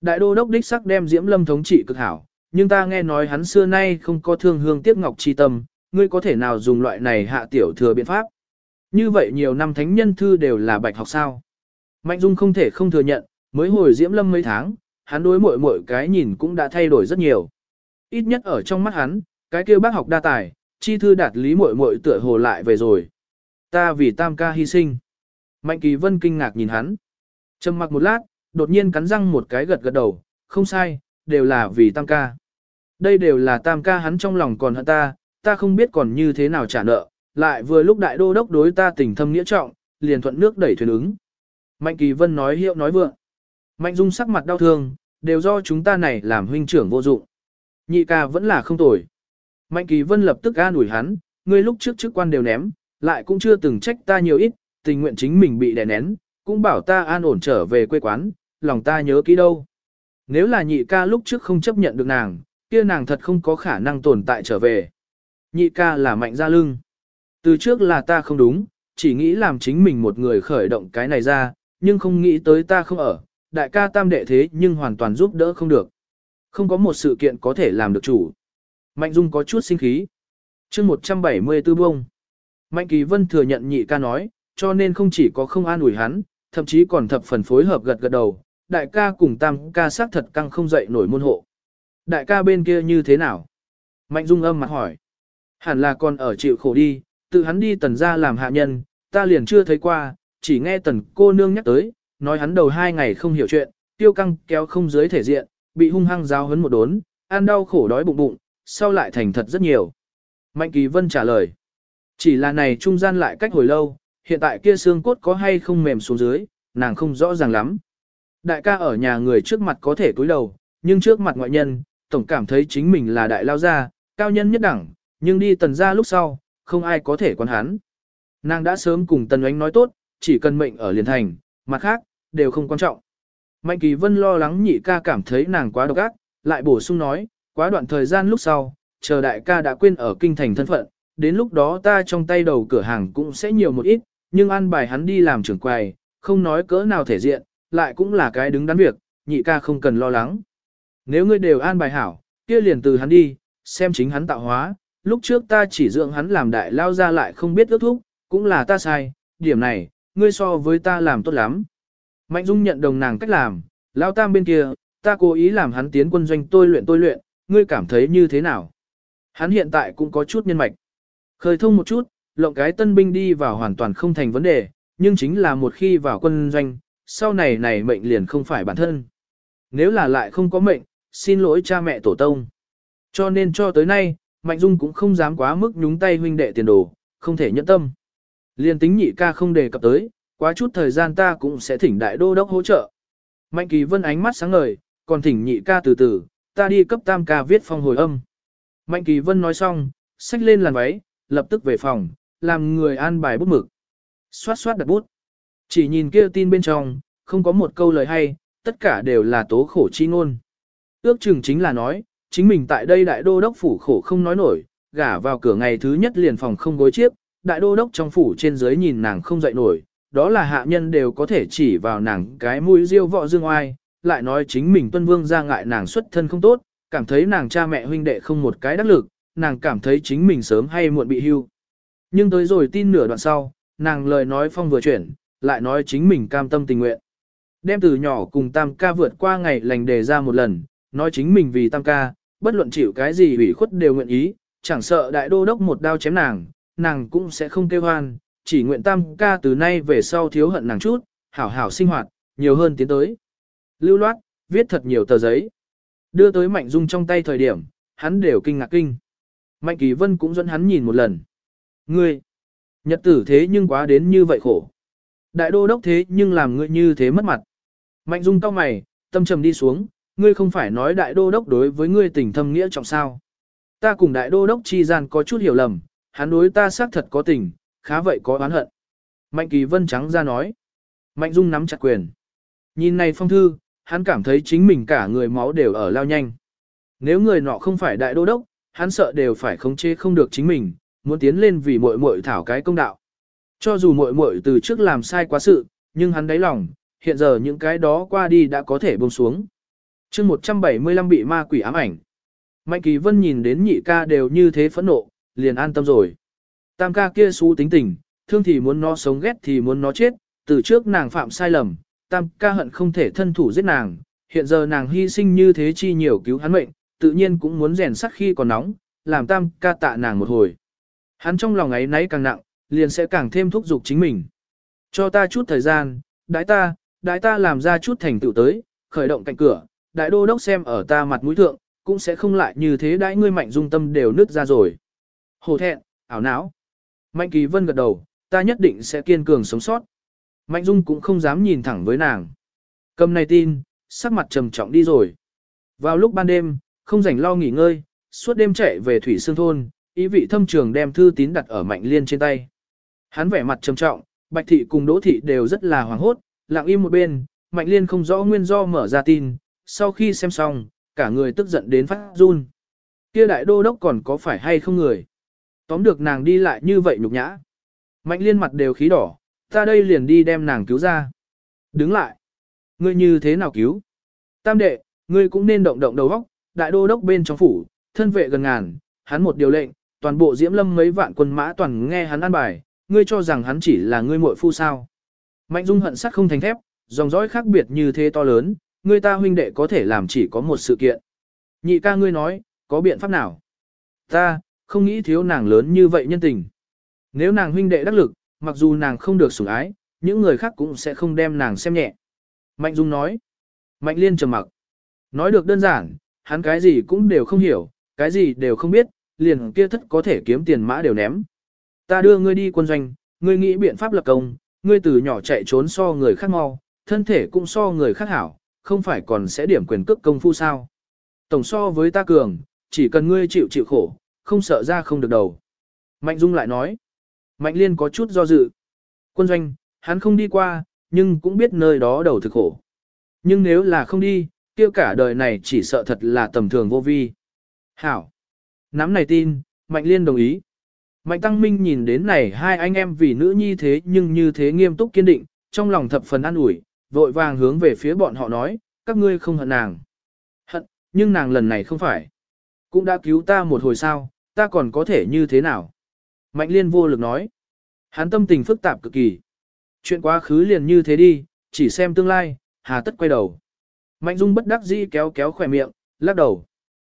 S1: Đại đô đốc đích sắc đem Diễm Lâm thống trị cực hảo, nhưng ta nghe nói hắn xưa nay không có thương hương tiếc ngọc chi tâm, ngươi có thể nào dùng loại này hạ tiểu thừa biện pháp. Như vậy nhiều năm thánh nhân thư đều là bạch học sao. Mạnh Dung không thể không thừa nhận, mới hồi Diễm Lâm mấy tháng, hắn đối mỗi mỗi cái nhìn cũng đã thay đổi rất nhiều. Ít nhất ở trong mắt hắn, cái kêu bác học đa tài, chi thư đạt lý muội muội tựa hồ lại về rồi. Ta vì tam ca hy sinh. Mạnh kỳ vân kinh ngạc nhìn hắn. Trầm mặc một lát, đột nhiên cắn răng một cái gật gật đầu, không sai, đều là vì tam ca. Đây đều là tam ca hắn trong lòng còn hận ta, ta không biết còn như thế nào trả nợ, lại vừa lúc đại đô đốc đối ta tình thâm nghĩa trọng, liền thuận nước đẩy thuyền ứng. Mạnh kỳ vân nói hiệu nói vượng. Mạnh dung sắc mặt đau thương, đều do chúng ta này làm huynh trưởng vô dụng. Nhị ca vẫn là không tồi. Mạnh kỳ vân lập tức an ủi hắn, ngươi lúc trước chức quan đều ném, lại cũng chưa từng trách ta nhiều ít, tình nguyện chính mình bị đè nén, cũng bảo ta an ổn trở về quê quán, lòng ta nhớ kỹ đâu. Nếu là nhị ca lúc trước không chấp nhận được nàng, kia nàng thật không có khả năng tồn tại trở về. Nhị ca là mạnh ra lưng. Từ trước là ta không đúng, chỉ nghĩ làm chính mình một người khởi động cái này ra, nhưng không nghĩ tới ta không ở, đại ca tam đệ thế nhưng hoàn toàn giúp đỡ không được. Không có một sự kiện có thể làm được chủ. Mạnh Dung có chút sinh khí. chương 174 bông. Mạnh Kỳ Vân thừa nhận nhị ca nói, cho nên không chỉ có không an ủi hắn, thậm chí còn thập phần phối hợp gật gật đầu. Đại ca cùng tam ca xác thật căng không dậy nổi môn hộ. Đại ca bên kia như thế nào? Mạnh Dung âm mặt hỏi. Hẳn là còn ở chịu khổ đi, tự hắn đi tần ra làm hạ nhân, ta liền chưa thấy qua, chỉ nghe tần cô nương nhắc tới, nói hắn đầu hai ngày không hiểu chuyện, tiêu căng kéo không dưới thể diện, bị hung hăng giáo hấn một đốn, ăn đau khổ đói bụng bụng, sau lại thành thật rất nhiều. Mạnh Kỳ Vân trả lời, chỉ là này trung gian lại cách hồi lâu, hiện tại kia xương cốt có hay không mềm xuống dưới, nàng không rõ ràng lắm. Đại ca ở nhà người trước mặt có thể cúi đầu, nhưng trước mặt ngoại nhân, tổng cảm thấy chính mình là đại lao gia, cao nhân nhất đẳng, nhưng đi tần gia lúc sau, không ai có thể quan hắn. Nàng đã sớm cùng tần oánh nói tốt, chỉ cần mệnh ở liền thành, mặt khác, đều không quan trọng. Mạnh Kỳ Vân lo lắng nhị ca cảm thấy nàng quá độc ác, lại bổ sung nói, quá đoạn thời gian lúc sau, chờ đại ca đã quên ở kinh thành thân phận, đến lúc đó ta trong tay đầu cửa hàng cũng sẽ nhiều một ít, nhưng an bài hắn đi làm trưởng quầy, không nói cỡ nào thể diện, lại cũng là cái đứng đắn việc, nhị ca không cần lo lắng. Nếu ngươi đều an bài hảo, kia liền từ hắn đi, xem chính hắn tạo hóa, lúc trước ta chỉ dưỡng hắn làm đại lao ra lại không biết ước thúc, cũng là ta sai, điểm này, ngươi so với ta làm tốt lắm. Mạnh Dung nhận đồng nàng cách làm, lao tam bên kia, ta cố ý làm hắn tiến quân doanh tôi luyện tôi luyện, ngươi cảm thấy như thế nào? Hắn hiện tại cũng có chút nhân mạch. Khởi thông một chút, lộng cái tân binh đi vào hoàn toàn không thành vấn đề, nhưng chính là một khi vào quân doanh, sau này này mệnh liền không phải bản thân. Nếu là lại không có mệnh, xin lỗi cha mẹ tổ tông. Cho nên cho tới nay, Mạnh Dung cũng không dám quá mức nhúng tay huynh đệ tiền đồ, không thể nhẫn tâm. Liên tính nhị ca không đề cập tới, quá chút thời gian ta cũng sẽ thỉnh đại đô đốc hỗ trợ. Mạnh Kỳ Vân ánh mắt sáng ngời, còn thỉnh nhị ca từ từ, ta đi cấp tam ca viết phong hồi âm. Mạnh Kỳ Vân nói xong, xách lên làn váy, lập tức về phòng, làm người an bài bút mực. Xoát xoát đặt bút. Chỉ nhìn kia tin bên trong, không có một câu lời hay, tất cả đều là tố khổ chi ngôn. Ước chừng chính là nói, chính mình tại đây đại đô đốc phủ khổ không nói nổi, gả vào cửa ngày thứ nhất liền phòng không gối chiếc, đại đô đốc trong phủ trên dưới nhìn nàng không dậy nổi, đó là hạ nhân đều có thể chỉ vào nàng cái mũi riêu vọ dương oai, lại nói chính mình tuân vương ra ngại nàng xuất thân không tốt, cảm thấy nàng cha mẹ huynh đệ không một cái đắc lực, nàng cảm thấy chính mình sớm hay muộn bị hưu. Nhưng tới rồi tin nửa đoạn sau, nàng lời nói phong vừa chuyển, lại nói chính mình cam tâm tình nguyện. Đem từ nhỏ cùng tam ca vượt qua ngày lành đề ra một lần, nói chính mình vì tam ca, bất luận chịu cái gì ủy khuất đều nguyện ý, chẳng sợ đại đô đốc một đao chém nàng, nàng cũng sẽ không kêu hoan, chỉ nguyện tam ca từ nay về sau thiếu hận nàng chút, hảo hảo sinh hoạt, nhiều hơn tiến tới. Lưu loát, viết thật nhiều tờ giấy. Đưa tới Mạnh Dung trong tay thời điểm, hắn đều kinh ngạc kinh. Mạnh Kỳ Vân cũng dẫn hắn nhìn một lần. Ngươi, nhật tử thế nhưng quá đến như vậy khổ. Đại đô đốc thế nhưng làm ngươi như thế mất mặt. Mạnh Dung cau mày, tâm trầm đi xuống, ngươi không phải nói đại đô đốc đối với ngươi tình thâm nghĩa trọng sao. Ta cùng đại đô đốc chi gian có chút hiểu lầm, hắn đối ta xác thật có tình, khá vậy có oán hận. Mạnh Kỳ Vân trắng ra nói. Mạnh Dung nắm chặt quyền. Nhìn này phong thư, hắn cảm thấy chính mình cả người máu đều ở lao nhanh. Nếu người nọ không phải đại đô đốc, hắn sợ đều phải khống chế không được chính mình, muốn tiến lên vì muội muội thảo cái công đạo. Cho dù muội muội từ trước làm sai quá sự, nhưng hắn đáy lòng, hiện giờ những cái đó qua đi đã có thể buông xuống chương 175 bị ma quỷ ám ảnh. Mạnh Kỳ Vân nhìn đến nhị ca đều như thế phẫn nộ, liền an tâm rồi. Tam ca kia xú tính tình, thương thì muốn nó sống ghét thì muốn nó chết, từ trước nàng phạm sai lầm, tam ca hận không thể thân thủ giết nàng, hiện giờ nàng hy sinh như thế chi nhiều cứu hắn mệnh, tự nhiên cũng muốn rèn sắt khi còn nóng, làm tam ca tạ nàng một hồi. Hắn trong lòng ấy nấy càng nặng, liền sẽ càng thêm thúc giục chính mình. Cho ta chút thời gian, đái ta, đái ta làm ra chút thành tựu tới, khởi động cạnh cửa, đại đô đốc xem ở ta mặt mũi thượng, cũng sẽ không lại như thế đãi ngươi mạnh dung tâm đều nứt ra rồi. Hổ thẹn, ảo não. Mạnh kỳ vân gật đầu, ta nhất định sẽ kiên cường sống sót. Mạnh dung cũng không dám nhìn thẳng với nàng. Cầm này tin, sắc mặt trầm trọng đi rồi. Vào lúc ban đêm, không rảnh lo nghỉ ngơi, suốt đêm chạy về thủy sương thôn, ý vị thâm trường đem thư tín đặt ở mạnh liên trên tay. Hắn vẻ mặt trầm trọng, bạch thị cùng đỗ thị đều rất là hoảng hốt, lặng im một bên, mạnh liên không rõ nguyên do mở ra tin, sau khi xem xong, cả người tức giận đến phát run. Kia đại đô đốc còn có phải hay không người? Tóm được nàng đi lại như vậy nhục nhã. Mạnh liên mặt đều khí đỏ, ta đây liền đi đem nàng cứu ra. Đứng lại. Ngươi như thế nào cứu? Tam đệ, ngươi cũng nên động động đầu óc, đại đô đốc bên trong phủ, thân vệ gần ngàn, hắn một điều lệnh, toàn bộ diễm lâm mấy vạn quân mã toàn nghe hắn an bài, ngươi cho rằng hắn chỉ là ngươi muội phu sao. Mạnh dung hận sắt không thành thép, dòng dõi khác biệt như thế to lớn, ngươi ta huynh đệ có thể làm chỉ có một sự kiện. Nhị ca ngươi nói, có biện pháp nào? Ta, không nghĩ thiếu nàng lớn như vậy nhân tình. Nếu nàng huynh đệ đắc lực, mặc dù nàng không được sủng ái, những người khác cũng sẽ không đem nàng xem nhẹ. Mạnh Dung nói. Mạnh Liên trầm mặc. Nói được đơn giản, hắn cái gì cũng đều không hiểu, cái gì đều không biết, liền kia thất có thể kiếm tiền mã đều ném. Ta đưa ngươi đi quân doanh, ngươi nghĩ biện pháp lập công, ngươi từ nhỏ chạy trốn so người khác mau, thân thể cũng so người khác hảo, không phải còn sẽ điểm quyền cước công phu sao. Tổng so với ta cường, chỉ cần ngươi chịu chịu khổ, không sợ ra không được đầu. Mạnh Dung lại nói. Mạnh Liên có chút do dự. Quân doanh, hắn không đi qua, nhưng cũng biết nơi đó đầu thực khổ. Nhưng nếu là không đi, kia cả đời này chỉ sợ thật là tầm thường vô vi. Hảo. Nắm này tin, Mạnh Liên đồng ý. Mạnh Tăng Minh nhìn đến này hai anh em vì nữ nhi thế nhưng như thế nghiêm túc kiên định, trong lòng thập phần an ủi, vội vàng hướng về phía bọn họ nói, các ngươi không hận nàng. Hận, nhưng nàng lần này không phải. Cũng đã cứu ta một hồi sao, ta còn có thể như thế nào? Mạnh liên vô lực nói. Hắn tâm tình phức tạp cực kỳ. Chuyện quá khứ liền như thế đi, chỉ xem tương lai, hà tất quay đầu. Mạnh dung bất đắc dĩ kéo kéo khỏe miệng, lắc đầu.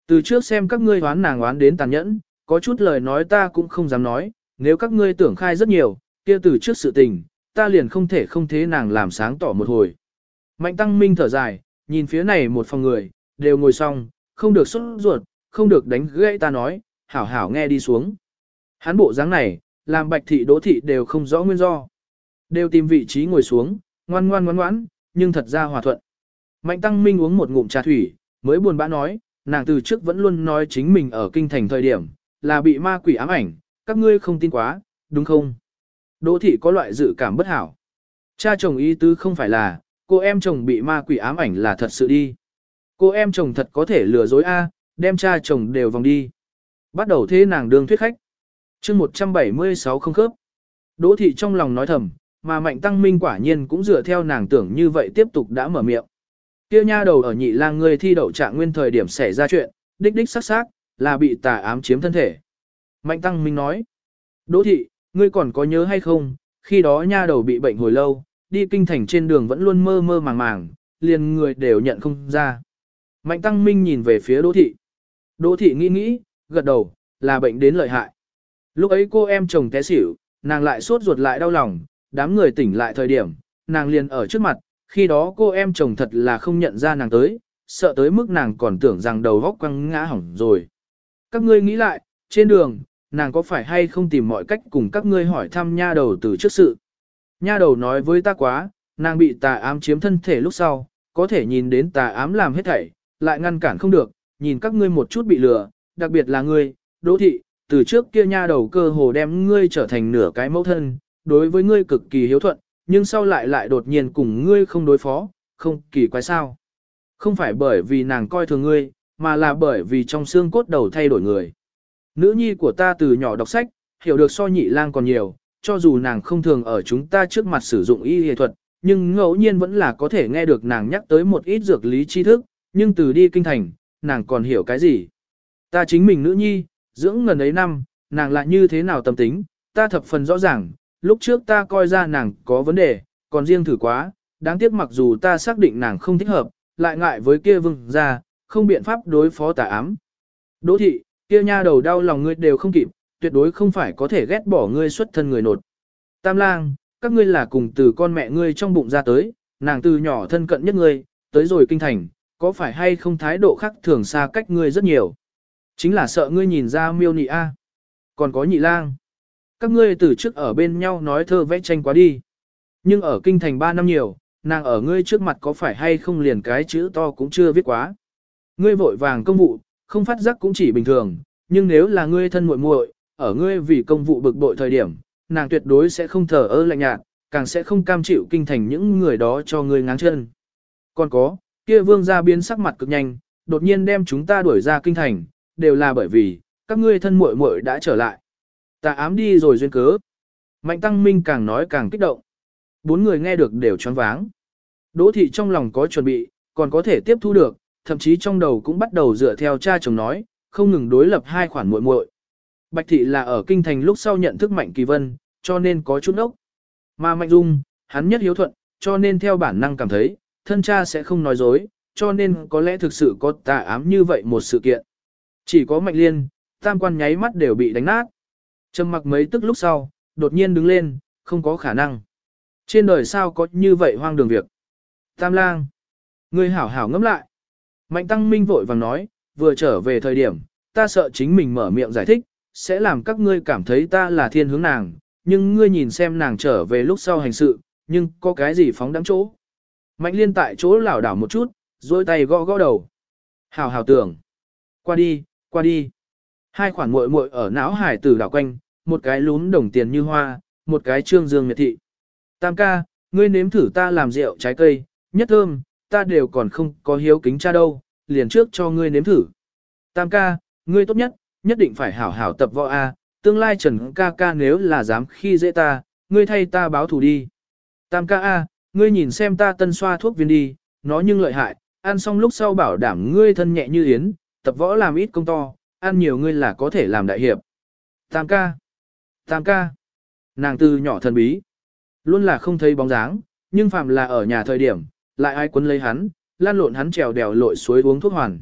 S1: Từ trước xem các ngươi hoán nàng oán đến tàn nhẫn, có chút lời nói ta cũng không dám nói, nếu các ngươi tưởng khai rất nhiều, kia từ trước sự tình, ta liền không thể không thế nàng làm sáng tỏ một hồi. Mạnh tăng minh thở dài, nhìn phía này một phòng người, đều ngồi xong, không được xuất ruột, không được đánh gãy ta nói, hảo hảo nghe đi xuống. Hán bộ dáng này, làm bạch thị đỗ thị đều không rõ nguyên do. Đều tìm vị trí ngồi xuống, ngoan ngoan ngoan ngoãn, nhưng thật ra hòa thuận. Mạnh tăng minh uống một ngụm trà thủy, mới buồn bã nói, nàng từ trước vẫn luôn nói chính mình ở kinh thành thời điểm, là bị ma quỷ ám ảnh, các ngươi không tin quá, đúng không? Đỗ thị có loại dự cảm bất hảo. Cha chồng ý tứ không phải là, cô em chồng bị ma quỷ ám ảnh là thật sự đi. Cô em chồng thật có thể lừa dối a, đem cha chồng đều vòng đi. Bắt đầu thế nàng đương thuyết khách. chương 176 không khớp. Đỗ thị trong lòng nói thầm, mà mạnh tăng minh quả nhiên cũng dựa theo nàng tưởng như vậy tiếp tục đã mở miệng. Kia nha đầu ở nhị lang ngươi thi đậu trạng nguyên thời điểm xảy ra chuyện, đích đích sắc sắc, là bị tà ám chiếm thân thể. Mạnh tăng minh nói. Đỗ thị, ngươi còn có nhớ hay không, khi đó nha đầu bị bệnh hồi lâu, đi kinh thành trên đường vẫn luôn mơ mơ màng màng, liền người đều nhận không ra. Mạnh tăng minh nhìn về phía đỗ thị. Đỗ thị nghĩ nghĩ, gật đầu, là bệnh đến lợi hại. Lúc ấy cô em chồng té xỉu, nàng lại sốt ruột lại đau lòng, đám người tỉnh lại thời điểm, nàng liền ở trước mặt, khi đó cô em chồng thật là không nhận ra nàng tới, sợ tới mức nàng còn tưởng rằng đầu góc quăng ngã hỏng rồi. Các ngươi nghĩ lại, trên đường, nàng có phải hay không tìm mọi cách cùng các ngươi hỏi thăm nha đầu từ trước sự. Nha đầu nói với ta quá, nàng bị tà ám chiếm thân thể lúc sau, có thể nhìn đến tà ám làm hết thảy, lại ngăn cản không được, nhìn các ngươi một chút bị lừa, đặc biệt là ngươi, đỗ thị, từ trước kia nha đầu cơ hồ đem ngươi trở thành nửa cái mẫu thân, đối với ngươi cực kỳ hiếu thuận, nhưng sau lại lại đột nhiên cùng ngươi không đối phó, không kỳ quái sao. Không phải bởi vì nàng coi thường ngươi, mà là bởi vì trong xương cốt đầu thay đổi người. Nữ nhi của ta từ nhỏ đọc sách, hiểu được so nhị lang còn nhiều, cho dù nàng không thường ở chúng ta trước mặt sử dụng y y thuật, nhưng ngẫu nhiên vẫn là có thể nghe được nàng nhắc tới một ít dược lý tri thức, nhưng từ đi kinh thành, nàng còn hiểu cái gì. Ta chính mình nữ nhi, dưỡng ngần ấy năm, nàng lại như thế nào tâm tính, ta thập phần rõ ràng, lúc trước ta coi ra nàng có vấn đề, còn riêng thử quá, đáng tiếc mặc dù ta xác định nàng không thích hợp, lại ngại với kia vương ra, không biện pháp đối phó tà ám. Đỗ thị, kia nha đầu đau lòng ngươi đều không kịp, tuyệt đối không phải có thể ghét bỏ ngươi xuất thân người nột. Tam lang, các ngươi là cùng từ con mẹ ngươi trong bụng ra tới, nàng từ nhỏ thân cận nhất ngươi, tới rồi kinh thành, có phải hay không thái độ khác thường xa cách ngươi rất nhiều. Chính là sợ ngươi nhìn ra miêu nị a. Còn có nhị lang. Các ngươi từ trước ở bên nhau nói thơ vẽ tranh quá đi. Nhưng ở kinh thành 3 năm nhiều, nàng ở ngươi trước mặt có phải hay không liền cái chữ to cũng chưa viết quá. Ngươi vội vàng công vụ, không phát giác cũng chỉ bình thường, nhưng nếu là ngươi thân muội muội, ở ngươi vì công vụ bực bội thời điểm, nàng tuyệt đối sẽ không thờ ơ lạnh nhạt, càng sẽ không cam chịu kinh thành những người đó cho ngươi ngáng chân. Còn có, kia vương gia biến sắc mặt cực nhanh, đột nhiên đem chúng ta đuổi ra kinh thành, đều là bởi vì, các ngươi thân muội muội đã trở lại. Ta ám đi rồi duyên cớ. Mạnh tăng minh càng nói càng kích động. Bốn người nghe được đều choáng váng. Đỗ thị trong lòng có chuẩn bị, còn có thể tiếp thu được, thậm chí trong đầu cũng bắt đầu dựa theo cha chồng nói, không ngừng đối lập hai khoản muội muội. Bạch thị là ở kinh thành lúc sau nhận thức Mạnh Kỳ Vân, cho nên có chút ốc. Mà Mạnh Dung, hắn nhất hiếu thuận, cho nên theo bản năng cảm thấy, thân cha sẽ không nói dối, cho nên có lẽ thực sự có tà ám như vậy một sự kiện. Chỉ có Mạnh Liên, tam quan nháy mắt đều bị đánh nát. Trầm mặc mấy tức lúc sau, đột nhiên đứng lên, không có khả năng. Trên đời sao có như vậy hoang đường việc. Tam lang. Ngươi hảo hảo ngẫm lại. Mạnh tăng minh vội vàng nói, vừa trở về thời điểm, ta sợ chính mình mở miệng giải thích, sẽ làm các ngươi cảm thấy ta là thiên hướng nàng, nhưng ngươi nhìn xem nàng trở về lúc sau hành sự, nhưng có cái gì phóng đắm chỗ. Mạnh liên tại chỗ lảo đảo một chút, dôi tay gõ gõ đầu. hào hào tưởng. Qua đi, qua đi. Hai khoản muội muội ở não hải tử đảo quanh, một cái lún đồng tiền như hoa, một cái trương dương miệt thị. Tam ca, ngươi nếm thử ta làm rượu trái cây, nhất thơm, ta đều còn không có hiếu kính cha đâu, liền trước cho ngươi nếm thử. Tam ca, ngươi tốt nhất, nhất định phải hảo hảo tập võ A, tương lai trần ca ca nếu là dám khi dễ ta, ngươi thay ta báo thù đi. Tam ca A, ngươi nhìn xem ta tân xoa thuốc viên đi, nó nhưng lợi hại, ăn xong lúc sau bảo đảm ngươi thân nhẹ như yến, tập võ làm ít công to, ăn nhiều ngươi là có thể làm đại hiệp. Tam ca, tam ca, nàng từ nhỏ thần bí, luôn là không thấy bóng dáng, nhưng phạm là ở nhà thời điểm, lại ai quấn lấy hắn, lan lộn hắn trèo đèo lội suối uống thuốc hoàn.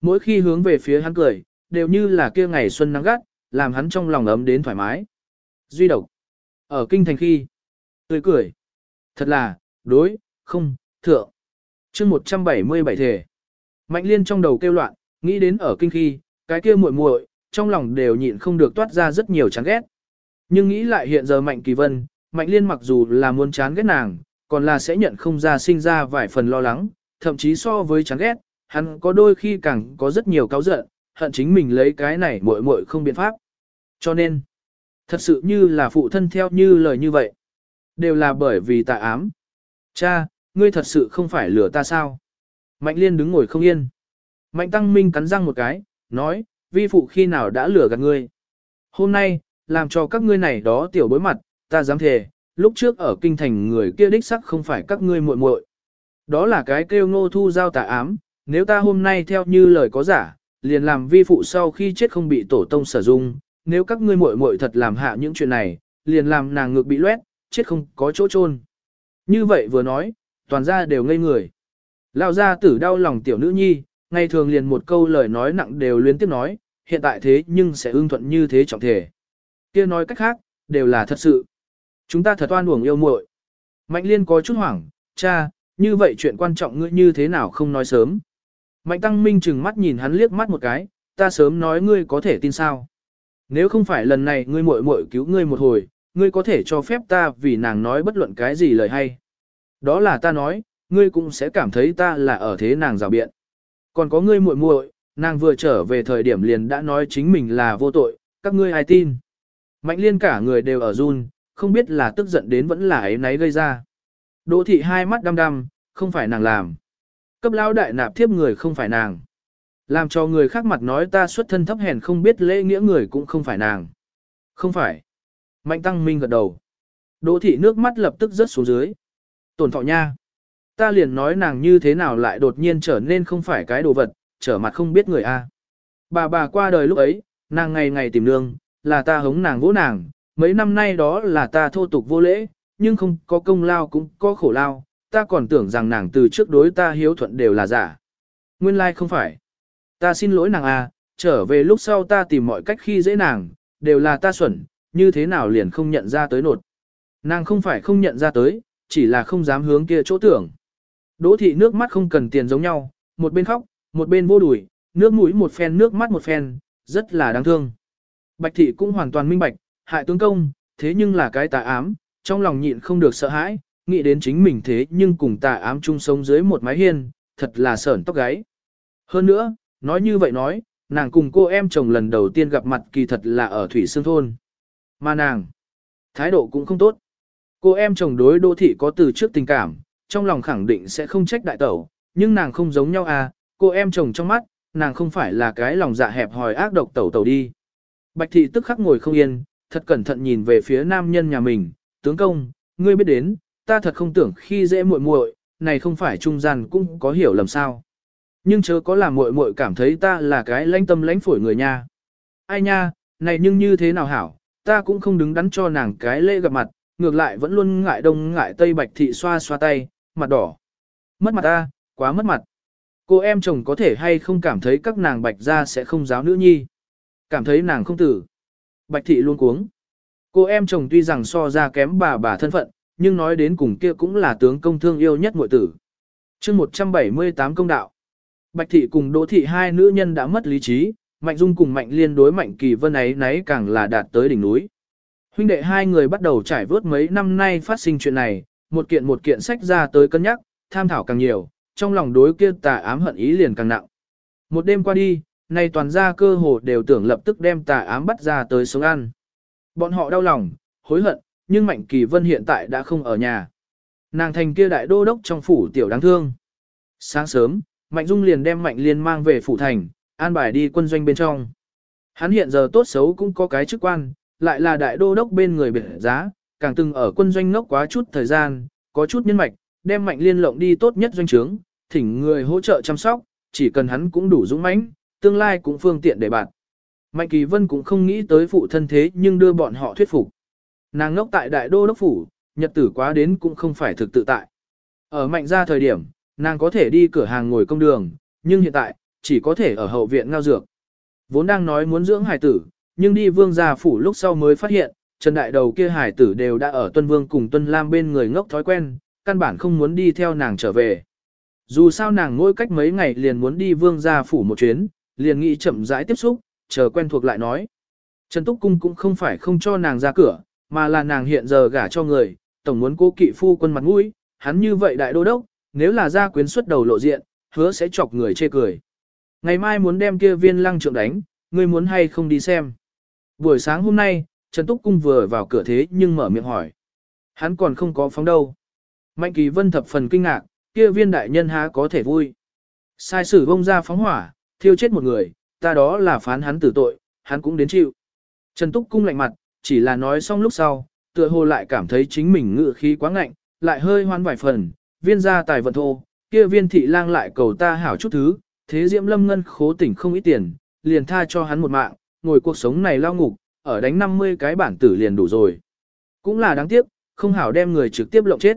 S1: Mỗi khi hướng về phía hắn cười, đều như là kia ngày xuân nắng gắt, làm hắn trong lòng ấm đến thoải mái. Duy độc. Ở kinh thành khi. Tươi cười. Thật là, đối, không, thượng. chương 177 thể. Mạnh liên trong đầu kêu loạn, nghĩ đến ở kinh khi, cái kia muội muội trong lòng đều nhịn không được toát ra rất nhiều chán ghét. Nhưng nghĩ lại hiện giờ Mạnh Kỳ Vân, Mạnh Liên mặc dù là muốn chán ghét nàng, còn là sẽ nhận không ra sinh ra vài phần lo lắng, thậm chí so với chán ghét, hắn có đôi khi càng có rất nhiều cáo giận, hận chính mình lấy cái này muội muội không biện pháp. Cho nên, thật sự như là phụ thân theo như lời như vậy. Đều là bởi vì tà ám. Cha, ngươi thật sự không phải lừa ta sao? Mạnh liên đứng ngồi không yên. Mạnh tăng minh cắn răng một cái, nói, vi phụ khi nào đã lừa gạt ngươi. Hôm nay, làm cho các ngươi này đó tiểu bối mặt, ta dám thề, lúc trước ở kinh thành người kia đích sắc không phải các ngươi muội muội. Đó là cái kêu ngô thu giao tà ám, nếu ta hôm nay theo như lời có giả, liền làm vi phụ sau khi chết không bị tổ tông sử dụng, nếu các ngươi muội muội thật làm hạ những chuyện này, liền làm nàng ngược bị loét, chết không có chỗ chôn. Như vậy vừa nói, toàn gia đều ngây người. Lão gia tử đau lòng tiểu nữ nhi, ngày thường liền một câu lời nói nặng đều liên tiếp nói, hiện tại thế nhưng sẽ ưng thuận như thế trọng thể. Kia nói cách khác, đều là thật sự. Chúng ta thật oan uổng yêu muội. Mạnh liên có chút hoảng, cha, như vậy chuyện quan trọng ngươi như thế nào không nói sớm. Mạnh tăng minh chừng mắt nhìn hắn liếc mắt một cái, ta sớm nói ngươi có thể tin sao. Nếu không phải lần này ngươi muội muội cứu ngươi một hồi, ngươi có thể cho phép ta vì nàng nói bất luận cái gì lời hay. Đó là ta nói, ngươi cũng sẽ cảm thấy ta là ở thế nàng rào biện. Còn có ngươi muội muội, nàng vừa trở về thời điểm liền đã nói chính mình là vô tội, các ngươi ai tin. Mạnh liên cả người đều ở run, không biết là tức giận đến vẫn là ấy náy gây ra. Đỗ thị hai mắt đăm đăm, không phải nàng làm. Cấp lão đại nạp thiếp người không phải nàng. Làm cho người khác mặt nói ta xuất thân thấp hèn không biết lễ nghĩa người cũng không phải nàng. Không phải. Mạnh tăng minh gật đầu. Đỗ thị nước mắt lập tức rớt xuống dưới. Tổn thọ nha. Ta liền nói nàng như thế nào lại đột nhiên trở nên không phải cái đồ vật, trở mặt không biết người a. Bà bà qua đời lúc ấy, nàng ngày ngày tìm nương, là ta hống nàng vỗ nàng, mấy năm nay đó là ta thô tục vô lễ, nhưng không có công lao cũng có khổ lao, ta còn tưởng rằng nàng từ trước đối ta hiếu thuận đều là giả. Nguyên lai like không phải. Ta xin lỗi nàng a, trở về lúc sau ta tìm mọi cách khi dễ nàng, đều là ta xuẩn, như thế nào liền không nhận ra tới nột. Nàng không phải không nhận ra tới, chỉ là không dám hướng kia chỗ tưởng. Đỗ thị nước mắt không cần tiền giống nhau, một bên khóc, một bên vô đùi, nước mũi một phen nước mắt một phen, rất là đáng thương. Bạch thị cũng hoàn toàn minh bạch, hại tướng công, thế nhưng là cái tà ám, trong lòng nhịn không được sợ hãi, nghĩ đến chính mình thế nhưng cùng tà ám chung sống dưới một mái hiên, thật là sởn tóc gáy. Hơn nữa, nói như vậy nói, nàng cùng cô em chồng lần đầu tiên gặp mặt kỳ thật là ở Thủy Sương Thôn. Mà nàng, thái độ cũng không tốt. Cô em chồng đối đô thị có từ trước tình cảm, trong lòng khẳng định sẽ không trách đại tẩu, nhưng nàng không giống nhau à, cô em chồng trong mắt, nàng không phải là cái lòng dạ hẹp hòi ác độc tẩu tẩu đi. Bạch thị tức khắc ngồi không yên, thật cẩn thận nhìn về phía nam nhân nhà mình, tướng công, ngươi biết đến, ta thật không tưởng khi dễ muội muội, này không phải trung gian cũng có hiểu lầm sao. Nhưng chớ có làm muội muội cảm thấy ta là cái lãnh tâm lãnh phổi người nha. Ai nha, này nhưng như thế nào hảo, ta cũng không đứng đắn cho nàng cái lễ gặp mặt, ngược lại vẫn luôn ngại đông ngại tây bạch thị xoa xoa tay, mặt đỏ. Mất mặt ta, quá mất mặt. Cô em chồng có thể hay không cảm thấy các nàng bạch ra sẽ không giáo nữ nhi. Cảm thấy nàng không tử. Bạch thị luôn cuống. Cô em chồng tuy rằng so ra kém bà bà thân phận, nhưng nói đến cùng kia cũng là tướng công thương yêu nhất muội tử. chương 178 công đạo. Bạch thị cùng đỗ thị hai nữ nhân đã mất lý trí, Mạnh Dung cùng Mạnh Liên đối Mạnh Kỳ Vân ấy nấy càng là đạt tới đỉnh núi. Huynh đệ hai người bắt đầu trải vớt mấy năm nay phát sinh chuyện này, một kiện một kiện sách ra tới cân nhắc, tham thảo càng nhiều, trong lòng đối kia tà ám hận ý liền càng nặng. Một đêm qua đi, nay toàn gia cơ hồ đều tưởng lập tức đem tà ám bắt ra tới sống ăn. Bọn họ đau lòng, hối hận, nhưng Mạnh Kỳ Vân hiện tại đã không ở nhà. Nàng thành kia đại đô đốc trong phủ tiểu đáng thương. Sáng sớm, Mạnh Dung liền đem Mạnh Liên mang về phủ thành, an bài đi quân doanh bên trong. Hắn hiện giờ tốt xấu cũng có cái chức quan, lại là đại đô đốc bên người biệt giá, càng từng ở quân doanh ngốc quá chút thời gian, có chút nhân mạch, đem mạnh liên lộng đi tốt nhất doanh trướng, thỉnh người hỗ trợ chăm sóc, chỉ cần hắn cũng đủ dũng mãnh, tương lai cũng phương tiện để bạn. Mạnh Kỳ Vân cũng không nghĩ tới phụ thân thế nhưng đưa bọn họ thuyết phục. Nàng ngốc tại đại đô đốc phủ, nhật tử quá đến cũng không phải thực tự tại. Ở mạnh ra thời điểm, nàng có thể đi cửa hàng ngồi công đường, nhưng hiện tại, chỉ có thể ở hậu viện ngao dược. Vốn đang nói muốn dưỡng hải tử, nhưng đi vương gia phủ lúc sau mới phát hiện, Trần Đại Đầu kia hải tử đều đã ở Tuân Vương cùng Tuân Lam bên người ngốc thói quen, căn bản không muốn đi theo nàng trở về. Dù sao nàng ngôi cách mấy ngày liền muốn đi vương gia phủ một chuyến, liền nghĩ chậm rãi tiếp xúc, chờ quen thuộc lại nói. Trần Túc Cung cũng không phải không cho nàng ra cửa, mà là nàng hiện giờ gả cho người, tổng muốn cố kỵ phu quân mặt mũi, hắn như vậy đại đô đốc, nếu là ra quyến xuất đầu lộ diện, hứa sẽ chọc người chê cười. Ngày mai muốn đem kia viên lăng trượng đánh, ngươi muốn hay không đi xem. Buổi sáng hôm nay, Trần Túc Cung vừa vào cửa thế nhưng mở miệng hỏi. Hắn còn không có phóng đâu. Mạnh Kỳ Vân thập phần kinh ngạc, kia viên đại nhân há có thể vui. Sai sử bông ra phóng hỏa, thiêu chết một người, ta đó là phán hắn tử tội, hắn cũng đến chịu. Trần Túc Cung lạnh mặt, chỉ là nói xong lúc sau, tựa hồ lại cảm thấy chính mình ngự khí quá ngạnh, lại hơi hoan vài phần, viên gia tài vận thô, kia viên thị lang lại cầu ta hảo chút thứ, thế diễm lâm ngân khố tỉnh không ít tiền, liền tha cho hắn một mạng, ngồi cuộc sống này lao ngục, ở đánh 50 cái bản tử liền đủ rồi. Cũng là đáng tiếc, không hảo đem người trực tiếp lộng chết.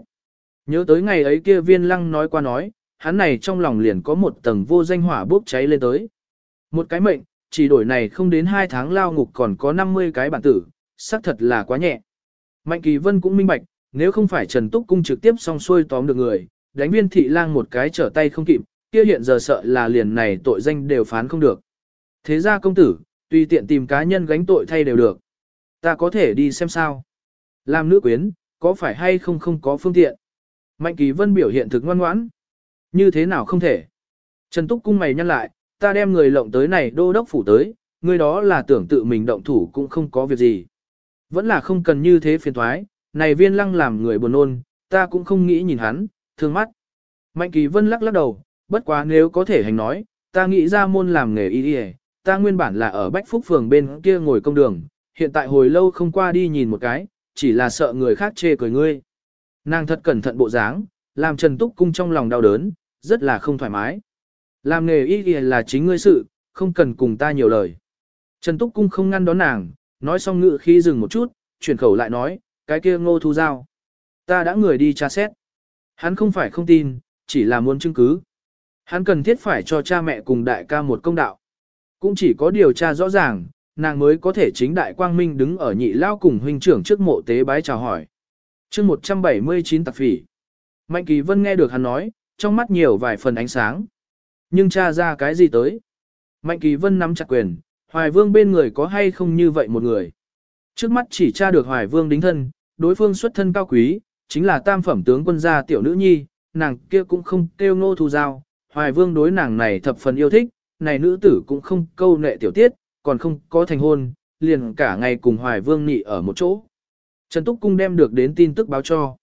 S1: Nhớ tới ngày ấy kia viên lăng nói qua nói, hắn này trong lòng liền có một tầng vô danh hỏa bốc cháy lên tới. Một cái mệnh, chỉ đổi này không đến 2 tháng lao ngục còn có 50 cái bản tử, xác thật là quá nhẹ. Mạnh Kỳ Vân cũng minh bạch, nếu không phải Trần Túc Cung trực tiếp song xuôi tóm được người, đánh viên thị lang một cái trở tay không kịp, kia hiện giờ sợ là liền này tội danh đều phán không được. Thế ra công tử, tùy tiện tìm cá nhân gánh tội thay đều được. Ta có thể đi xem sao. Làm nữ quyến, có phải hay không không có phương tiện. Mạnh Kỳ Vân biểu hiện thực ngoan ngoãn. Như thế nào không thể. Trần Túc Cung mày nhăn lại, ta đem người lộng tới này đô đốc phủ tới, người đó là tưởng tự mình động thủ cũng không có việc gì. Vẫn là không cần như thế phiền thoái, này viên lăng làm người buồn nôn, ta cũng không nghĩ nhìn hắn, thương mắt. Mạnh Kỳ Vân lắc lắc đầu, bất quá nếu có thể hành nói, ta nghĩ ra môn làm nghề y đi ta nguyên bản là ở Bách Phúc Phường bên kia ngồi công đường, hiện tại hồi lâu không qua đi nhìn một cái, chỉ là sợ người khác chê cười ngươi. Nàng thật cẩn thận bộ dáng, làm Trần Túc Cung trong lòng đau đớn, rất là không thoải mái. Làm nghề y y là chính ngươi sự, không cần cùng ta nhiều lời. Trần Túc Cung không ngăn đón nàng, nói xong ngự khi dừng một chút, chuyển khẩu lại nói, cái kia ngô thu giao. Ta đã người đi tra xét. Hắn không phải không tin, chỉ là muốn chứng cứ. Hắn cần thiết phải cho cha mẹ cùng đại ca một công đạo. Cũng chỉ có điều tra rõ ràng, nàng mới có thể chính đại quang minh đứng ở nhị lao cùng huynh trưởng trước mộ tế bái chào hỏi. chương 179 tạp phỉ. Mạnh Kỳ Vân nghe được hắn nói, trong mắt nhiều vài phần ánh sáng. Nhưng cha ra cái gì tới? Mạnh Kỳ Vân nắm chặt quyền, Hoài Vương bên người có hay không như vậy một người? Trước mắt chỉ tra được Hoài Vương đính thân, đối phương xuất thân cao quý, chính là tam phẩm tướng quân gia tiểu nữ nhi, nàng kia cũng không kêu ngô thu giao. Hoài Vương đối nàng này thập phần yêu thích, này nữ tử cũng không câu nệ tiểu tiết, còn không có thành hôn, liền cả ngày cùng Hoài Vương nị ở một chỗ. Trần Túc Cung đem được đến tin tức báo cho.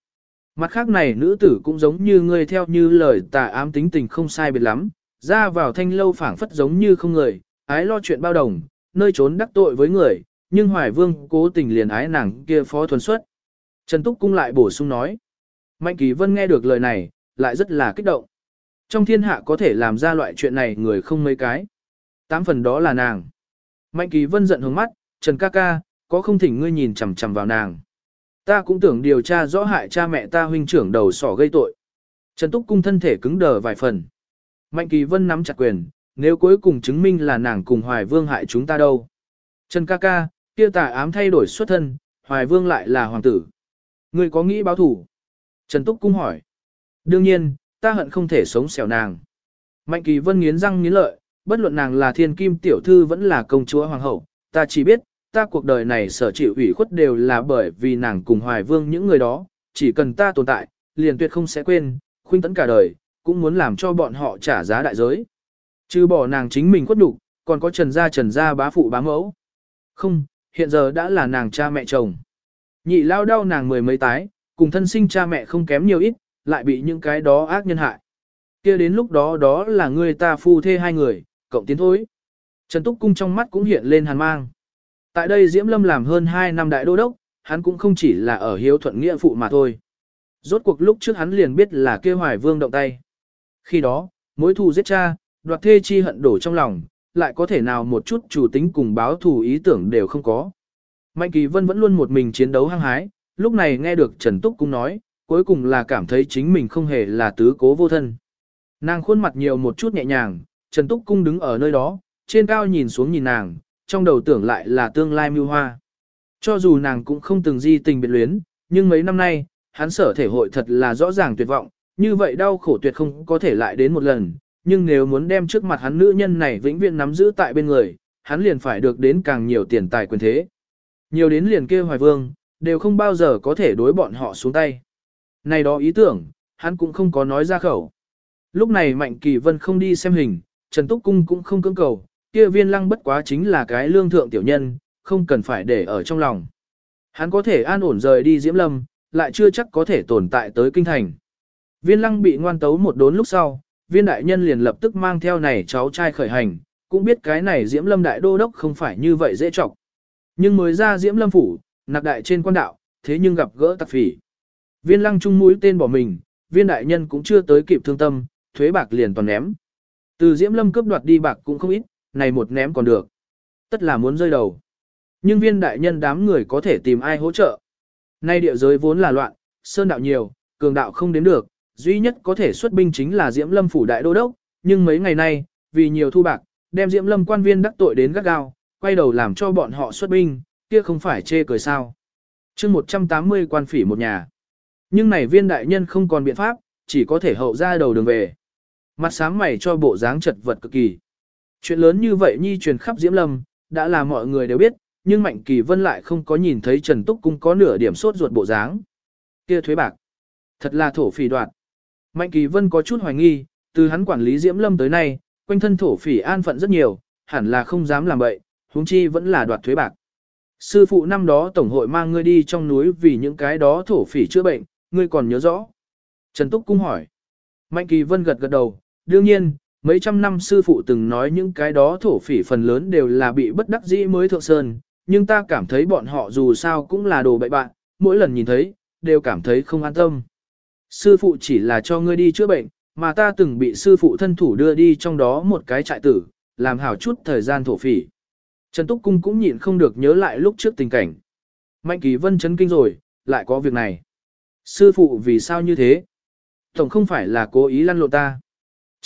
S1: Mặt khác này nữ tử cũng giống như ngươi theo như lời tà ám tính tình không sai biệt lắm, ra vào thanh lâu phảng phất giống như không người, ái lo chuyện bao đồng, nơi trốn đắc tội với người, nhưng Hoài Vương cố tình liền ái nàng kia phó thuần xuất. Trần Túc Cung lại bổ sung nói. Mạnh Kỳ Vân nghe được lời này, lại rất là kích động. Trong thiên hạ có thể làm ra loại chuyện này người không mấy cái. Tám phần đó là nàng. Mạnh Kỳ Vân giận hướng mắt, Trần ca ca, có không thỉnh ngươi nhìn chằm chằm vào nàng. Ta cũng tưởng điều tra rõ hại cha mẹ ta huynh trưởng đầu sỏ gây tội. Trần Túc Cung thân thể cứng đờ vài phần. Mạnh Kỳ Vân nắm chặt quyền, nếu cuối cùng chứng minh là nàng cùng Hoài Vương hại chúng ta đâu. Trần ca ca, kia tà ám thay đổi xuất thân, Hoài Vương lại là hoàng tử. Ngươi có nghĩ báo thủ? Trần Túc Cung hỏi. Đương nhiên, ta hận không thể sống xẻo nàng. Mạnh Kỳ Vân nghiến răng nghiến lợi, bất luận nàng là thiên kim tiểu thư vẫn là công chúa hoàng hậu, ta chỉ biết, ta cuộc đời này sở chịu ủy khuất đều là bởi vì nàng cùng Hoài Vương những người đó, chỉ cần ta tồn tại, liền tuyệt không sẽ quên, khuynh tấn cả đời, cũng muốn làm cho bọn họ trả giá đại giới. Chứ bỏ nàng chính mình khuất đủ, còn có trần gia trần gia bá phụ bá mẫu. Không, hiện giờ đã là nàng cha mẹ chồng. Nhị lao đau nàng mười mấy tái, cùng thân sinh cha mẹ không kém nhiều ít, lại bị những cái đó ác nhân hại. kia đến lúc đó đó là người ta phu thê hai người, cộng tiến thối. Trần Túc Cung trong mắt cũng hiện lên hàn mang. Tại đây Diễm Lâm làm hơn 2 năm đại đô đốc, hắn cũng không chỉ là ở hiếu thuận nghĩa phụ mà thôi. Rốt cuộc lúc trước hắn liền biết là kêu hoài vương động tay. Khi đó, mối thù giết cha, đoạt thê chi hận đổ trong lòng, lại có thể nào một chút chủ tính cùng báo thù ý tưởng đều không có. Mạnh Kỳ Vân vẫn luôn một mình chiến đấu hăng hái, lúc này nghe được Trần Túc Cung nói, cuối cùng là cảm thấy chính mình không hề là tứ cố vô thân. Nàng khuôn mặt nhiều một chút nhẹ nhàng, Trần Túc Cung đứng ở nơi đó, trên cao nhìn xuống nhìn nàng, trong đầu tưởng lại là tương lai mưu hoa. Cho dù nàng cũng không từng di tình biệt luyến, nhưng mấy năm nay, hắn sở thể hội thật là rõ ràng tuyệt vọng, như vậy đau khổ tuyệt không có thể lại đến một lần, nhưng nếu muốn đem trước mặt hắn nữ nhân này vĩnh viễn nắm giữ tại bên người, hắn liền phải được đến càng nhiều tiền tài quyền thế. Nhiều đến liền kêu hoài vương, đều không bao giờ có thể đối bọn họ xuống tay. Này đó ý tưởng, hắn cũng không có nói ra khẩu. Lúc này Mạnh Kỳ Vân không đi xem hình, Trần Túc Cung cũng không cưỡng cầu, kia viên lăng bất quá chính là cái lương thượng tiểu nhân, không cần phải để ở trong lòng. Hắn có thể an ổn rời đi Diễm Lâm, lại chưa chắc có thể tồn tại tới kinh thành. Viên lăng bị ngoan tấu một đốn lúc sau, viên đại nhân liền lập tức mang theo này cháu trai khởi hành, cũng biết cái này Diễm Lâm đại đô đốc không phải như vậy dễ trọng. Nhưng mới ra Diễm Lâm phủ, nạc đại trên quan đạo, thế nhưng gặp gỡ tặc phỉ. Viên lăng trung mũi tên bỏ mình, viên đại nhân cũng chưa tới kịp thương tâm, thuế bạc liền toàn ném. Từ Diễm Lâm cướp đoạt đi bạc cũng không ít, này một ném còn được. Tất là muốn rơi đầu. Nhưng viên đại nhân đám người có thể tìm ai hỗ trợ. Nay địa giới vốn là loạn, sơn đạo nhiều, cường đạo không đến được, duy nhất có thể xuất binh chính là Diễm Lâm phủ đại đô đốc, nhưng mấy ngày nay, vì nhiều thu bạc, đem Diễm Lâm quan viên đắc tội đến gắt gao, quay đầu làm cho bọn họ xuất binh, kia không phải chê cười sao. chương 180 quan phỉ một nhà. Nhưng này viên đại nhân không còn biện pháp, chỉ có thể hậu ra đầu đường về. Mặt sáng mày cho bộ dáng chật vật cực kỳ. Chuyện lớn như vậy nhi truyền khắp Diễm Lâm, đã là mọi người đều biết, nhưng Mạnh Kỳ Vân lại không có nhìn thấy Trần Túc Cung có nửa điểm sốt ruột bộ dáng. Kia thuế bạc. Thật là thổ phỉ đoạt. Mạnh Kỳ Vân có chút hoài nghi, từ hắn quản lý Diễm Lâm tới nay, quanh thân thổ phỉ an phận rất nhiều, hẳn là không dám làm bậy, huống chi vẫn là đoạt thuế bạc. Sư phụ năm đó tổng hội mang ngươi đi trong núi vì những cái đó thổ phỉ chữa bệnh, ngươi còn nhớ rõ. Trần Túc Cung hỏi. Mạnh Kỳ Vân gật gật đầu, đương nhiên, mấy trăm năm sư phụ từng nói những cái đó thổ phỉ phần lớn đều là bị bất đắc dĩ mới thượng sơn, nhưng ta cảm thấy bọn họ dù sao cũng là đồ bậy bạn, mỗi lần nhìn thấy, đều cảm thấy không an tâm. Sư phụ chỉ là cho ngươi đi chữa bệnh, mà ta từng bị sư phụ thân thủ đưa đi trong đó một cái trại tử, làm hảo chút thời gian thổ phỉ. Trần Túc Cung cũng nhịn không được nhớ lại lúc trước tình cảnh. Mạnh Kỳ Vân chấn kinh rồi, lại có việc này. Sư phụ vì sao như thế? Tổng không phải là cố ý lăn lộn ta.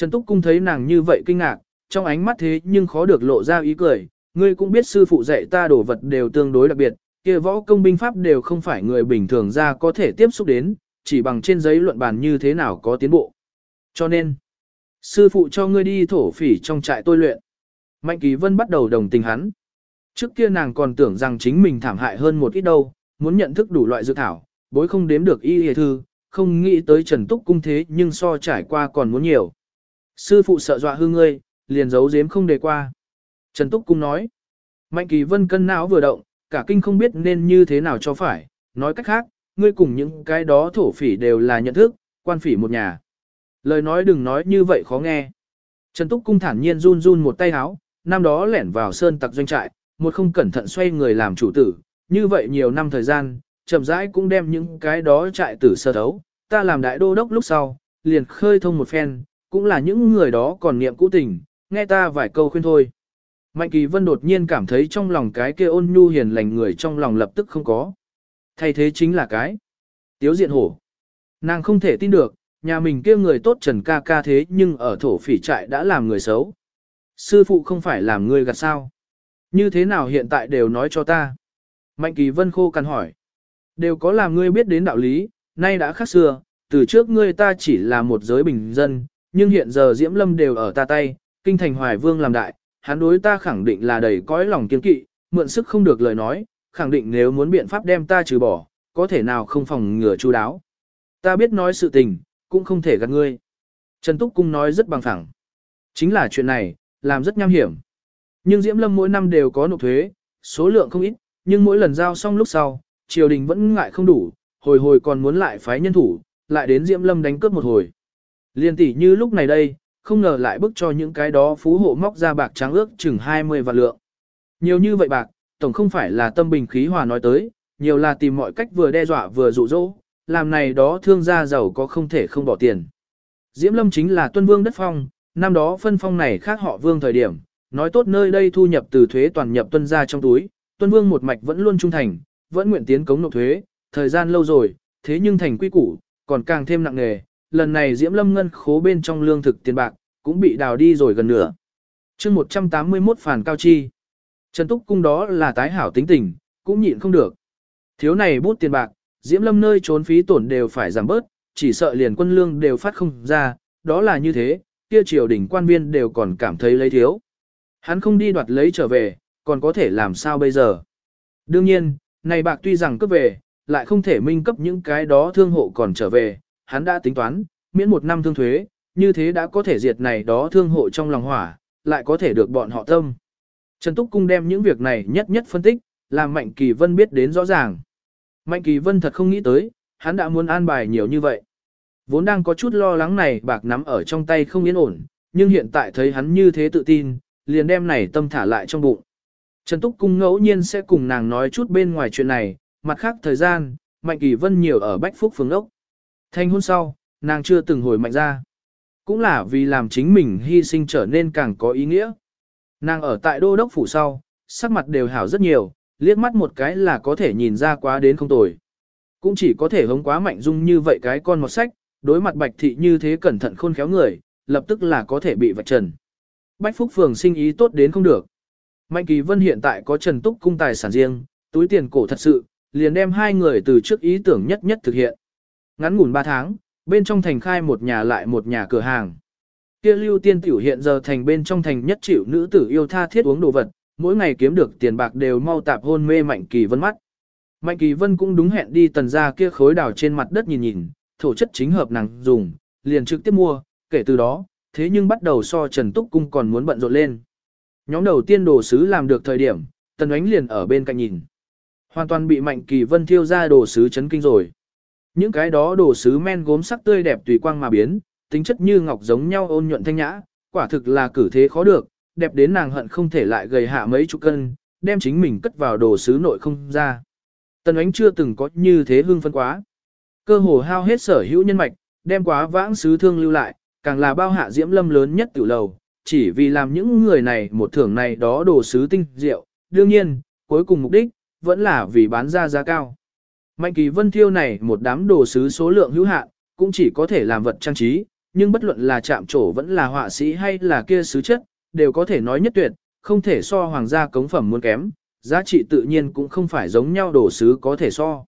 S1: Trần Túc Cung thấy nàng như vậy kinh ngạc, trong ánh mắt thế nhưng khó được lộ ra ý cười. Ngươi cũng biết sư phụ dạy ta đồ vật đều tương đối đặc biệt, kia võ công binh pháp đều không phải người bình thường ra có thể tiếp xúc đến, chỉ bằng trên giấy luận bàn như thế nào có tiến bộ. Cho nên, sư phụ cho ngươi đi thổ phỉ trong trại tôi luyện. Mạnh Kỳ Vân bắt đầu đồng tình hắn. Trước kia nàng còn tưởng rằng chính mình thảm hại hơn một ít đâu, muốn nhận thức đủ loại dược thảo, bối không đếm được y hề thư, không nghĩ tới Trần Túc cung thế nhưng so trải qua còn muốn nhiều. Sư phụ sợ dọa hư ngươi, liền giấu giếm không đề qua. Trần Túc cung nói. Mạnh Kỳ Vân cân não vừa động, cả kinh không biết nên như thế nào cho phải, nói cách khác, ngươi cùng những cái đó thổ phỉ đều là nhận thức, quan phỉ một nhà. Lời nói đừng nói như vậy khó nghe. Trần Túc cung thản nhiên run run một tay háo, năm đó lẻn vào sơn tặc doanh trại, một không cẩn thận xoay người làm chủ tử, như vậy nhiều năm thời gian, chậm rãi cũng đem những cái đó trại tử sơ thấu, ta làm đại đô đốc lúc sau, liền khơi thông một phen, cũng là những người đó còn niệm cũ tình, nghe ta vài câu khuyên thôi. Mạnh Kỳ Vân đột nhiên cảm thấy trong lòng cái kia ôn nhu hiền lành người trong lòng lập tức không có. Thay thế chính là cái. Tiếu diện hổ. Nàng không thể tin được, nhà mình kia người tốt trần ca ca thế nhưng ở thổ phỉ trại đã làm người xấu. Sư phụ không phải làm người gạt sao. Như thế nào hiện tại đều nói cho ta. Mạnh Kỳ Vân khô cằn hỏi. Đều có làm ngươi biết đến đạo lý, nay đã khác xưa, từ trước ngươi ta chỉ là một giới bình dân, nhưng hiện giờ Diễm Lâm đều ở ta tay, kinh thành Hoài Vương làm đại, hắn đối ta khẳng định là đầy cõi lòng kiên kỵ, mượn sức không được lời nói, khẳng định nếu muốn biện pháp đem ta trừ bỏ, có thể nào không phòng ngừa chu đáo. Ta biết nói sự tình, cũng không thể gạt ngươi. Trần Túc Cung nói rất bằng phẳng. Chính là chuyện này, làm rất nham hiểm. Nhưng Diễm Lâm mỗi năm đều có nộp thuế, số lượng không ít, nhưng mỗi lần giao xong lúc sau, triều đình vẫn ngại không đủ, hồi hồi còn muốn lại phái nhân thủ, lại đến Diễm Lâm đánh cướp một hồi. Liên tỷ như lúc này đây, không ngờ lại bức cho những cái đó phú hộ móc ra bạc trắng ước chừng 20 vạn lượng. Nhiều như vậy bạc, tổng không phải là tâm bình khí hòa nói tới, nhiều là tìm mọi cách vừa đe dọa vừa dụ dỗ, làm này đó thương gia giàu có không thể không bỏ tiền. Diễm Lâm chính là tuân vương đất phong, năm đó phân phong này khác họ vương thời điểm, nói tốt nơi đây thu nhập từ thuế toàn nhập tuân gia trong túi, tuân vương một mạch vẫn luôn trung thành, vẫn nguyện tiến cống nộp thuế, thời gian lâu rồi, thế nhưng thành quy củ, còn càng thêm nặng nề, lần này Diễm Lâm ngân khố bên trong lương thực tiền bạc, cũng bị đào đi rồi gần nửa. chương 181 phản cao chi. Trần Túc Cung đó là tái hảo tính tình, cũng nhịn không được. Thiếu này bút tiền bạc, Diễm Lâm nơi trốn phí tổn đều phải giảm bớt, chỉ sợ liền quân lương đều phát không ra, đó là như thế, kia triều đình quan viên đều còn cảm thấy lấy thiếu. Hắn không đi đoạt lấy trở về, còn có thể làm sao bây giờ? Đương nhiên, này bạc tuy rằng cấp về, lại không thể minh cấp những cái đó thương hộ còn trở về, hắn đã tính toán, miễn một năm thương thuế, như thế đã có thể diệt này đó thương hộ trong lòng hỏa, lại có thể được bọn họ tâm. Trần Túc Cung đem những việc này nhất nhất phân tích, làm Mạnh Kỳ Vân biết đến rõ ràng. Mạnh Kỳ Vân thật không nghĩ tới, hắn đã muốn an bài nhiều như vậy. Vốn đang có chút lo lắng này bạc nắm ở trong tay không yên ổn, nhưng hiện tại thấy hắn như thế tự tin, liền đem này tâm thả lại trong bụng. Trần Túc Cung ngẫu nhiên sẽ cùng nàng nói chút bên ngoài chuyện này, mặt khác thời gian, Mạnh Kỳ Vân nhiều ở Bách Phúc Phường ốc. Thanh hôn sau, nàng chưa từng hồi mạnh ra. Cũng là vì làm chính mình hy sinh trở nên càng có ý nghĩa. Nàng ở tại đô đốc phủ sau, sắc mặt đều hảo rất nhiều, liếc mắt một cái là có thể nhìn ra quá đến không tồi. Cũng chỉ có thể hống quá mạnh dung như vậy cái con một sách, đối mặt bạch thị như thế cẩn thận khôn khéo người, lập tức là có thể bị vạch trần. Bách Phúc Phường sinh ý tốt đến không được. Mạnh Kỳ Vân hiện tại có Trần Túc cung tài sản riêng, túi tiền cổ thật sự, liền đem hai người từ trước ý tưởng nhất nhất thực hiện. Ngắn ngủn 3 tháng, bên trong thành khai một nhà lại một nhà cửa hàng. Kia lưu tiên tiểu hiện giờ thành bên trong thành nhất chịu nữ tử yêu tha thiết uống đồ vật, mỗi ngày kiếm được tiền bạc đều mau tạp hôn mê Mạnh Kỳ Vân mắt. Mạnh Kỳ Vân cũng đúng hẹn đi tần ra kia khối đào trên mặt đất nhìn nhìn, thổ chất chính hợp nàng dùng, liền trực tiếp mua, kể từ đó, thế nhưng bắt đầu so Trần Túc Cung còn muốn bận rộn lên. Nhóm đầu tiên đồ sứ làm được thời điểm, tần ánh liền ở bên cạnh nhìn. Hoàn toàn bị Mạnh Kỳ Vân thiêu ra đồ sứ chấn kinh rồi. Những cái đó đồ sứ men gốm sắc tươi đẹp tùy quang mà biến, tính chất như ngọc giống nhau ôn nhuận thanh nhã, quả thực là cử thế khó được, đẹp đến nàng hận không thể lại gầy hạ mấy chục cân, đem chính mình cất vào đồ sứ nội không ra. Tần ánh chưa từng có như thế hương phân quá. Cơ hồ hao hết sở hữu nhân mạch, đem quá vãng sứ thương lưu lại, càng là bao hạ diễm lâm lớn nhất tiểu lầu, chỉ vì làm những người này một thưởng này đó đồ sứ tinh diệu. Đương nhiên, cuối cùng mục đích, vẫn là vì bán ra giá cao. Mạnh kỳ vân thiêu này một đám đồ sứ số lượng hữu hạn, cũng chỉ có thể làm vật trang trí, nhưng bất luận là chạm trổ vẫn là họa sĩ hay là kia sứ chất, đều có thể nói nhất tuyệt, không thể so hoàng gia cống phẩm muốn kém, giá trị tự nhiên cũng không phải giống nhau đồ sứ có thể so.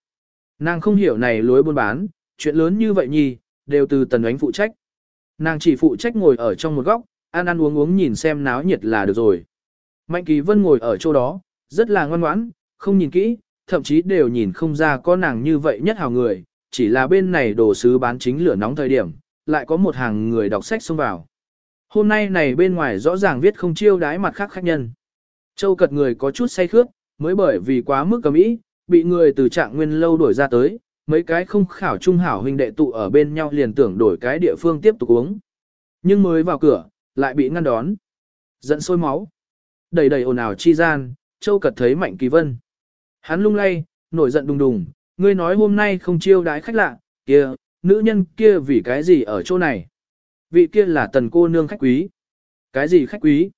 S1: Nàng không hiểu này lối buôn bán, chuyện lớn như vậy nhì, đều từ tần ánh phụ trách. Nàng chỉ phụ trách ngồi ở trong một góc, ăn ăn uống uống nhìn xem náo nhiệt là được rồi. Mạnh kỳ vân ngồi ở chỗ đó, rất là ngoan ngoãn, không nhìn kỹ, thậm chí đều nhìn không ra có nàng như vậy nhất hào người, chỉ là bên này đồ sứ bán chính lửa nóng thời điểm, lại có một hàng người đọc sách xông vào. Hôm nay này bên ngoài rõ ràng viết không chiêu đái mặt khác khách nhân. Châu cật người có chút say khước, mới bởi vì quá mức cầm ý, bị người từ trạng nguyên lâu đuổi ra tới, mấy cái không khảo trung hảo huynh đệ tụ ở bên nhau liền tưởng đổi cái địa phương tiếp tục uống. Nhưng mới vào cửa, lại bị ngăn đón. Giận sôi máu. Đầy đầy ồn ào chi gian, Châu cật thấy Mạnh Kỳ Vân. Hắn lung lay, nổi giận đùng đùng, ngươi nói hôm nay không chiêu đái khách lạ, kia, nữ nhân kia vì cái gì ở chỗ này? Vị kia là tần cô nương khách quý. Cái gì khách quý?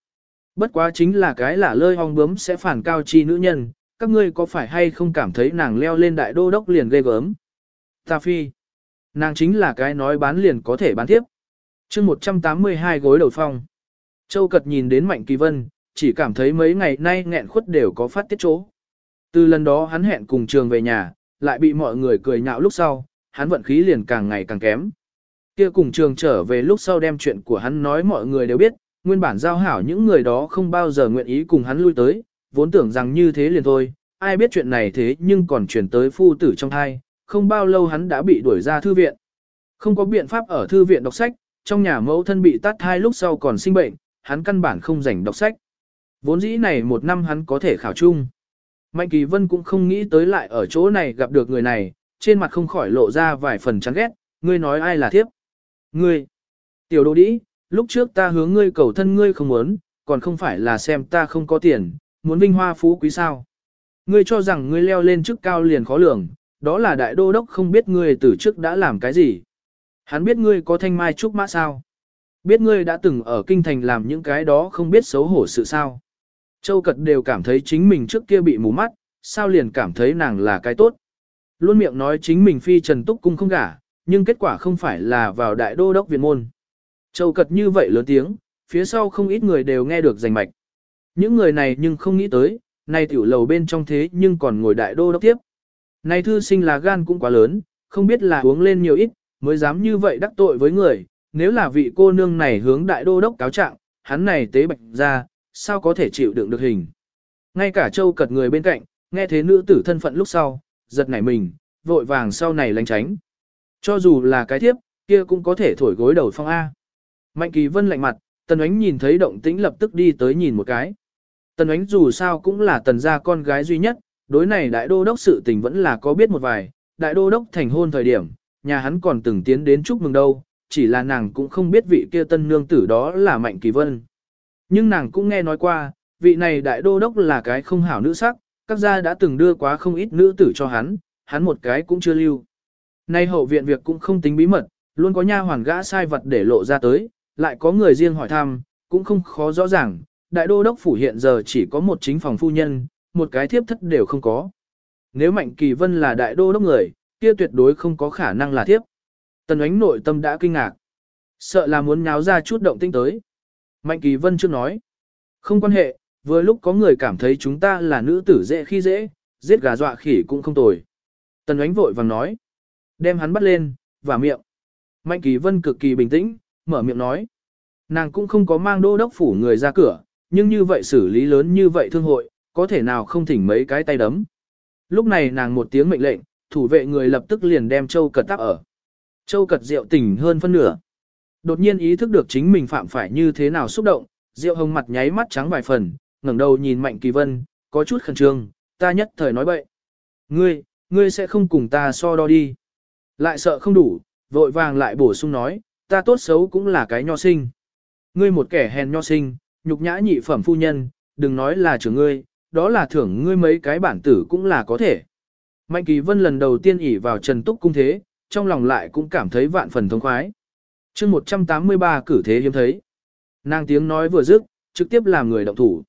S1: Bất quá chính là cái là lơi hong bướm sẽ phản cao chi nữ nhân, các ngươi có phải hay không cảm thấy nàng leo lên đại đô đốc liền ghê gớm? Ta phi. Nàng chính là cái nói bán liền có thể bán tiếp. chương 182 gối đầu phong. Châu Cật nhìn đến Mạnh Kỳ Vân, chỉ cảm thấy mấy ngày nay nghẹn khuất đều có phát tiết chỗ. Từ lần đó hắn hẹn cùng trường về nhà, lại bị mọi người cười nhạo lúc sau, hắn vận khí liền càng ngày càng kém. Kia cùng trường trở về lúc sau đem chuyện của hắn nói mọi người đều biết, nguyên bản giao hảo những người đó không bao giờ nguyện ý cùng hắn lui tới, vốn tưởng rằng như thế liền thôi, ai biết chuyện này thế nhưng còn chuyển tới phu tử trong thai, không bao lâu hắn đã bị đuổi ra thư viện. Không có biện pháp ở thư viện đọc sách, trong nhà mẫu thân bị tát thai lúc sau còn sinh bệnh, hắn căn bản không rảnh đọc sách. Vốn dĩ này một năm hắn có thể khảo chung. Mạnh Kỳ Vân cũng không nghĩ tới lại ở chỗ này gặp được người này, trên mặt không khỏi lộ ra vài phần chán ghét, ngươi nói ai là thiếp. Ngươi, tiểu đồ đĩ, lúc trước ta hướng ngươi cầu thân ngươi không muốn, còn không phải là xem ta không có tiền, muốn vinh hoa phú quý sao. Ngươi cho rằng ngươi leo lên chức cao liền khó lường, Đó là đại đô đốc không biết ngươi từ trước đã làm cái gì. Hắn biết ngươi có thanh mai trúc mã sao. Biết ngươi đã từng ở kinh thành làm những cái đó không biết xấu hổ sự sao. Châu Cật đều cảm thấy chính mình trước kia bị mù mắt, sao liền cảm thấy nàng là cái tốt. Luôn miệng nói chính mình phi trần túc cung không gả, nhưng kết quả không phải là vào đại đô đốc viện môn. Châu Cật như vậy lớn tiếng, phía sau không ít người đều nghe được rành mạch. Những người này nhưng không nghĩ tới, nay tiểu lầu bên trong thế nhưng còn ngồi đại đô đốc tiếp. Này thư sinh là gan cũng quá lớn, không biết là uống lên nhiều ít, mới dám như vậy đắc tội với người, nếu là vị cô nương này hướng đại đô đốc cáo trạng, hắn này tế bạch ra, sao có thể chịu đựng được hình. Ngay cả châu cật người bên cạnh, nghe thế nữ tử thân phận lúc sau, giật nảy mình, vội vàng sau này lánh tránh. Cho dù là cái thiếp, kia cũng có thể thổi gối đầu phong A. Mạnh kỳ vân lạnh mặt, tần ánh nhìn thấy động tĩnh lập tức đi tới nhìn một cái. Tần ánh dù sao cũng là tần gia con gái duy nhất, đối này đại đô đốc sự tình vẫn là có biết một vài, đại đô đốc thành hôn thời điểm, nhà hắn còn từng tiến đến chúc mừng đâu, chỉ là nàng cũng không biết vị kia tân nương tử đó là Mạnh Kỳ Vân. Nhưng nàng cũng nghe nói qua, vị này đại đô đốc là cái không hảo nữ sắc, các gia đã từng đưa quá không ít nữ tử cho hắn, hắn một cái cũng chưa lưu. Nay hậu viện việc cũng không tính bí mật, luôn có nha hoàn gã sai vật để lộ ra tới, lại có người riêng hỏi thăm, cũng không khó rõ ràng, đại đô đốc phủ hiện giờ chỉ có một chính phòng phu nhân, một cái thiếp thất đều không có. Nếu Mạnh Kỳ Vân là đại đô đốc người, kia tuyệt đối không có khả năng là thiếp. Tần ánh nội tâm đã kinh ngạc. Sợ là muốn nháo ra chút động tinh tới. Mạnh Kỳ Vân chưa nói. Không quan hệ, vừa lúc có người cảm thấy chúng ta là nữ tử dễ khi dễ, giết gà dọa khỉ cũng không tồi. Tần ánh vội vàng nói. Đem hắn bắt lên, và miệng. Mạnh Kỳ Vân cực kỳ bình tĩnh, mở miệng nói. Nàng cũng không có mang đô đốc phủ người ra cửa, nhưng như vậy xử lý lớn như vậy thương hội, có thể nào không thỉnh mấy cái tay đấm. Lúc này nàng một tiếng mệnh lệnh, thủ vệ người lập tức liền đem châu cật tắp ở. Châu cật rượu tỉnh hơn phân nửa. Đột nhiên ý thức được chính mình phạm phải như thế nào xúc động, diệu hồng mặt nháy mắt trắng vài phần, ngẩng đầu nhìn Mạnh Kỳ Vân, có chút khẩn trương, ta nhất thời nói bậy. Ngươi, ngươi sẽ không cùng ta so đo đi. Lại sợ không đủ, vội vàng lại bổ sung nói, ta tốt xấu cũng là cái nho sinh. Ngươi một kẻ hèn nho sinh, nhục nhã nhị phẩm phu nhân, đừng nói là trưởng ngươi, đó là thưởng ngươi mấy cái bản tử cũng là có thể. Mạnh Kỳ Vân lần đầu tiên ỉ vào Trần Túc cung thế, trong lòng lại cũng cảm thấy vạn phần thông khoái chương 183 cử thế hiếm thấy. Nàng tiếng nói vừa dứt, trực tiếp làm người động thủ.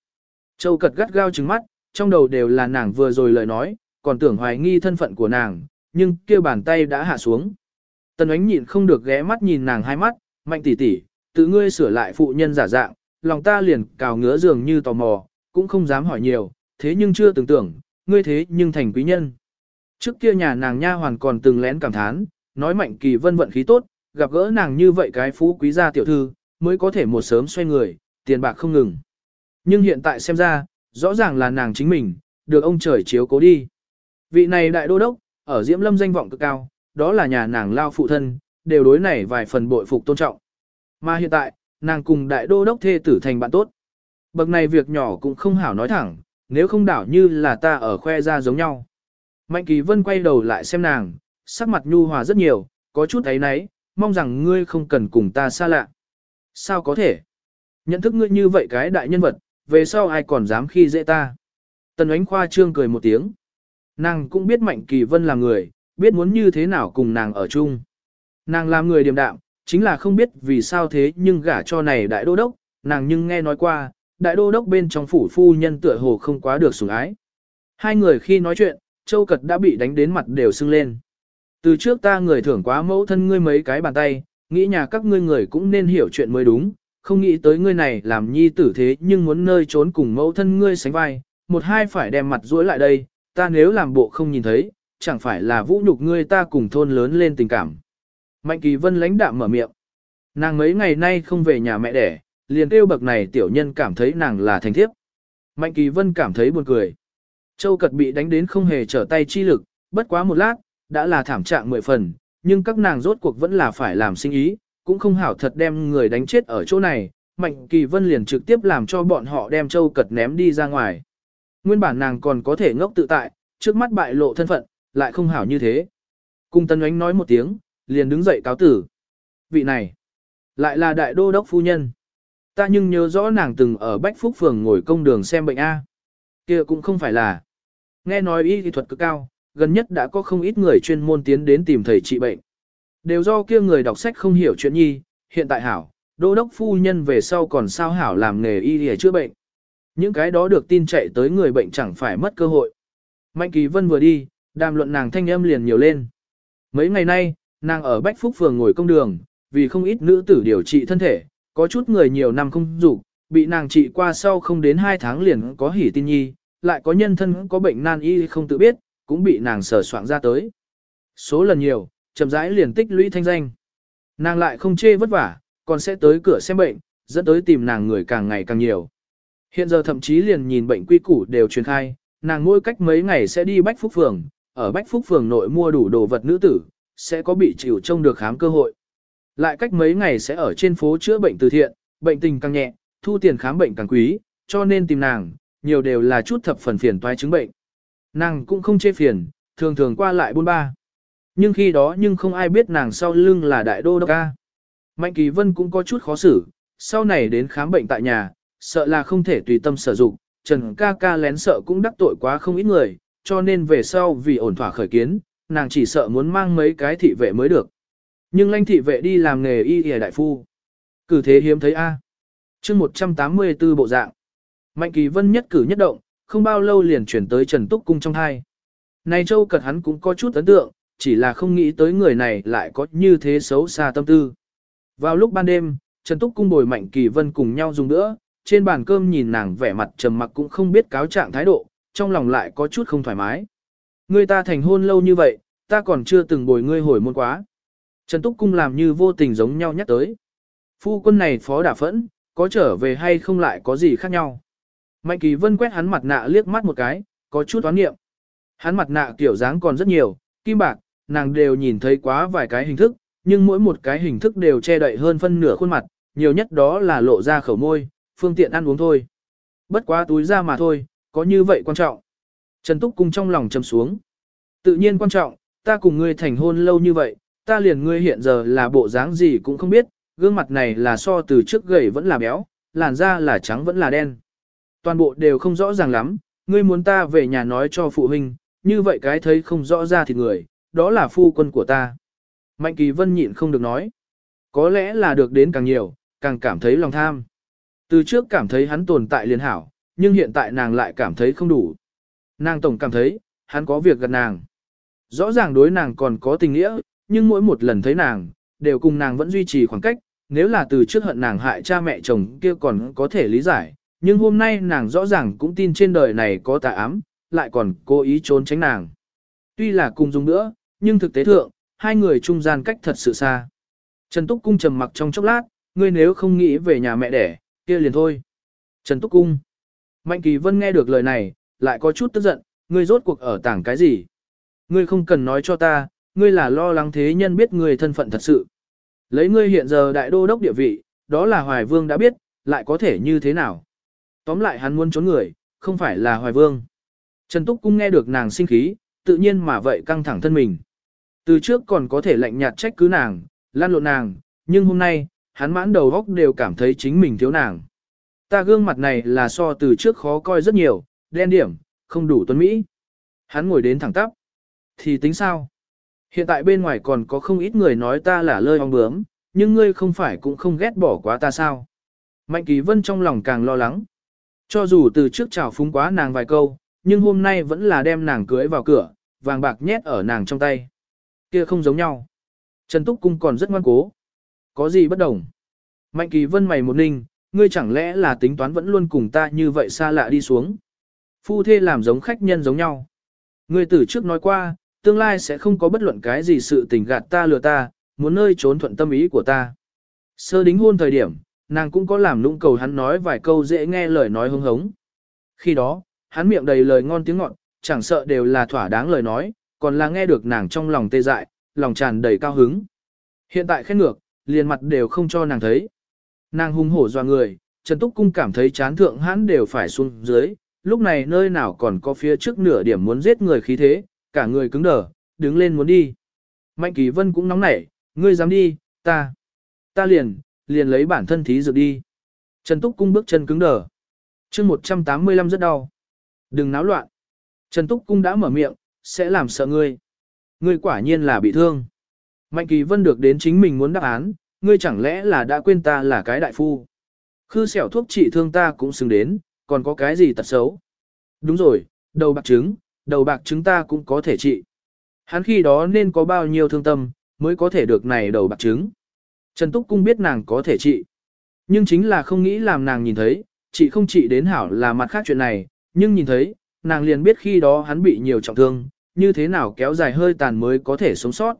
S1: Châu cật gắt gao trừng mắt, trong đầu đều là nàng vừa rồi lời nói, còn tưởng hoài nghi thân phận của nàng, nhưng kia bàn tay đã hạ xuống. Tần ánh nhịn không được ghé mắt nhìn nàng hai mắt, mạnh tỷ tỷ, tự ngươi sửa lại phụ nhân giả dạng, lòng ta liền cào ngứa dường như tò mò, cũng không dám hỏi nhiều, thế nhưng chưa tưởng tưởng, ngươi thế nhưng thành quý nhân. Trước kia nhà nàng nha hoàn còn từng lén cảm thán, nói mạnh kỳ vân vận khí tốt, gặp gỡ nàng như vậy cái phú quý gia tiểu thư, mới có thể một sớm xoay người, tiền bạc không ngừng. Nhưng hiện tại xem ra, rõ ràng là nàng chính mình, được ông trời chiếu cố đi. Vị này đại đô đốc, ở Diễm Lâm danh vọng cực cao, đó là nhà nàng lao phụ thân, đều đối này vài phần bội phục tôn trọng. Mà hiện tại, nàng cùng đại đô đốc thê tử thành bạn tốt. Bậc này việc nhỏ cũng không hảo nói thẳng, nếu không đảo như là ta ở khoe ra giống nhau. Mạnh Kỳ Vân quay đầu lại xem nàng, sắc mặt nhu hòa rất nhiều, có chút ấy nấy, mong rằng ngươi không cần cùng ta xa lạ. Sao có thể? Nhận thức ngươi như vậy cái đại nhân vật, về sau ai còn dám khi dễ ta? Tần ánh khoa trương cười một tiếng. Nàng cũng biết Mạnh Kỳ Vân là người, biết muốn như thế nào cùng nàng ở chung. Nàng làm người điềm đạm, chính là không biết vì sao thế nhưng gả cho này đại đô đốc, nàng nhưng nghe nói qua, đại đô đốc bên trong phủ phu nhân tựa hồ không quá được sủng ái. Hai người khi nói chuyện, Châu Cật đã bị đánh đến mặt đều sưng lên. Từ trước ta người thưởng quá mẫu thân ngươi mấy cái bàn tay, nghĩ nhà các ngươi người cũng nên hiểu chuyện mới đúng, không nghĩ tới ngươi này làm nhi tử thế nhưng muốn nơi trốn cùng mẫu thân ngươi sánh vai, một hai phải đem mặt rũi lại đây, ta nếu làm bộ không nhìn thấy, chẳng phải là vũ nhục ngươi ta cùng thôn lớn lên tình cảm. Mạnh kỳ vân lãnh đạm mở miệng. Nàng mấy ngày nay không về nhà mẹ đẻ, liền kêu bậc này tiểu nhân cảm thấy nàng là thành thiếp. Mạnh kỳ vân cảm thấy buồn cười. Châu cật bị đánh đến không hề trở tay chi lực, bất quá một lát, đã là thảm trạng mười phần, nhưng các nàng rốt cuộc vẫn là phải làm sinh ý, cũng không hảo thật đem người đánh chết ở chỗ này. Mạnh kỳ vân liền trực tiếp làm cho bọn họ đem châu cật ném đi ra ngoài. Nguyên bản nàng còn có thể ngốc tự tại, trước mắt bại lộ thân phận, lại không hảo như thế. Cung tân Oánh nói một tiếng, liền đứng dậy cáo tử. Vị này, lại là đại đô đốc phu nhân. Ta nhưng nhớ rõ nàng từng ở Bách Phúc Phường ngồi công đường xem bệnh A. kia cũng không phải là. Nghe nói y thuật cực cao, gần nhất đã có không ít người chuyên môn tiến đến tìm thầy trị bệnh. Đều do kia người đọc sách không hiểu chuyện nhi, hiện tại hảo, đô đốc phu nhân về sau còn sao hảo làm nghề y để chữa bệnh. Những cái đó được tin chạy tới người bệnh chẳng phải mất cơ hội. Mạnh Kỳ Vân vừa đi, đàm luận nàng thanh âm liền nhiều lên. Mấy ngày nay, nàng ở Bách Phúc Phường ngồi công đường, vì không ít nữ tử điều trị thân thể, có chút người nhiều năm không dục bị nàng trị qua sau không đến 2 tháng liền có hỉ tin nhi, lại có nhân thân có bệnh nan y không tự biết, cũng bị nàng sở soạn ra tới. Số lần nhiều, chậm rãi liền tích lũy thanh danh. Nàng lại không chê vất vả, còn sẽ tới cửa xem bệnh, dẫn tới tìm nàng người càng ngày càng nhiều. Hiện giờ thậm chí liền nhìn bệnh quy củ đều truyền khai, nàng mỗi cách mấy ngày sẽ đi Bách Phúc Phường, ở Bách Phúc Phường nội mua đủ đồ vật nữ tử, sẽ có bị chịu trông được khám cơ hội. Lại cách mấy ngày sẽ ở trên phố chữa bệnh từ thiện, bệnh tình càng nhẹ, thu tiền khám bệnh càng quý, cho nên tìm nàng, nhiều đều là chút thập phần phiền toái chứng bệnh. Nàng cũng không chê phiền, thường thường qua lại buôn ba. Nhưng khi đó nhưng không ai biết nàng sau lưng là đại đô đốc ca. Mạnh Kỳ Vân cũng có chút khó xử, sau này đến khám bệnh tại nhà, sợ là không thể tùy tâm sử dụng, Trần ca ca lén sợ cũng đắc tội quá không ít người, cho nên về sau vì ổn thỏa khởi kiến, nàng chỉ sợ muốn mang mấy cái thị vệ mới được. Nhưng lanh thị vệ đi làm nghề y y đại phu. Cử thế hiếm thấy A. Chương 184 bộ dạng. Mạnh Kỳ Vân nhất cử nhất động, không bao lâu liền chuyển tới Trần Túc Cung trong hai. Này châu cật hắn cũng có chút ấn tượng, chỉ là không nghĩ tới người này lại có như thế xấu xa tâm tư. Vào lúc ban đêm, Trần Túc Cung bồi Mạnh Kỳ Vân cùng nhau dùng nữa, trên bàn cơm nhìn nàng vẻ mặt trầm mặc cũng không biết cáo trạng thái độ, trong lòng lại có chút không thoải mái. Ngươi ta thành hôn lâu như vậy, ta còn chưa từng bồi ngươi hồi môn quá. Trần Túc Cung làm như vô tình giống nhau nhắc tới. Phu quân này phó đả phẫn, có trở về hay không lại có gì khác nhau. Mạnh Kỳ Vân quét hắn mặt nạ liếc mắt một cái, có chút toán nghiệm. Hắn mặt nạ kiểu dáng còn rất nhiều, kim bạc, nàng đều nhìn thấy quá vài cái hình thức, nhưng mỗi một cái hình thức đều che đậy hơn phân nửa khuôn mặt, nhiều nhất đó là lộ ra khẩu môi, phương tiện ăn uống thôi. Bất quá túi ra mà thôi, có như vậy quan trọng. Trần Túc Cung trong lòng trầm xuống. Tự nhiên quan trọng, ta cùng ngươi thành hôn lâu như vậy, ta liền ngươi hiện giờ là bộ dáng gì cũng không biết, gương mặt này là so từ trước gầy vẫn là béo, làn da là trắng vẫn là đen. Toàn bộ đều không rõ ràng lắm, ngươi muốn ta về nhà nói cho phụ huynh, như vậy cái thấy không rõ ra thì người, đó là phu quân của ta. Mạnh Kỳ Vân nhịn không được nói. Có lẽ là được đến càng nhiều, càng cảm thấy lòng tham. Từ trước cảm thấy hắn tồn tại liền hảo, nhưng hiện tại nàng lại cảm thấy không đủ. Nàng tổng cảm thấy, hắn có việc gần nàng. Rõ ràng đối nàng còn có tình nghĩa, nhưng mỗi một lần thấy nàng, đều cùng nàng vẫn duy trì khoảng cách, nếu là từ trước hận nàng hại cha mẹ chồng kia còn có thể lý giải, nhưng hôm nay nàng rõ ràng cũng tin trên đời này có tà ám, lại còn cố ý trốn tránh nàng. Tuy là cùng dùng nữa, nhưng thực tế thượng, hai người trung gian cách thật sự xa. Trần Túc Cung trầm mặc trong chốc lát, ngươi nếu không nghĩ về nhà mẹ đẻ, kia liền thôi. Trần Túc Cung. Mạnh Kỳ Vân nghe được lời này, lại có chút tức giận, ngươi rốt cuộc ở tảng cái gì? Ngươi không cần nói cho ta, ngươi là lo lắng thế nhân biết ngươi thân phận thật sự. Lấy ngươi hiện giờ đại đô đốc địa vị, đó là Hoài Vương đã biết, lại có thể như thế nào? Tóm lại hắn muốn trốn người, không phải là Hoài Vương. Trần Túc Cung nghe được nàng sinh khí, tự nhiên mà vậy căng thẳng thân mình. Từ trước còn có thể lạnh nhạt trách cứ nàng, lan lộn nàng, nhưng hôm nay, hắn mãn đầu góc đều cảm thấy chính mình thiếu nàng. Ta gương mặt này là so từ trước khó coi rất nhiều, đen điểm, không đủ tuấn Mỹ. Hắn ngồi đến thẳng tắp. Thì tính sao? Hiện tại bên ngoài còn có không ít người nói ta là lơi ong bướm, nhưng ngươi không phải cũng không ghét bỏ quá ta sao? Mạnh Kỳ Vân trong lòng càng lo lắng. Cho dù từ trước chào phúng quá nàng vài câu, nhưng hôm nay vẫn là đem nàng cưới vào cửa, vàng bạc nhét ở nàng trong tay. Kia không giống nhau. Trần Túc Cung còn rất ngoan cố. Có gì bất đồng? Mạnh Kỳ Vân mày một ninh, ngươi chẳng lẽ là tính toán vẫn luôn cùng ta như vậy xa lạ đi xuống. Phu thê làm giống khách nhân giống nhau. Ngươi từ trước nói qua, tương lai sẽ không có bất luận cái gì sự tình gạt ta lừa ta, muốn nơi trốn thuận tâm ý của ta. Sơ đính hôn thời điểm, nàng cũng có làm lũng cầu hắn nói vài câu dễ nghe lời nói hứng hống. Khi đó, hắn miệng đầy lời ngon tiếng ngọt, chẳng sợ đều là thỏa đáng lời nói, còn là nghe được nàng trong lòng tê dại, lòng tràn đầy cao hứng. Hiện tại khét ngược, liền mặt đều không cho nàng thấy. Nàng hung hổ doa người, Trần Túc Cung cảm thấy chán thượng hắn đều phải xuống dưới, lúc này nơi nào còn có phía trước nửa điểm muốn giết người khí thế, cả người cứng đờ, đứng lên muốn đi. Mạnh Kỳ Vân cũng nóng nảy, ngươi dám đi, ta, ta liền, liền lấy bản thân thí dược đi. Trần Túc Cung bước chân cứng đờ. chương 185 rất đau. Đừng náo loạn. Trần Túc Cung đã mở miệng, sẽ làm sợ ngươi. Ngươi quả nhiên là bị thương. Mạnh kỳ vân được đến chính mình muốn đáp án, ngươi chẳng lẽ là đã quên ta là cái đại phu. Khư xẻo thuốc trị thương ta cũng xứng đến, còn có cái gì tật xấu. Đúng rồi, đầu bạc trứng, đầu bạc trứng ta cũng có thể trị. Hắn khi đó nên có bao nhiêu thương tâm, mới có thể được này đầu bạc trứng. Trần Túc Cung biết nàng có thể trị. Nhưng chính là không nghĩ làm nàng nhìn thấy, chị không trị đến hảo là mặt khác chuyện này, nhưng nhìn thấy, nàng liền biết khi đó hắn bị nhiều trọng thương, như thế nào kéo dài hơi tàn mới có thể sống sót.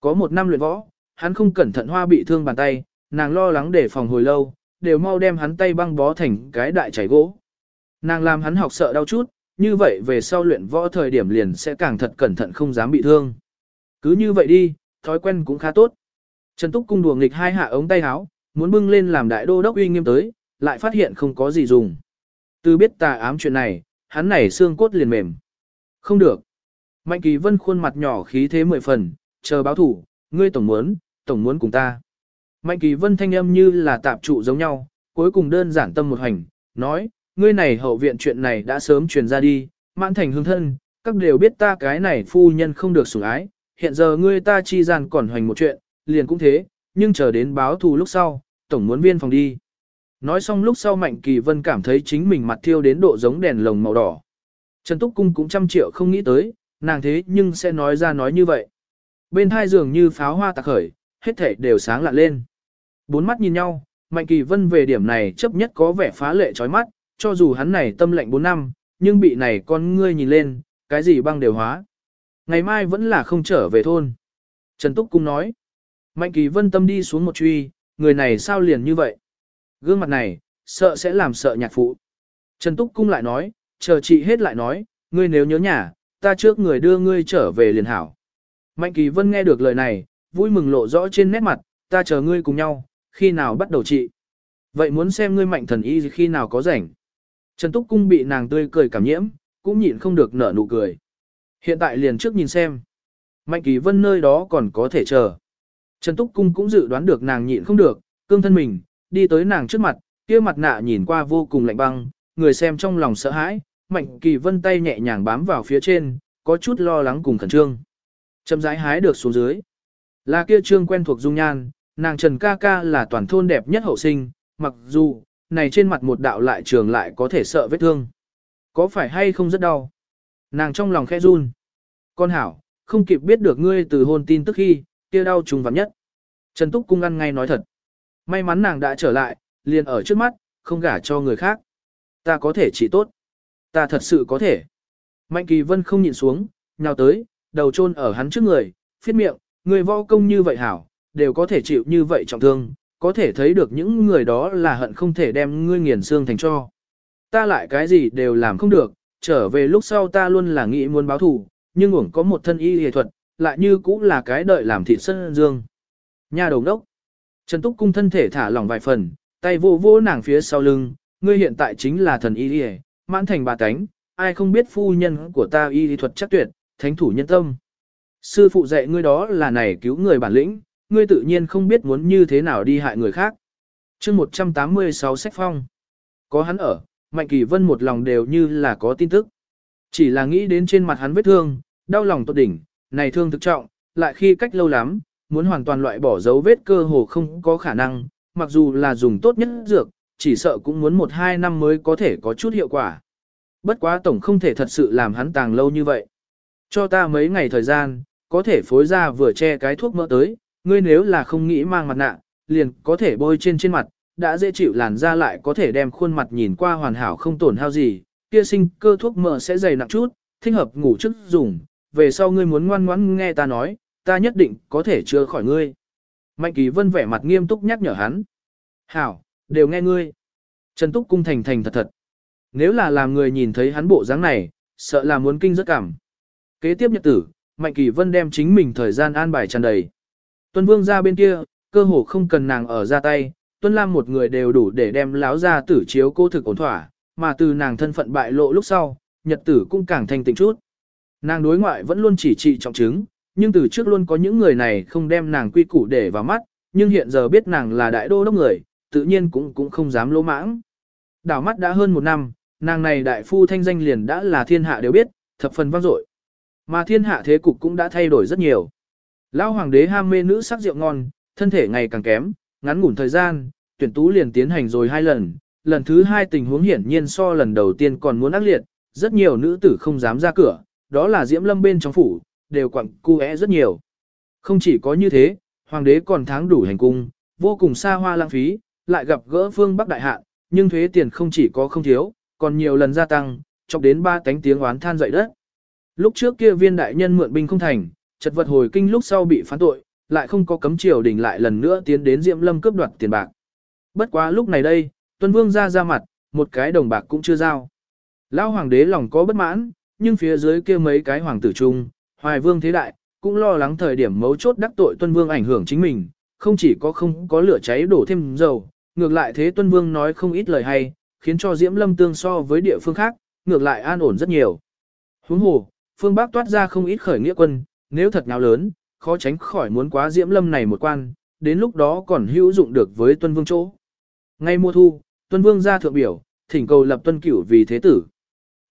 S1: Có một năm luyện võ, hắn không cẩn thận hoa bị thương bàn tay, nàng lo lắng để phòng hồi lâu, đều mau đem hắn tay băng bó thành cái đại chảy gỗ. Nàng làm hắn học sợ đau chút, như vậy về sau luyện võ thời điểm liền sẽ càng thật cẩn thận không dám bị thương. Cứ như vậy đi, thói quen cũng khá tốt. Trần Túc cung đùa nghịch hai hạ ống tay áo, muốn bưng lên làm đại đô đốc uy nghiêm tới, lại phát hiện không có gì dùng. Từ biết tà ám chuyện này, hắn này xương cốt liền mềm. Không được. Mạnh kỳ vân khuôn mặt nhỏ khí thế mười phần, chờ báo thủ, ngươi tổng muốn, tổng muốn cùng ta. Mạnh kỳ vân thanh âm như là tạp trụ giống nhau, cuối cùng đơn giản tâm một hành, nói, ngươi này hậu viện chuyện này đã sớm truyền ra đi, mãn thành hương thân, các đều biết ta cái này phu nhân không được sủng ái, hiện giờ ngươi ta chi gian còn hoành một chuyện, liền cũng thế, nhưng chờ đến báo thù lúc sau, tổng muốn viên phòng đi. Nói xong lúc sau Mạnh Kỳ Vân cảm thấy chính mình mặt thiêu đến độ giống đèn lồng màu đỏ. Trần Túc Cung cũng trăm triệu không nghĩ tới, nàng thế nhưng sẽ nói ra nói như vậy. Bên hai giường như pháo hoa tạc khởi, hết thảy đều sáng lạ lên. Bốn mắt nhìn nhau, Mạnh Kỳ Vân về điểm này chấp nhất có vẻ phá lệ chói mắt, cho dù hắn này tâm lệnh 4 năm, nhưng bị này con ngươi nhìn lên, cái gì băng đều hóa. Ngày mai vẫn là không trở về thôn. Trần Túc Cung nói. Mạnh Kỳ Vân tâm đi xuống một truy, người này sao liền như vậy? Gương mặt này, sợ sẽ làm sợ nhạc phụ. Trần Túc Cung lại nói, chờ chị hết lại nói, ngươi nếu nhớ nhà, ta trước người đưa ngươi trở về liền hảo. Mạnh Kỳ Vân nghe được lời này, vui mừng lộ rõ trên nét mặt, ta chờ ngươi cùng nhau, khi nào bắt đầu trị. Vậy muốn xem ngươi mạnh thần y khi nào có rảnh. Trần Túc Cung bị nàng tươi cười cảm nhiễm, cũng nhịn không được nở nụ cười. Hiện tại liền trước nhìn xem. Mạnh Kỳ Vân nơi đó còn có thể chờ. Trần Túc Cung cũng dự đoán được nàng nhịn không được, cương thân mình, đi tới nàng trước mặt, kia mặt nạ nhìn qua vô cùng lạnh băng, người xem trong lòng sợ hãi, Mạnh Kỳ Vân tay nhẹ nhàng bám vào phía trên, có chút lo lắng cùng khẩn trương. Chậm rãi hái được xuống dưới. Là kia trương quen thuộc dung nhan, nàng Trần ca ca là toàn thôn đẹp nhất hậu sinh, mặc dù, này trên mặt một đạo lại trường lại có thể sợ vết thương. Có phải hay không rất đau? Nàng trong lòng khẽ run. Con hảo, không kịp biết được ngươi từ hôn tin tức khi, kia đau trùng vắng nhất. Trần Túc Cung ăn ngay nói thật. May mắn nàng đã trở lại, liền ở trước mắt, không gả cho người khác. Ta có thể chỉ tốt. Ta thật sự có thể. Mạnh Kỳ Vân không nhịn xuống, nhào tới, đầu chôn ở hắn trước người, phiết miệng, người võ công như vậy hảo, đều có thể chịu như vậy trọng thương, có thể thấy được những người đó là hận không thể đem ngươi nghiền xương thành cho. Ta lại cái gì đều làm không được, trở về lúc sau ta luôn là nghĩ muốn báo thù, nhưng uổng có một thân y y thuật, lại như cũng là cái đợi làm thịt sân dương. Nhà đầu đốc. Trần Túc Cung thân thể thả lỏng vài phần, tay vô vô nàng phía sau lưng, ngươi hiện tại chính là thần y đi mãn thành bà cánh, ai không biết phu nhân của ta y y thuật chắc tuyệt, thánh thủ nhân tâm. Sư phụ dạy ngươi đó là này cứu người bản lĩnh, ngươi tự nhiên không biết muốn như thế nào đi hại người khác. chương 186 sách phong. Có hắn ở, Mạnh Kỳ Vân một lòng đều như là có tin tức. Chỉ là nghĩ đến trên mặt hắn vết thương, đau lòng tột đỉnh, này thương thực trọng, lại khi cách lâu lắm, muốn hoàn toàn loại bỏ dấu vết cơ hồ không có khả năng, mặc dù là dùng tốt nhất dược, chỉ sợ cũng muốn một hai năm mới có thể có chút hiệu quả. Bất quá tổng không thể thật sự làm hắn tàng lâu như vậy. Cho ta mấy ngày thời gian, có thể phối ra vừa che cái thuốc mỡ tới, ngươi nếu là không nghĩ mang mặt nạ, liền có thể bôi trên trên mặt, đã dễ chịu làn da lại có thể đem khuôn mặt nhìn qua hoàn hảo không tổn hao gì, kia sinh cơ thuốc mỡ sẽ dày nặng chút, thích hợp ngủ trước dùng, về sau ngươi muốn ngoan ngoãn nghe ta nói, ta nhất định có thể chữa khỏi ngươi. Mạnh Kỳ Vân vẻ mặt nghiêm túc nhắc nhở hắn. Hảo, đều nghe ngươi. Trần Túc cung thành thành thật thật. Nếu là làm người nhìn thấy hắn bộ dáng này, sợ là muốn kinh rất cảm. Kế tiếp nhật tử, Mạnh Kỳ Vân đem chính mình thời gian an bài tràn đầy. Tuân Vương ra bên kia, cơ hồ không cần nàng ở ra tay, Tuân Lam một người đều đủ để đem láo ra tử chiếu cô thực ổn thỏa, mà từ nàng thân phận bại lộ lúc sau, nhật tử cũng càng thanh tịnh chút. Nàng đối ngoại vẫn luôn chỉ trị trọng chứng, nhưng từ trước luôn có những người này không đem nàng quy củ để vào mắt, nhưng hiện giờ biết nàng là đại đô đốc người, tự nhiên cũng cũng không dám lỗ mãng. Đảo mắt đã hơn một năm, nàng này đại phu thanh danh liền đã là thiên hạ đều biết, thập phần vang dội. Mà thiên hạ thế cục cũng đã thay đổi rất nhiều. Lão hoàng đế ham mê nữ sắc rượu ngon, thân thể ngày càng kém, ngắn ngủn thời gian, tuyển tú liền tiến hành rồi hai lần, lần thứ hai tình huống hiển nhiên so lần đầu tiên còn muốn ác liệt, rất nhiều nữ tử không dám ra cửa, đó là diễm lâm bên trong phủ, đều quặng cu é rất nhiều. Không chỉ có như thế, hoàng đế còn tháng đủ hành cung, vô cùng xa hoa lãng phí, lại gặp gỡ phương Bắc đại hạn, nhưng thuế tiền không chỉ có không thiếu, còn nhiều lần gia tăng, chọc đến ba tánh tiếng oán than dậy đất. Lúc trước kia viên đại nhân mượn binh không thành, chật vật hồi kinh lúc sau bị phán tội, lại không có cấm triều đình lại lần nữa tiến đến Diệm Lâm cướp đoạt tiền bạc. Bất quá lúc này đây, Tuân Vương ra ra mặt, một cái đồng bạc cũng chưa giao. Lão hoàng đế lòng có bất mãn, nhưng phía dưới kia mấy cái hoàng tử chung, Hoài Vương thế đại, cũng lo lắng thời điểm mấu chốt đắc tội Tuân Vương ảnh hưởng chính mình, không chỉ có không có lửa cháy đổ thêm dầu, ngược lại thế Tuân Vương nói không ít lời hay, khiến cho Diễm Lâm tương so với địa phương khác, ngược lại an ổn rất nhiều. Huống hồ, phương Bắc toát ra không ít khởi nghĩa quân, nếu thật nào lớn, khó tránh khỏi muốn quá Diễm Lâm này một quan, đến lúc đó còn hữu dụng được với Tuân Vương chỗ. Ngay mùa thu, Tuân Vương ra thượng biểu, thỉnh cầu lập Tuân Cửu vì thế tử.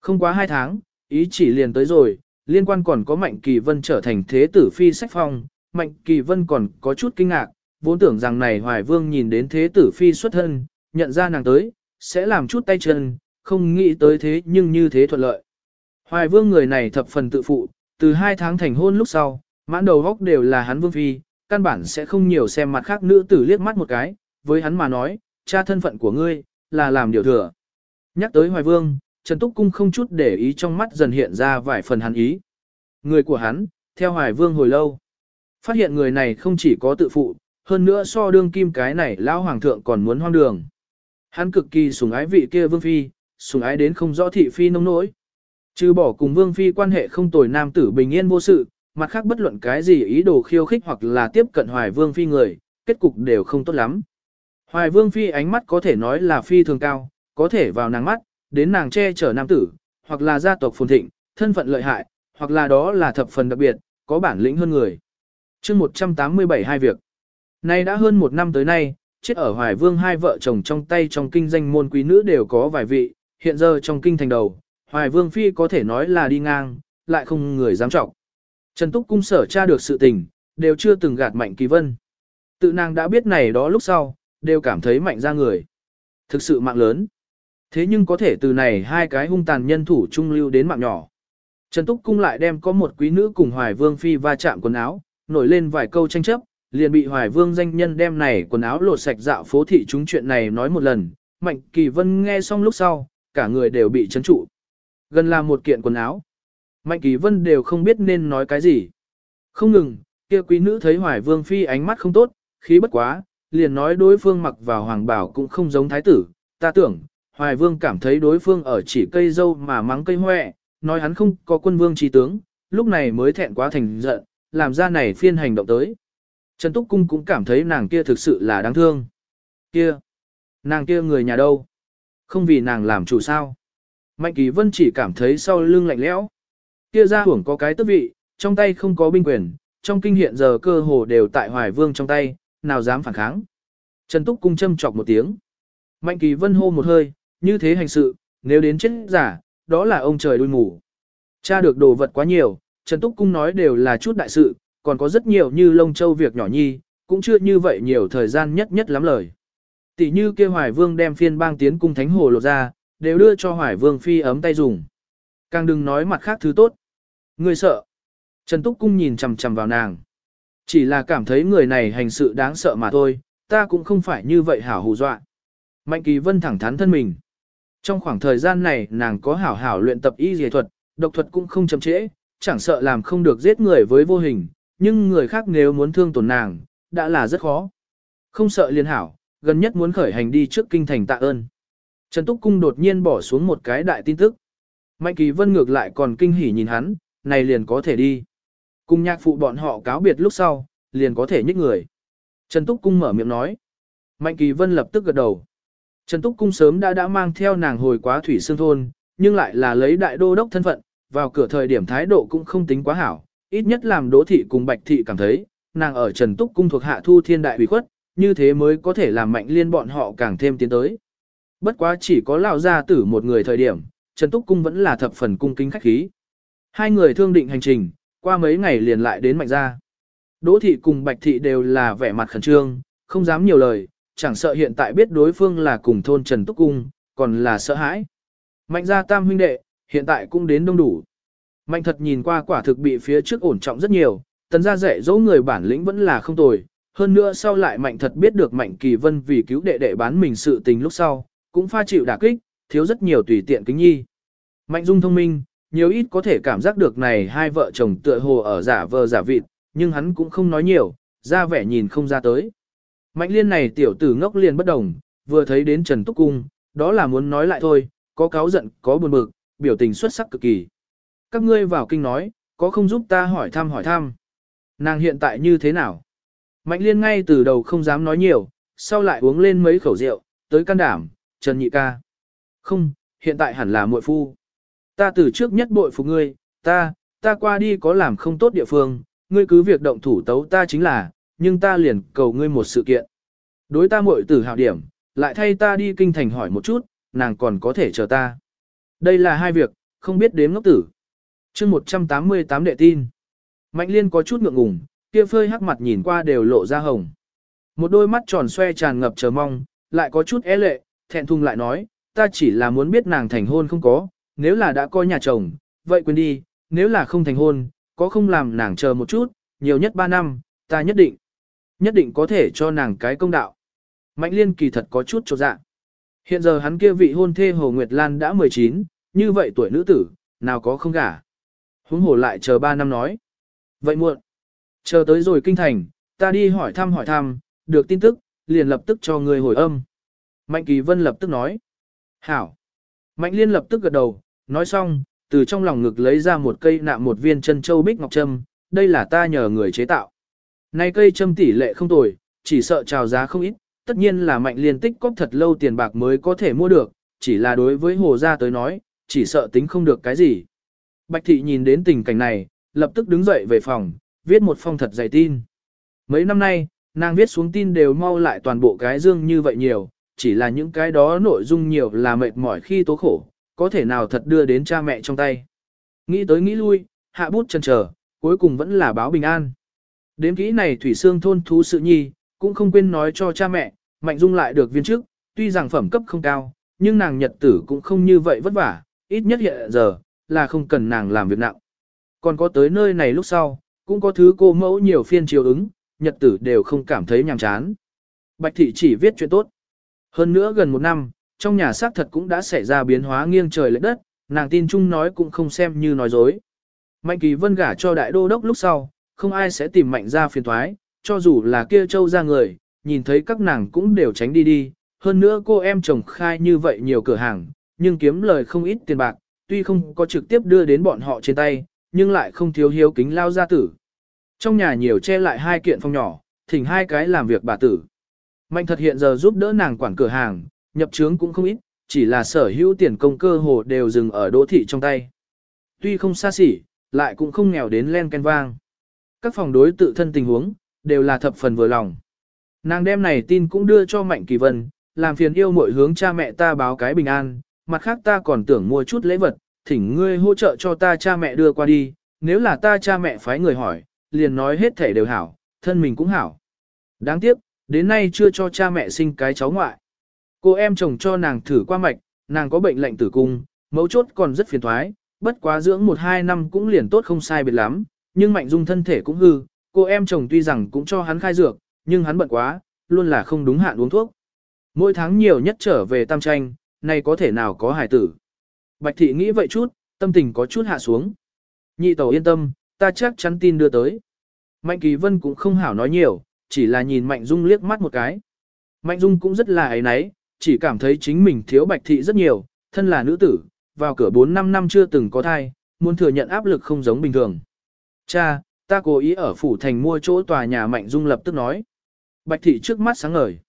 S1: Không quá hai tháng, ý chỉ liền tới rồi, liên quan còn có Mạnh Kỳ Vân trở thành thế tử phi sách phong, Mạnh Kỳ Vân còn có chút kinh ngạc, vốn tưởng rằng này Hoài Vương nhìn đến thế tử phi xuất thân, nhận ra nàng tới, sẽ làm chút tay chân, không nghĩ tới thế nhưng như thế thuận lợi. Hoài Vương người này thập phần tự phụ, từ hai tháng thành hôn lúc sau, mãn đầu góc đều là hắn Vương Phi, căn bản sẽ không nhiều xem mặt khác nữ tử liếc mắt một cái, với hắn mà nói, cha thân phận của ngươi, là làm điều thừa. Nhắc tới Hoài Vương, Trần Túc Cung không chút để ý trong mắt dần hiện ra vài phần hắn ý. Người của hắn, theo Hoài Vương hồi lâu. Phát hiện người này không chỉ có tự phụ, hơn nữa so đương kim cái này lão hoàng thượng còn muốn hoang đường. Hắn cực kỳ sủng ái vị kia Vương Phi, sủng ái đến không rõ thị Phi nông nỗi. Trừ bỏ cùng Vương Phi quan hệ không tồi nam tử bình yên vô sự, mặt khác bất luận cái gì ý đồ khiêu khích hoặc là tiếp cận Hoài Vương Phi người, kết cục đều không tốt lắm. Hoài Vương Phi ánh mắt có thể nói là Phi thường cao, có thể vào nàng mắt, đến nàng che chở nam tử, hoặc là gia tộc phồn thịnh, thân phận lợi hại, hoặc là đó là thập phần đặc biệt, có bản lĩnh hơn người. chương 187 hai việc. Nay đã hơn một năm tới nay, chết ở Hoài Vương hai vợ chồng trong tay trong kinh danh môn quý nữ đều có vài vị, hiện giờ trong kinh thành đầu, Hoài Vương Phi có thể nói là đi ngang, lại không người dám trọng. Trần Túc Cung sở tra được sự tình, đều chưa từng gạt Mạnh Kỳ Vân. Tự nàng đã biết này đó lúc sau, đều cảm thấy mạnh ra người. Thực sự mạng lớn. Thế nhưng có thể từ này hai cái hung tàn nhân thủ trung lưu đến mạng nhỏ. Trần Túc Cung lại đem có một quý nữ cùng Hoài Vương Phi va chạm quần áo, nổi lên vài câu tranh chấp, liền bị Hoài Vương danh nhân đem này quần áo lột sạch dạo phố thị chúng chuyện này nói một lần. Mạnh Kỳ Vân nghe xong lúc sau, cả người đều bị chấn trụ. Gần là một kiện quần áo. Mạnh Kỳ Vân đều không biết nên nói cái gì. Không ngừng, kia quý nữ thấy Hoài Vương Phi ánh mắt không tốt, khí bất quá, liền nói đối phương mặc vào hoàng bảo cũng không giống thái tử. Ta tưởng, Hoài Vương cảm thấy đối phương ở chỉ cây dâu mà mắng cây hoẹ, nói hắn không có quân vương trí tướng, lúc này mới thẹn quá thành giận, làm ra này phiên hành động tới. Trần Túc Cung cũng cảm thấy nàng kia thực sự là đáng thương. Kia! Nàng kia người nhà đâu? Không vì nàng làm chủ sao? Mạnh Kỳ Vân chỉ cảm thấy sau lưng lạnh lẽo. Kia ra hưởng có cái tước vị, trong tay không có binh quyền, trong kinh hiện giờ cơ hồ đều tại Hoài Vương trong tay, nào dám phản kháng. Trần Túc Cung châm chọc một tiếng. Mạnh Kỳ Vân hô một hơi, như thế hành sự, nếu đến chết giả, đó là ông trời đuôi ngủ. Cha được đồ vật quá nhiều, Trần Túc Cung nói đều là chút đại sự, còn có rất nhiều như lông châu việc nhỏ nhi, cũng chưa như vậy nhiều thời gian nhất nhất lắm lời. Tỷ như kia Hoài Vương đem phiên bang tiến cung thánh hồ lột ra, đều đưa cho Hoài Vương phi ấm tay dùng. Càng đừng nói mặt khác thứ tốt. Người sợ. Trần Túc Cung nhìn chằm chằm vào nàng. Chỉ là cảm thấy người này hành sự đáng sợ mà thôi, ta cũng không phải như vậy hảo hù dọa. Mạnh Kỳ Vân thẳng thắn thân mình. Trong khoảng thời gian này nàng có hảo hảo luyện tập y dề thuật, độc thuật cũng không chậm trễ, chẳng sợ làm không được giết người với vô hình, nhưng người khác nếu muốn thương tổn nàng, đã là rất khó. Không sợ liên hảo, gần nhất muốn khởi hành đi trước kinh thành tạ ơn. Trần Túc Cung đột nhiên bỏ xuống một cái đại tin tức. Mạnh Kỳ Vân ngược lại còn kinh hỉ nhìn hắn, này liền có thể đi. Cùng nhạc phụ bọn họ cáo biệt lúc sau, liền có thể nhích người. Trần Túc Cung mở miệng nói. Mạnh Kỳ Vân lập tức gật đầu. Trần Túc Cung sớm đã đã mang theo nàng hồi quá thủy xương thôn, nhưng lại là lấy đại đô đốc thân phận, vào cửa thời điểm thái độ cũng không tính quá hảo, ít nhất làm đỗ thị cùng bạch thị cảm thấy, nàng ở Trần Túc Cung thuộc hạ thu thiên đại bị khuất, như thế mới có thể làm mạnh liên bọn họ càng thêm tiến tới. Bất quá chỉ có lão gia tử một người thời điểm, Trần Túc Cung vẫn là thập phần cung kính khách khí. Hai người thương định hành trình, qua mấy ngày liền lại đến mạnh gia. Đỗ thị cùng bạch thị đều là vẻ mặt khẩn trương, không dám nhiều lời, chẳng sợ hiện tại biết đối phương là cùng thôn Trần Túc Cung, còn là sợ hãi. Mạnh gia tam huynh đệ, hiện tại cũng đến đông đủ. Mạnh thật nhìn qua quả thực bị phía trước ổn trọng rất nhiều, tần gia dạy dỗ người bản lĩnh vẫn là không tồi. Hơn nữa sau lại mạnh thật biết được mạnh kỳ vân vì cứu đệ đệ bán mình sự tình lúc sau, cũng pha chịu đả kích, thiếu rất nhiều tùy tiện kính nhi. Mạnh dung thông minh, nhiều ít có thể cảm giác được này hai vợ chồng tựa hồ ở giả vờ giả vịt, nhưng hắn cũng không nói nhiều, ra vẻ nhìn không ra tới. Mạnh liên này tiểu tử ngốc liền bất đồng, vừa thấy đến Trần Túc Cung, đó là muốn nói lại thôi, có cáo giận, có buồn bực, biểu tình xuất sắc cực kỳ. Các ngươi vào kinh nói, có không giúp ta hỏi thăm hỏi thăm. Nàng hiện tại như thế nào? Mạnh liên ngay từ đầu không dám nói nhiều, sau lại uống lên mấy khẩu rượu, tới can đảm, Trần Nhị ca. Không, hiện tại hẳn là muội phu. Ta từ trước nhất bội phục ngươi, ta, ta qua đi có làm không tốt địa phương, ngươi cứ việc động thủ tấu ta chính là, nhưng ta liền cầu ngươi một sự kiện. Đối ta muội tử hào điểm, lại thay ta đi kinh thành hỏi một chút, nàng còn có thể chờ ta. Đây là hai việc, không biết đếm ngốc tử. chương 188 đệ tin. Mạnh liên có chút ngượng ngùng, kia phơi hắc mặt nhìn qua đều lộ ra hồng. Một đôi mắt tròn xoe tràn ngập chờ mong, lại có chút é lệ, thẹn thùng lại nói, ta chỉ là muốn biết nàng thành hôn không có, nếu là đã coi nhà chồng, vậy quên đi, nếu là không thành hôn, có không làm nàng chờ một chút, nhiều nhất 3 năm, ta nhất định, nhất định có thể cho nàng cái công đạo. Mạnh liên kỳ thật có chút trột dạ. Hiện giờ hắn kia vị hôn thê Hồ Nguyệt Lan đã 19, như vậy tuổi nữ tử, nào có không gả. Huống hồ lại chờ 3 năm nói. Vậy muộn. Chờ tới rồi kinh thành, ta đi hỏi thăm hỏi thăm, được tin tức, liền lập tức cho người hồi âm. Mạnh Kỳ Vân lập tức nói. Hảo. Mạnh Liên lập tức gật đầu, nói xong, từ trong lòng ngực lấy ra một cây nạm một viên chân châu bích ngọc trâm, đây là ta nhờ người chế tạo. Này cây châm tỷ lệ không tồi, chỉ sợ trào giá không ít, tất nhiên là mạnh liên tích cóp thật lâu tiền bạc mới có thể mua được, chỉ là đối với hồ gia tới nói, chỉ sợ tính không được cái gì. Bạch thị nhìn đến tình cảnh này, lập tức đứng dậy về phòng, viết một phong thật dày tin. Mấy năm nay, nàng viết xuống tin đều mau lại toàn bộ cái dương như vậy nhiều, chỉ là những cái đó nội dung nhiều là mệt mỏi khi tố khổ, có thể nào thật đưa đến cha mẹ trong tay. Nghĩ tới nghĩ lui, hạ bút chân chờ, cuối cùng vẫn là báo bình an. Đếm kỹ này thủy xương thôn thú sự nhi, cũng không quên nói cho cha mẹ, Mạnh Dung lại được viên chức, tuy rằng phẩm cấp không cao, nhưng nàng nhật tử cũng không như vậy vất vả, ít nhất hiện giờ, là không cần nàng làm việc nặng. Còn có tới nơi này lúc sau, cũng có thứ cô mẫu nhiều phiên chiều ứng, nhật tử đều không cảm thấy nhàm chán. Bạch thị chỉ viết chuyện tốt. Hơn nữa gần một năm, trong nhà xác thật cũng đã xảy ra biến hóa nghiêng trời lệch đất, nàng tin chung nói cũng không xem như nói dối. Mạnh kỳ vân gả cho đại đô đốc lúc sau, không ai sẽ tìm mạnh ra phiền thoái, cho dù là kia châu ra người, nhìn thấy các nàng cũng đều tránh đi đi. Hơn nữa cô em chồng khai như vậy nhiều cửa hàng, nhưng kiếm lời không ít tiền bạc, tuy không có trực tiếp đưa đến bọn họ trên tay, nhưng lại không thiếu hiếu kính lao gia tử. Trong nhà nhiều che lại hai kiện phòng nhỏ, thỉnh hai cái làm việc bà tử. Mạnh thật hiện giờ giúp đỡ nàng quản cửa hàng, nhập trướng cũng không ít, chỉ là sở hữu tiền công cơ hồ đều dừng ở đỗ thị trong tay. Tuy không xa xỉ, lại cũng không nghèo đến len ken vang. Các phòng đối tự thân tình huống, đều là thập phần vừa lòng. Nàng đem này tin cũng đưa cho Mạnh Kỳ Vân, làm phiền yêu mọi hướng cha mẹ ta báo cái bình an, mặt khác ta còn tưởng mua chút lễ vật, thỉnh ngươi hỗ trợ cho ta cha mẹ đưa qua đi, nếu là ta cha mẹ phái người hỏi, liền nói hết thể đều hảo, thân mình cũng hảo. Đáng tiếc, đến nay chưa cho cha mẹ sinh cái cháu ngoại. Cô em chồng cho nàng thử qua mạch, nàng có bệnh lệnh tử cung, mấu chốt còn rất phiền thoái, bất quá dưỡng 1-2 năm cũng liền tốt không sai biệt lắm, nhưng mạnh dung thân thể cũng hư, cô em chồng tuy rằng cũng cho hắn khai dược, nhưng hắn bận quá, luôn là không đúng hạn uống thuốc. Mỗi tháng nhiều nhất trở về tam tranh, nay có thể nào có hải tử. Bạch thị nghĩ vậy chút, tâm tình có chút hạ xuống. Nhị tẩu yên tâm, ta chắc chắn tin đưa tới. Mạnh kỳ vân cũng không hảo nói nhiều, chỉ là nhìn Mạnh Dung liếc mắt một cái. Mạnh Dung cũng rất là ấy náy, chỉ cảm thấy chính mình thiếu bạch thị rất nhiều, thân là nữ tử, vào cửa 4-5 năm chưa từng có thai, muốn thừa nhận áp lực không giống bình thường. Cha, ta cố ý ở phủ thành mua chỗ tòa nhà Mạnh Dung lập tức nói. Bạch thị trước mắt sáng ngời.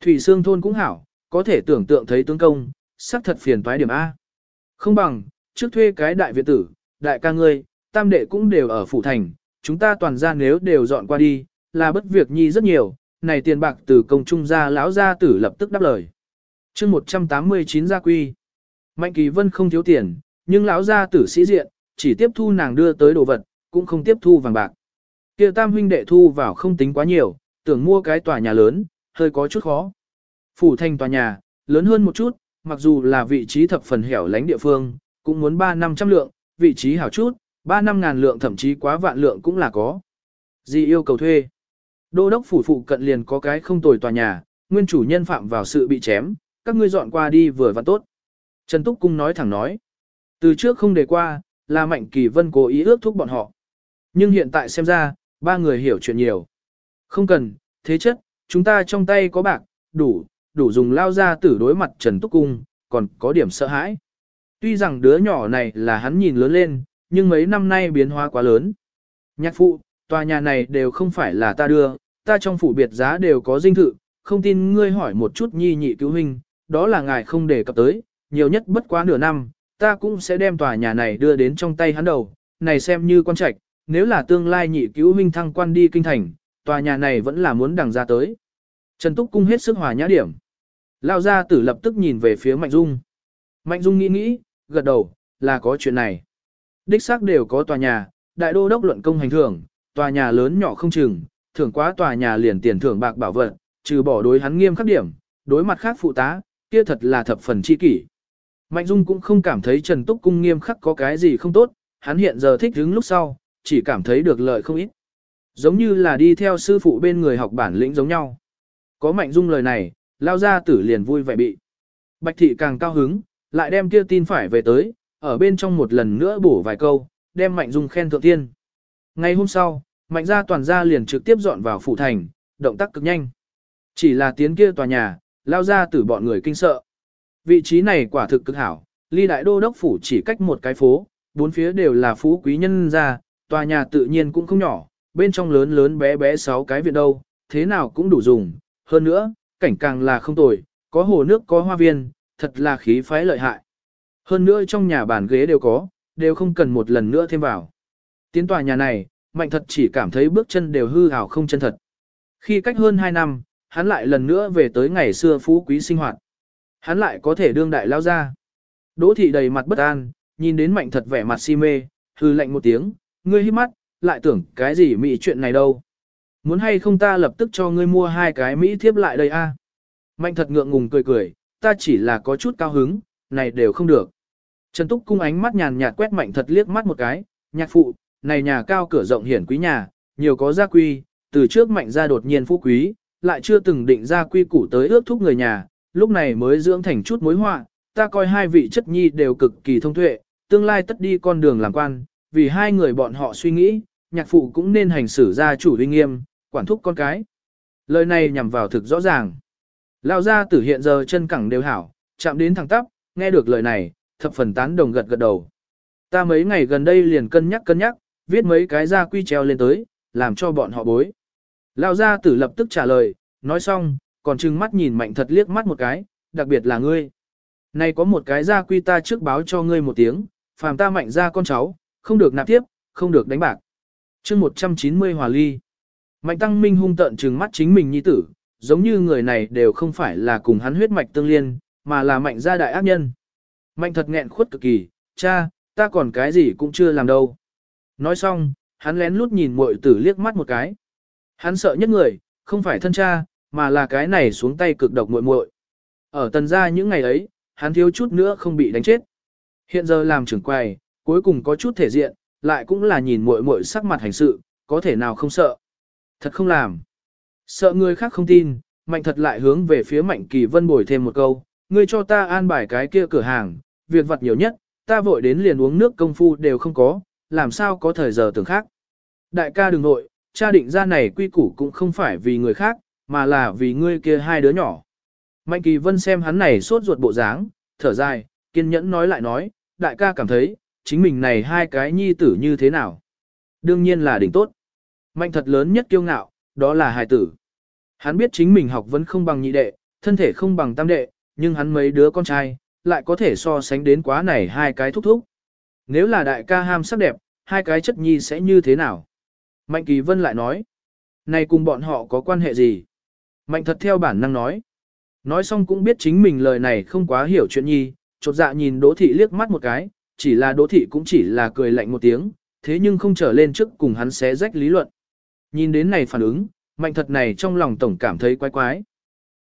S1: Thủy Sương thôn cũng hảo, có thể tưởng tượng thấy tướng công, sắc thật phiền toái điểm A. Không bằng, trước thuê cái đại viện tử, đại ca ngươi, tam đệ cũng đều ở phủ thành, chúng ta toàn ra nếu đều dọn qua đi, là bất việc nhi rất nhiều, này tiền bạc từ công trung gia lão gia tử lập tức đáp lời. chương 189 gia quy. Mạnh kỳ vân không thiếu tiền, nhưng lão gia tử sĩ diện, chỉ tiếp thu nàng đưa tới đồ vật, cũng không tiếp thu vàng bạc. Kia tam huynh đệ thu vào không tính quá nhiều, tưởng mua cái tòa nhà lớn, hơi có chút khó. Phủ thành tòa nhà, lớn hơn một chút, mặc dù là vị trí thập phần hẻo lánh địa phương, cũng muốn 3 năm trăm lượng, vị trí hảo chút, 3 năm ngàn lượng thậm chí quá vạn lượng cũng là có. Gì yêu cầu thuê? Đô đốc phủ phụ cận liền có cái không tồi tòa nhà, nguyên chủ nhân phạm vào sự bị chém, các ngươi dọn qua đi vừa và tốt. Trần Túc Cung nói thẳng nói. Từ trước không đề qua, là Mạnh Kỳ Vân cố ý ước thúc bọn họ. Nhưng hiện tại xem ra, ba người hiểu chuyện nhiều. Không cần, thế chất, chúng ta trong tay có bạc, đủ, đủ dùng lao ra tử đối mặt Trần Túc Cung, còn có điểm sợ hãi. Tuy rằng đứa nhỏ này là hắn nhìn lớn lên, nhưng mấy năm nay biến hóa quá lớn. Nhạc phụ, tòa nhà này đều không phải là ta đưa, ta trong phủ biệt giá đều có dinh thự, không tin ngươi hỏi một chút nhi nhị cứu huynh, đó là ngài không đề cập tới, nhiều nhất bất quá nửa năm, ta cũng sẽ đem tòa nhà này đưa đến trong tay hắn đầu, này xem như quan trạch, nếu là tương lai nhị cứu huynh thăng quan đi kinh thành, tòa nhà này vẫn là muốn đằng ra tới. Trần Túc Cung hết sức hòa nhã điểm. Lao ra tử lập tức nhìn về phía Mạnh Dung. Mạnh Dung nghĩ nghĩ, gật đầu, là có chuyện này. Đích xác đều có tòa nhà, đại đô đốc luận công hành thưởng, tòa nhà lớn nhỏ không chừng, thưởng quá tòa nhà liền tiền thưởng bạc bảo vật, trừ bỏ đối hắn nghiêm khắc điểm, đối mặt khác phụ tá, kia thật là thập phần chi kỷ. Mạnh Dung cũng không cảm thấy Trần Túc Cung nghiêm khắc có cái gì không tốt, hắn hiện giờ thích đứng lúc sau, chỉ cảm thấy được lợi không ít. Giống như là đi theo sư phụ bên người học bản lĩnh giống nhau. Có Mạnh Dung lời này, lao ra tử liền vui vẻ bị. Bạch thị càng cao hứng, lại đem kia tin phải về tới, ở bên trong một lần nữa bổ vài câu, đem Mạnh Dung khen thượng tiên. Ngày hôm sau, Mạnh gia toàn gia liền trực tiếp dọn vào phủ thành, động tác cực nhanh. Chỉ là tiến kia tòa nhà, lao ra tử bọn người kinh sợ. Vị trí này quả thực cực hảo, ly đại đô đốc phủ chỉ cách một cái phố, bốn phía đều là phú quý nhân gia, tòa nhà tự nhiên cũng không nhỏ, bên trong lớn lớn bé bé sáu cái viện đâu, thế nào cũng đủ dùng. Hơn nữa, cảnh càng là không tồi, có hồ nước có hoa viên, thật là khí phái lợi hại. Hơn nữa trong nhà bàn ghế đều có, đều không cần một lần nữa thêm vào. Tiến tòa nhà này, mạnh thật chỉ cảm thấy bước chân đều hư hào không chân thật. Khi cách hơn 2 năm, hắn lại lần nữa về tới ngày xưa phú quý sinh hoạt. Hắn lại có thể đương đại lao ra. Đỗ thị đầy mặt bất an, nhìn đến mạnh thật vẻ mặt si mê, hư lạnh một tiếng, ngươi hít mắt, lại tưởng cái gì mỹ chuyện này đâu. Muốn hay không ta lập tức cho ngươi mua hai cái mỹ thiếp lại đây a? Mạnh thật ngượng ngùng cười cười, ta chỉ là có chút cao hứng, này đều không được. Trần Túc cung ánh mắt nhàn nhạt quét mạnh thật liếc mắt một cái, nhạc phụ, này nhà cao cửa rộng hiển quý nhà, nhiều có gia quy, từ trước mạnh ra đột nhiên phú quý, lại chưa từng định ra quy củ tới ước thúc người nhà, lúc này mới dưỡng thành chút mối họa, ta coi hai vị chất nhi đều cực kỳ thông tuệ, tương lai tất đi con đường làm quan, vì hai người bọn họ suy nghĩ, nhạc phụ cũng nên hành xử ra chủ uy nghiêm, quản thúc con cái. Lời này nhằm vào thực rõ ràng. Lao ra tử hiện giờ chân cẳng đều hảo, chạm đến thẳng tắp, nghe được lời này, thập phần tán đồng gật gật đầu. Ta mấy ngày gần đây liền cân nhắc cân nhắc, viết mấy cái gia quy treo lên tới, làm cho bọn họ bối. Lao gia tử lập tức trả lời, nói xong, còn trừng mắt nhìn mạnh thật liếc mắt một cái, đặc biệt là ngươi. Này có một cái gia quy ta trước báo cho ngươi một tiếng, phàm ta mạnh ra con cháu, không được nạp tiếp, không được đánh bạc. chương 190 hòa ly. Mạnh tăng minh hung tận trừng mắt chính mình nhi tử, giống như người này đều không phải là cùng hắn huyết mạch tương liên, mà là mạnh gia đại ác nhân. Mạnh thật nghẹn khuất cực kỳ, cha, ta còn cái gì cũng chưa làm đâu. Nói xong, hắn lén lút nhìn muội tử liếc mắt một cái. Hắn sợ nhất người, không phải thân cha, mà là cái này xuống tay cực độc muội muội. Ở tần gia những ngày ấy, hắn thiếu chút nữa không bị đánh chết. Hiện giờ làm trưởng quầy, cuối cùng có chút thể diện, lại cũng là nhìn muội muội sắc mặt hành sự, có thể nào không sợ. Thật không làm. Sợ người khác không tin, mạnh thật lại hướng về phía mạnh kỳ vân bồi thêm một câu, ngươi cho ta an bài cái kia cửa hàng, việc vật nhiều nhất, ta vội đến liền uống nước công phu đều không có, làm sao có thời giờ tưởng khác. Đại ca đừng nội, cha định ra này quy củ cũng không phải vì người khác, mà là vì ngươi kia hai đứa nhỏ. Mạnh kỳ vân xem hắn này sốt ruột bộ dáng, thở dài, kiên nhẫn nói lại nói, đại ca cảm thấy, chính mình này hai cái nhi tử như thế nào. Đương nhiên là đỉnh tốt. Mạnh thật lớn nhất kiêu ngạo, đó là hài tử. Hắn biết chính mình học vẫn không bằng nhị đệ, thân thể không bằng tam đệ, nhưng hắn mấy đứa con trai, lại có thể so sánh đến quá này hai cái thúc thúc. Nếu là đại ca ham sắc đẹp, hai cái chất nhi sẽ như thế nào? Mạnh Kỳ Vân lại nói, này cùng bọn họ có quan hệ gì? Mạnh thật theo bản năng nói. Nói xong cũng biết chính mình lời này không quá hiểu chuyện nhi, chột dạ nhìn Đỗ Thị liếc mắt một cái, chỉ là đỗ thị cũng chỉ là cười lạnh một tiếng, thế nhưng không trở lên trước cùng hắn xé rách lý luận. Nhìn đến này phản ứng, mạnh thật này trong lòng tổng cảm thấy quái quái.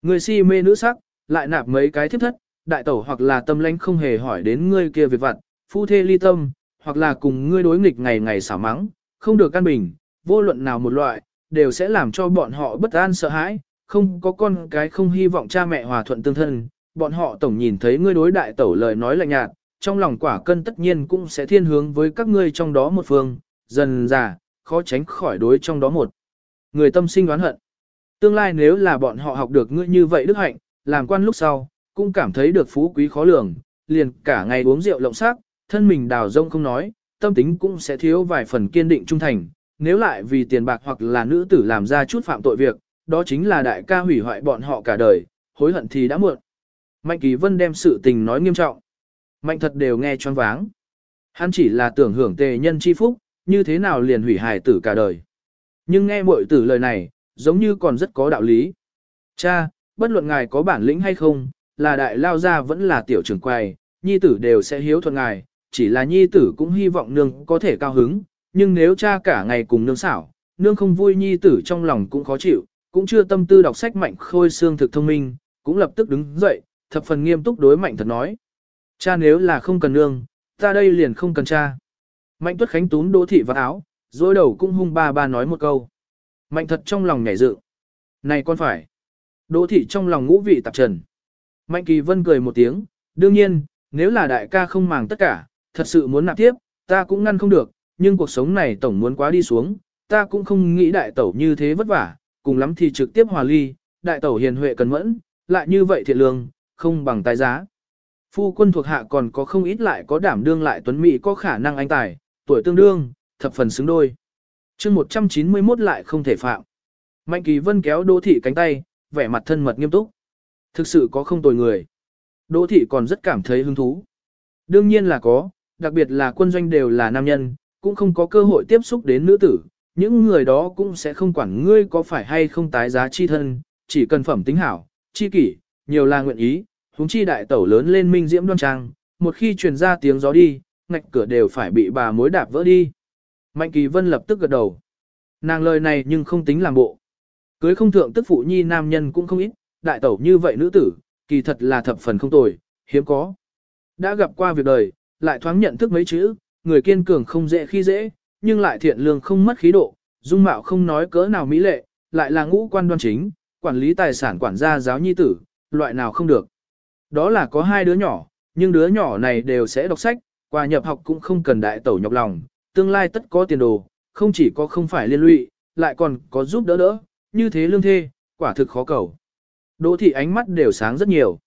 S1: Người si mê nữ sắc, lại nạp mấy cái thiếp thất, đại tẩu hoặc là tâm lãnh không hề hỏi đến ngươi kia việc vặt, phu thê ly tâm, hoặc là cùng ngươi đối nghịch ngày ngày xả mắng, không được căn bình, vô luận nào một loại, đều sẽ làm cho bọn họ bất an sợ hãi, không có con cái không hy vọng cha mẹ hòa thuận tương thân, bọn họ tổng nhìn thấy ngươi đối đại tẩu lời nói lạnh nhạt, trong lòng quả cân tất nhiên cũng sẽ thiên hướng với các ngươi trong đó một phương, dần già, khó tránh khỏi đối trong đó một. Người tâm sinh oán hận. Tương lai nếu là bọn họ học được ngươi như vậy đức hạnh, làm quan lúc sau, cũng cảm thấy được phú quý khó lường, liền cả ngày uống rượu lộng xác thân mình đào rông không nói, tâm tính cũng sẽ thiếu vài phần kiên định trung thành, nếu lại vì tiền bạc hoặc là nữ tử làm ra chút phạm tội việc, đó chính là đại ca hủy hoại bọn họ cả đời, hối hận thì đã muộn. Mạnh Kỳ Vân đem sự tình nói nghiêm trọng. Mạnh thật đều nghe choáng váng. Hắn chỉ là tưởng hưởng tề nhân chi phúc, như thế nào liền hủy hài tử cả đời. Nhưng nghe muội tử lời này, giống như còn rất có đạo lý. Cha, bất luận ngài có bản lĩnh hay không, là đại lao gia vẫn là tiểu trưởng quầy, nhi tử đều sẽ hiếu thuận ngài, chỉ là nhi tử cũng hy vọng nương có thể cao hứng, nhưng nếu cha cả ngày cùng nương xảo, nương không vui nhi tử trong lòng cũng khó chịu, cũng chưa tâm tư đọc sách mạnh khôi xương thực thông minh, cũng lập tức đứng dậy, thập phần nghiêm túc đối mạnh thật nói. Cha nếu là không cần nương, ta đây liền không cần cha. Mạnh tuất khánh Túm đỗ thị vào áo, dối đầu cũng hung ba ba nói một câu. Mạnh thật trong lòng nhảy dự. Này con phải. Đỗ thị trong lòng ngũ vị tạp trần. Mạnh kỳ vân cười một tiếng, đương nhiên, nếu là đại ca không màng tất cả, thật sự muốn nạp tiếp, ta cũng ngăn không được, nhưng cuộc sống này tổng muốn quá đi xuống, ta cũng không nghĩ đại tẩu như thế vất vả, cùng lắm thì trực tiếp hòa ly, đại tẩu hiền huệ cần mẫn, lại như vậy thiện lương, không bằng tài giá. Phu quân thuộc hạ còn có không ít lại có đảm đương lại tuấn mỹ có khả năng anh tài, tuổi tương đương, thập phần xứng đôi. chương 191 lại không thể phạm. Mạnh kỳ vân kéo đỗ thị cánh tay, vẻ mặt thân mật nghiêm túc. Thực sự có không tồi người. Đỗ thị còn rất cảm thấy hứng thú. Đương nhiên là có, đặc biệt là quân doanh đều là nam nhân, cũng không có cơ hội tiếp xúc đến nữ tử. Những người đó cũng sẽ không quản ngươi có phải hay không tái giá chi thân, chỉ cần phẩm tính hảo, chi kỷ, nhiều là nguyện ý, huống chi đại tẩu lớn lên minh diễm đoan trang, một khi truyền ra tiếng gió đi, ngạch cửa đều phải bị bà mối đạp vỡ đi. Mạnh Kỳ Vân lập tức gật đầu. Nàng lời này nhưng không tính làm bộ. Cưới không thượng tức phụ nhi nam nhân cũng không ít, đại tẩu như vậy nữ tử, kỳ thật là thập phần không tồi, hiếm có. Đã gặp qua việc đời, lại thoáng nhận thức mấy chữ, người kiên cường không dễ khi dễ, nhưng lại thiện lương không mất khí độ, dung mạo không nói cỡ nào mỹ lệ, lại là ngũ quan đoan chính, quản lý tài sản quản gia giáo nhi tử, loại nào không được. Đó là có hai đứa nhỏ, nhưng đứa nhỏ này đều sẽ đọc sách, qua nhập học cũng không cần đại tẩu nhọc lòng, tương lai tất có tiền đồ, không chỉ có không phải liên lụy, lại còn có giúp đỡ đỡ, như thế lương thê, quả thực khó cầu. Đỗ thị ánh mắt đều sáng rất nhiều.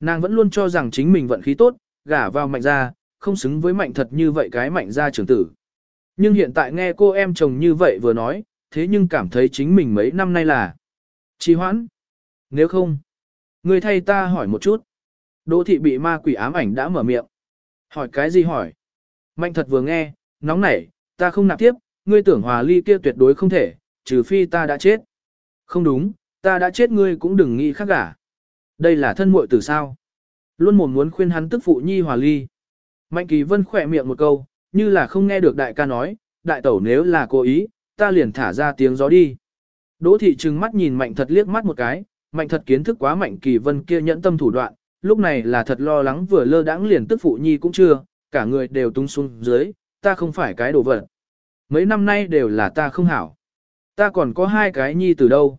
S1: Nàng vẫn luôn cho rằng chính mình vận khí tốt, gả vào mạnh gia, không xứng với mạnh thật như vậy cái mạnh gia trưởng tử. Nhưng hiện tại nghe cô em chồng như vậy vừa nói, thế nhưng cảm thấy chính mình mấy năm nay là trì hoãn. Nếu không, người thay ta hỏi một chút. Đỗ thị bị ma quỷ ám ảnh đã mở miệng. Hỏi cái gì hỏi? Mạnh thật vừa nghe, nóng nảy, ta không nạp tiếp, ngươi tưởng hòa ly kia tuyệt đối không thể, trừ phi ta đã chết. Không đúng, ta đã chết ngươi cũng đừng nghĩ khác cả. Đây là thân muội từ sao? Luôn mồm muốn khuyên hắn tức phụ nhi hòa ly. Mạnh kỳ vân khỏe miệng một câu, như là không nghe được đại ca nói, đại tẩu nếu là cố ý, ta liền thả ra tiếng gió đi. Đỗ thị trừng mắt nhìn mạnh thật liếc mắt một cái, mạnh thật kiến thức quá mạnh kỳ vân kia nhẫn tâm thủ đoạn, lúc này là thật lo lắng vừa lơ đãng liền tức phụ nhi cũng chưa, cả người đều tung xuống dưới, ta không phải cái đồ vật. Mấy năm nay đều là ta không hảo. Ta còn có hai cái nhi từ đâu.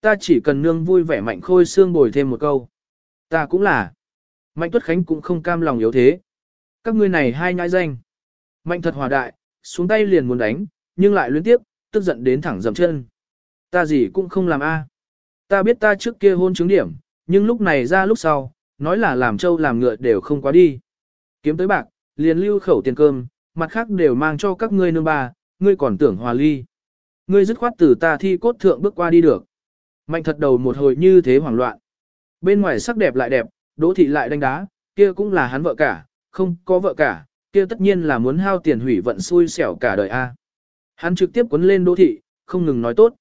S1: Ta chỉ cần nương vui vẻ mạnh khôi xương bồi thêm một câu. Ta cũng là. Mạnh tuất khánh cũng không cam lòng yếu thế. Các ngươi này hai nhãi danh. Mạnh thật hòa đại, xuống tay liền muốn đánh, nhưng lại luyến tiếp, tức giận đến thẳng dầm chân. Ta gì cũng không làm a. Ta biết ta trước kia hôn chứng điểm, nhưng lúc này ra lúc sau, nói là làm trâu làm ngựa đều không quá đi. Kiếm tới bạc, liền lưu khẩu tiền cơm, mặt khác đều mang cho các ngươi nương bà, ngươi còn tưởng hòa ly. Ngươi dứt khoát từ ta thi cốt thượng bước qua đi được. Mạnh thật đầu một hồi như thế hoảng loạn. Bên ngoài sắc đẹp lại đẹp, đỗ thị lại đánh đá, kia cũng là hắn vợ cả, không có vợ cả, kia tất nhiên là muốn hao tiền hủy vận xui xẻo cả đời a. Hắn trực tiếp quấn lên đỗ thị, không ngừng nói tốt.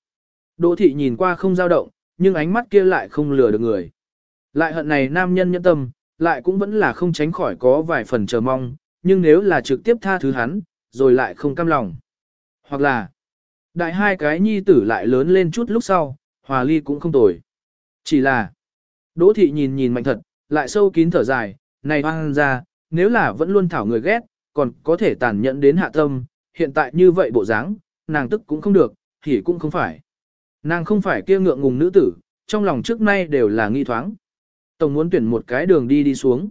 S1: Đỗ thị nhìn qua không dao động, nhưng ánh mắt kia lại không lừa được người. Lại hận này nam nhân nhẫn tâm, lại cũng vẫn là không tránh khỏi có vài phần chờ mong, nhưng nếu là trực tiếp tha thứ hắn, rồi lại không cam lòng. Hoặc là, đại hai cái nhi tử lại lớn lên chút lúc sau, hòa ly cũng không tồi. Chỉ là, Đỗ thị nhìn nhìn mạnh thật, lại sâu kín thở dài, này hoang ra, nếu là vẫn luôn thảo người ghét, còn có thể tàn nhẫn đến hạ tâm, hiện tại như vậy bộ dáng, nàng tức cũng không được, thì cũng không phải. Nàng không phải kia ngượng ngùng nữ tử, trong lòng trước nay đều là nghi thoáng. Tổng muốn tuyển một cái đường đi đi xuống.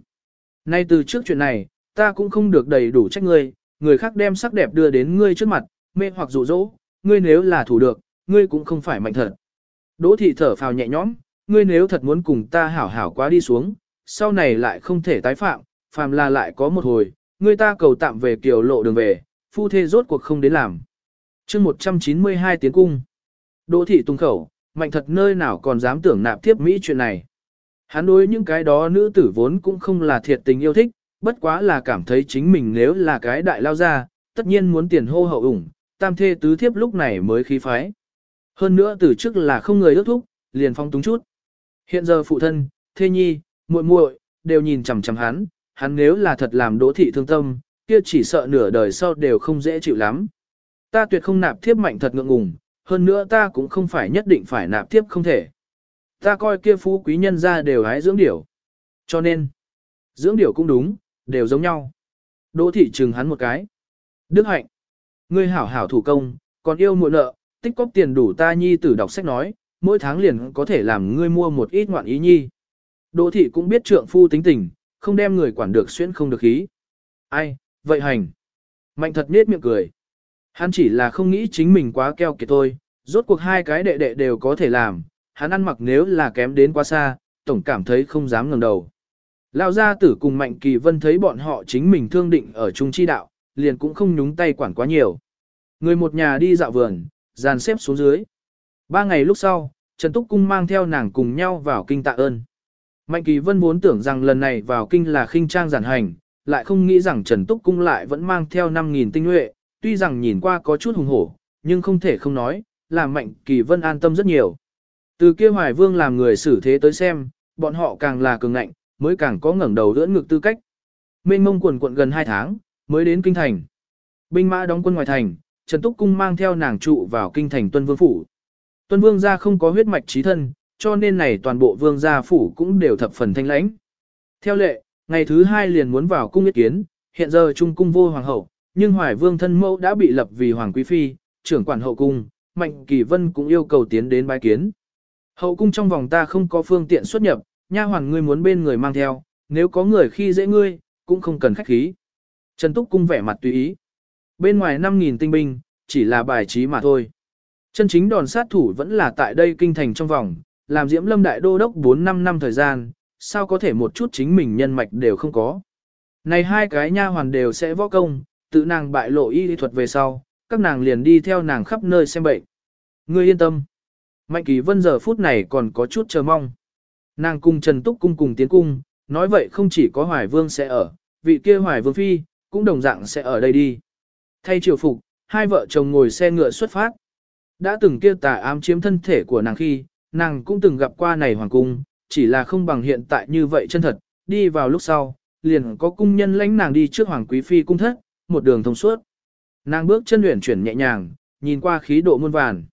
S1: Nay từ trước chuyện này, ta cũng không được đầy đủ trách ngươi, người khác đem sắc đẹp đưa đến ngươi trước mặt, mê hoặc dụ dỗ, ngươi nếu là thủ được, ngươi cũng không phải mạnh thật. Đỗ thị thở phào nhẹ nhõm, ngươi nếu thật muốn cùng ta hảo hảo quá đi xuống, sau này lại không thể tái phạm, phàm là lại có một hồi, ngươi ta cầu tạm về kiểu lộ đường về, phu thê rốt cuộc không đến làm. chương 192 tiến cung. Đỗ thị tung khẩu, mạnh thật nơi nào còn dám tưởng nạp tiếp Mỹ chuyện này. Hắn đối những cái đó nữ tử vốn cũng không là thiệt tình yêu thích, bất quá là cảm thấy chính mình nếu là cái đại lao ra, tất nhiên muốn tiền hô hậu ủng, tam thê tứ thiếp lúc này mới khí phái. Hơn nữa từ trước là không người ước thúc, liền phong túng chút. Hiện giờ phụ thân, thê nhi, muội muội đều nhìn chằm chằm hắn, hắn nếu là thật làm đỗ thị thương tâm, kia chỉ sợ nửa đời sau đều không dễ chịu lắm. Ta tuyệt không nạp thiếp mạnh thật ngượng ngùng, hơn nữa ta cũng không phải nhất định phải nạp thiếp không thể. Ta coi kia phú quý nhân ra đều hái dưỡng điểu. Cho nên, dưỡng điểu cũng đúng, đều giống nhau. Đỗ thị trừng hắn một cái. Đức hạnh, ngươi hảo hảo thủ công, còn yêu muội nợ, tích cóp tiền đủ ta nhi tử đọc sách nói, mỗi tháng liền có thể làm ngươi mua một ít ngoạn ý nhi. Đỗ thị cũng biết trượng phu tính tình, không đem người quản được xuyên không được khí. Ai, vậy hành. Mạnh thật nết miệng cười. Hắn chỉ là không nghĩ chính mình quá keo kiệt thôi, rốt cuộc hai cái đệ đệ đều có thể làm, hắn ăn mặc nếu là kém đến quá xa, tổng cảm thấy không dám ngẩng đầu. Lão gia tử cùng Mạnh Kỳ Vân thấy bọn họ chính mình thương định ở trung chi đạo, liền cũng không nhúng tay quản quá nhiều. Người một nhà đi dạo vườn, dàn xếp xuống dưới. Ba ngày lúc sau, Trần Túc Cung mang theo nàng cùng nhau vào kinh tạ ơn. Mạnh Kỳ Vân vốn tưởng rằng lần này vào kinh là khinh trang giản hành, lại không nghĩ rằng Trần Túc Cung lại vẫn mang theo 5.000 tinh nhuệ, tuy rằng nhìn qua có chút hùng hổ, nhưng không thể không nói, làm Mạnh Kỳ Vân an tâm rất nhiều. Từ kia Hoài Vương làm người xử thế tới xem, bọn họ càng là cường ngạnh, mới càng có ngẩng đầu đỡ ngực tư cách. Mênh mông quần quận gần 2 tháng, mới đến kinh thành. Binh mã đóng quân ngoài thành, Trần Túc Cung mang theo nàng trụ vào kinh thành Tuân Vương Phủ. Tuân Vương gia không có huyết mạch trí thân, cho nên này toàn bộ Vương gia phủ cũng đều thập phần thanh lãnh. Theo lệ, ngày thứ hai liền muốn vào cung ý kiến, hiện giờ trung cung vô hoàng hậu, nhưng Hoài Vương thân mẫu đã bị lập vì hoàng quý phi, trưởng quản hậu cung, Mạnh Kỳ Vân cũng yêu cầu tiến đến bái kiến. Hậu cung trong vòng ta không có phương tiện xuất nhập, nha hoàn ngươi muốn bên người mang theo, nếu có người khi dễ ngươi, cũng không cần khách khí. Trần Túc cung vẻ mặt tùy ý. Bên ngoài 5.000 tinh binh, chỉ là bài trí mà thôi. Chân chính đòn sát thủ vẫn là tại đây kinh thành trong vòng, làm Diễm Lâm Đại Đô Đốc 4-5 năm thời gian, sao có thể một chút chính mình nhân mạch đều không có. Này hai cái nha hoàn đều sẽ võ công, tự nàng bại lộ y lý thuật về sau, các nàng liền đi theo nàng khắp nơi xem bệnh. Ngươi yên tâm. Mạnh Kỳ Vân giờ phút này còn có chút chờ mong. Nàng cùng Trần Túc cung cùng tiến cung, nói vậy không chỉ có Hoài Vương sẽ ở, vị kia Hoài Vương Phi, cũng đồng dạng sẽ ở đây đi. Thay triều phục, hai vợ chồng ngồi xe ngựa xuất phát. Đã từng kia tà ám chiếm thân thể của nàng khi, nàng cũng từng gặp qua này hoàng cung, chỉ là không bằng hiện tại như vậy chân thật, đi vào lúc sau, liền có cung nhân lãnh nàng đi trước hoàng quý phi cung thất, một đường thông suốt. Nàng bước chân luyện chuyển nhẹ nhàng, nhìn qua khí độ muôn vàn.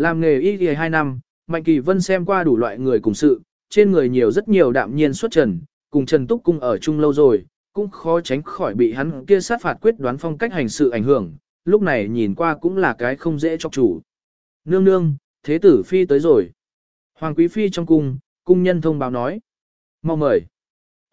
S1: Làm nghề y y 2 năm, Mạnh Kỳ Vân xem qua đủ loại người cùng sự, trên người nhiều rất nhiều đạm nhiên xuất trần, cùng Trần Túc Cung ở chung lâu rồi, cũng khó tránh khỏi bị hắn kia sát phạt quyết đoán phong cách hành sự ảnh hưởng, lúc này nhìn qua cũng là cái không dễ cho chủ. Nương nương, thế tử phi tới rồi. Hoàng quý phi trong cung, cung nhân thông báo nói. Mau mời.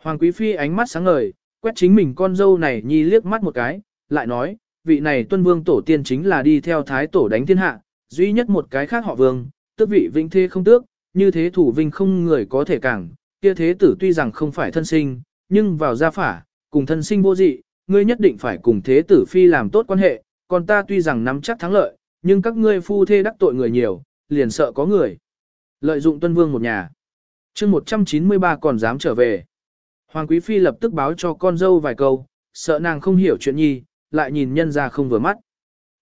S1: Hoàng quý phi ánh mắt sáng ngời, quét chính mình con dâu này nhi liếc mắt một cái, lại nói, vị này tuân vương tổ tiên chính là đi theo thái tổ đánh thiên hạ, duy nhất một cái khác họ vương, tước vị vinh thế không tước, như thế thủ vinh không người có thể cản, kia thế tử tuy rằng không phải thân sinh, nhưng vào gia phả, cùng thân sinh vô dị, ngươi nhất định phải cùng thế tử phi làm tốt quan hệ, còn ta tuy rằng nắm chắc thắng lợi, nhưng các ngươi phu thê đắc tội người nhiều, liền sợ có người. Lợi dụng tuân vương một nhà. chương 193 còn dám trở về. Hoàng quý phi lập tức báo cho con dâu vài câu, sợ nàng không hiểu chuyện nhi, lại nhìn nhân ra không vừa mắt.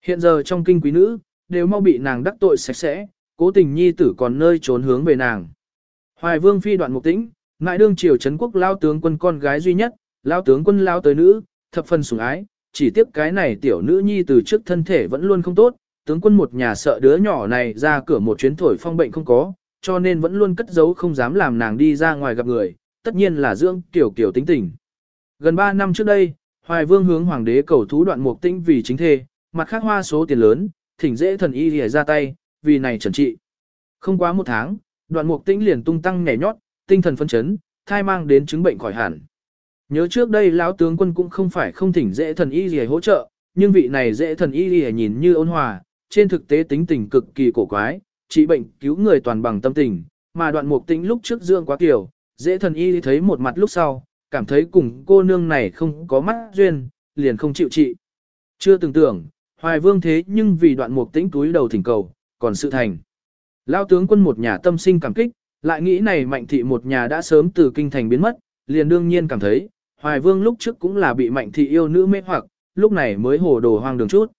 S1: Hiện giờ trong kinh quý nữ, đều mau bị nàng đắc tội sạch sẽ, cố tình nhi tử còn nơi trốn hướng về nàng. Hoài vương phi đoạn mục tĩnh, ngại đương triều Trấn quốc lao tướng quân con gái duy nhất, lao tướng quân lao tới nữ, thập phần sủng ái, chỉ tiếc cái này tiểu nữ nhi từ trước thân thể vẫn luôn không tốt, tướng quân một nhà sợ đứa nhỏ này ra cửa một chuyến thổi phong bệnh không có, cho nên vẫn luôn cất giấu không dám làm nàng đi ra ngoài gặp người, tất nhiên là dưỡng tiểu kiểu tính tình. Gần 3 năm trước đây, Hoài Vương hướng hoàng đế cầu thú đoạn mục tĩnh vì chính thê, mặt khác hoa số tiền lớn, thỉnh dễ thần y lìa ra tay, vì này trần trị. Không quá một tháng, đoạn mục tĩnh liền tung tăng nhảy nhót, tinh thần phân chấn, thai mang đến chứng bệnh khỏi hẳn. Nhớ trước đây lão tướng quân cũng không phải không thỉnh dễ thần y lìa hỗ trợ, nhưng vị này dễ thần y lìa nhìn như ôn hòa, trên thực tế tính tình cực kỳ cổ quái, trị bệnh cứu người toàn bằng tâm tình, mà đoạn mục tĩnh lúc trước dương quá kiểu, dễ thần y thấy một mặt lúc sau, cảm thấy cùng cô nương này không có mắt duyên, liền không chịu trị. Chưa từng tưởng, hoài vương thế nhưng vì đoạn mục tĩnh túi đầu thỉnh cầu, còn sự thành. Lao tướng quân một nhà tâm sinh cảm kích, lại nghĩ này mạnh thị một nhà đã sớm từ kinh thành biến mất, liền đương nhiên cảm thấy, hoài vương lúc trước cũng là bị mạnh thị yêu nữ mê hoặc, lúc này mới hồ đồ hoang đường chút.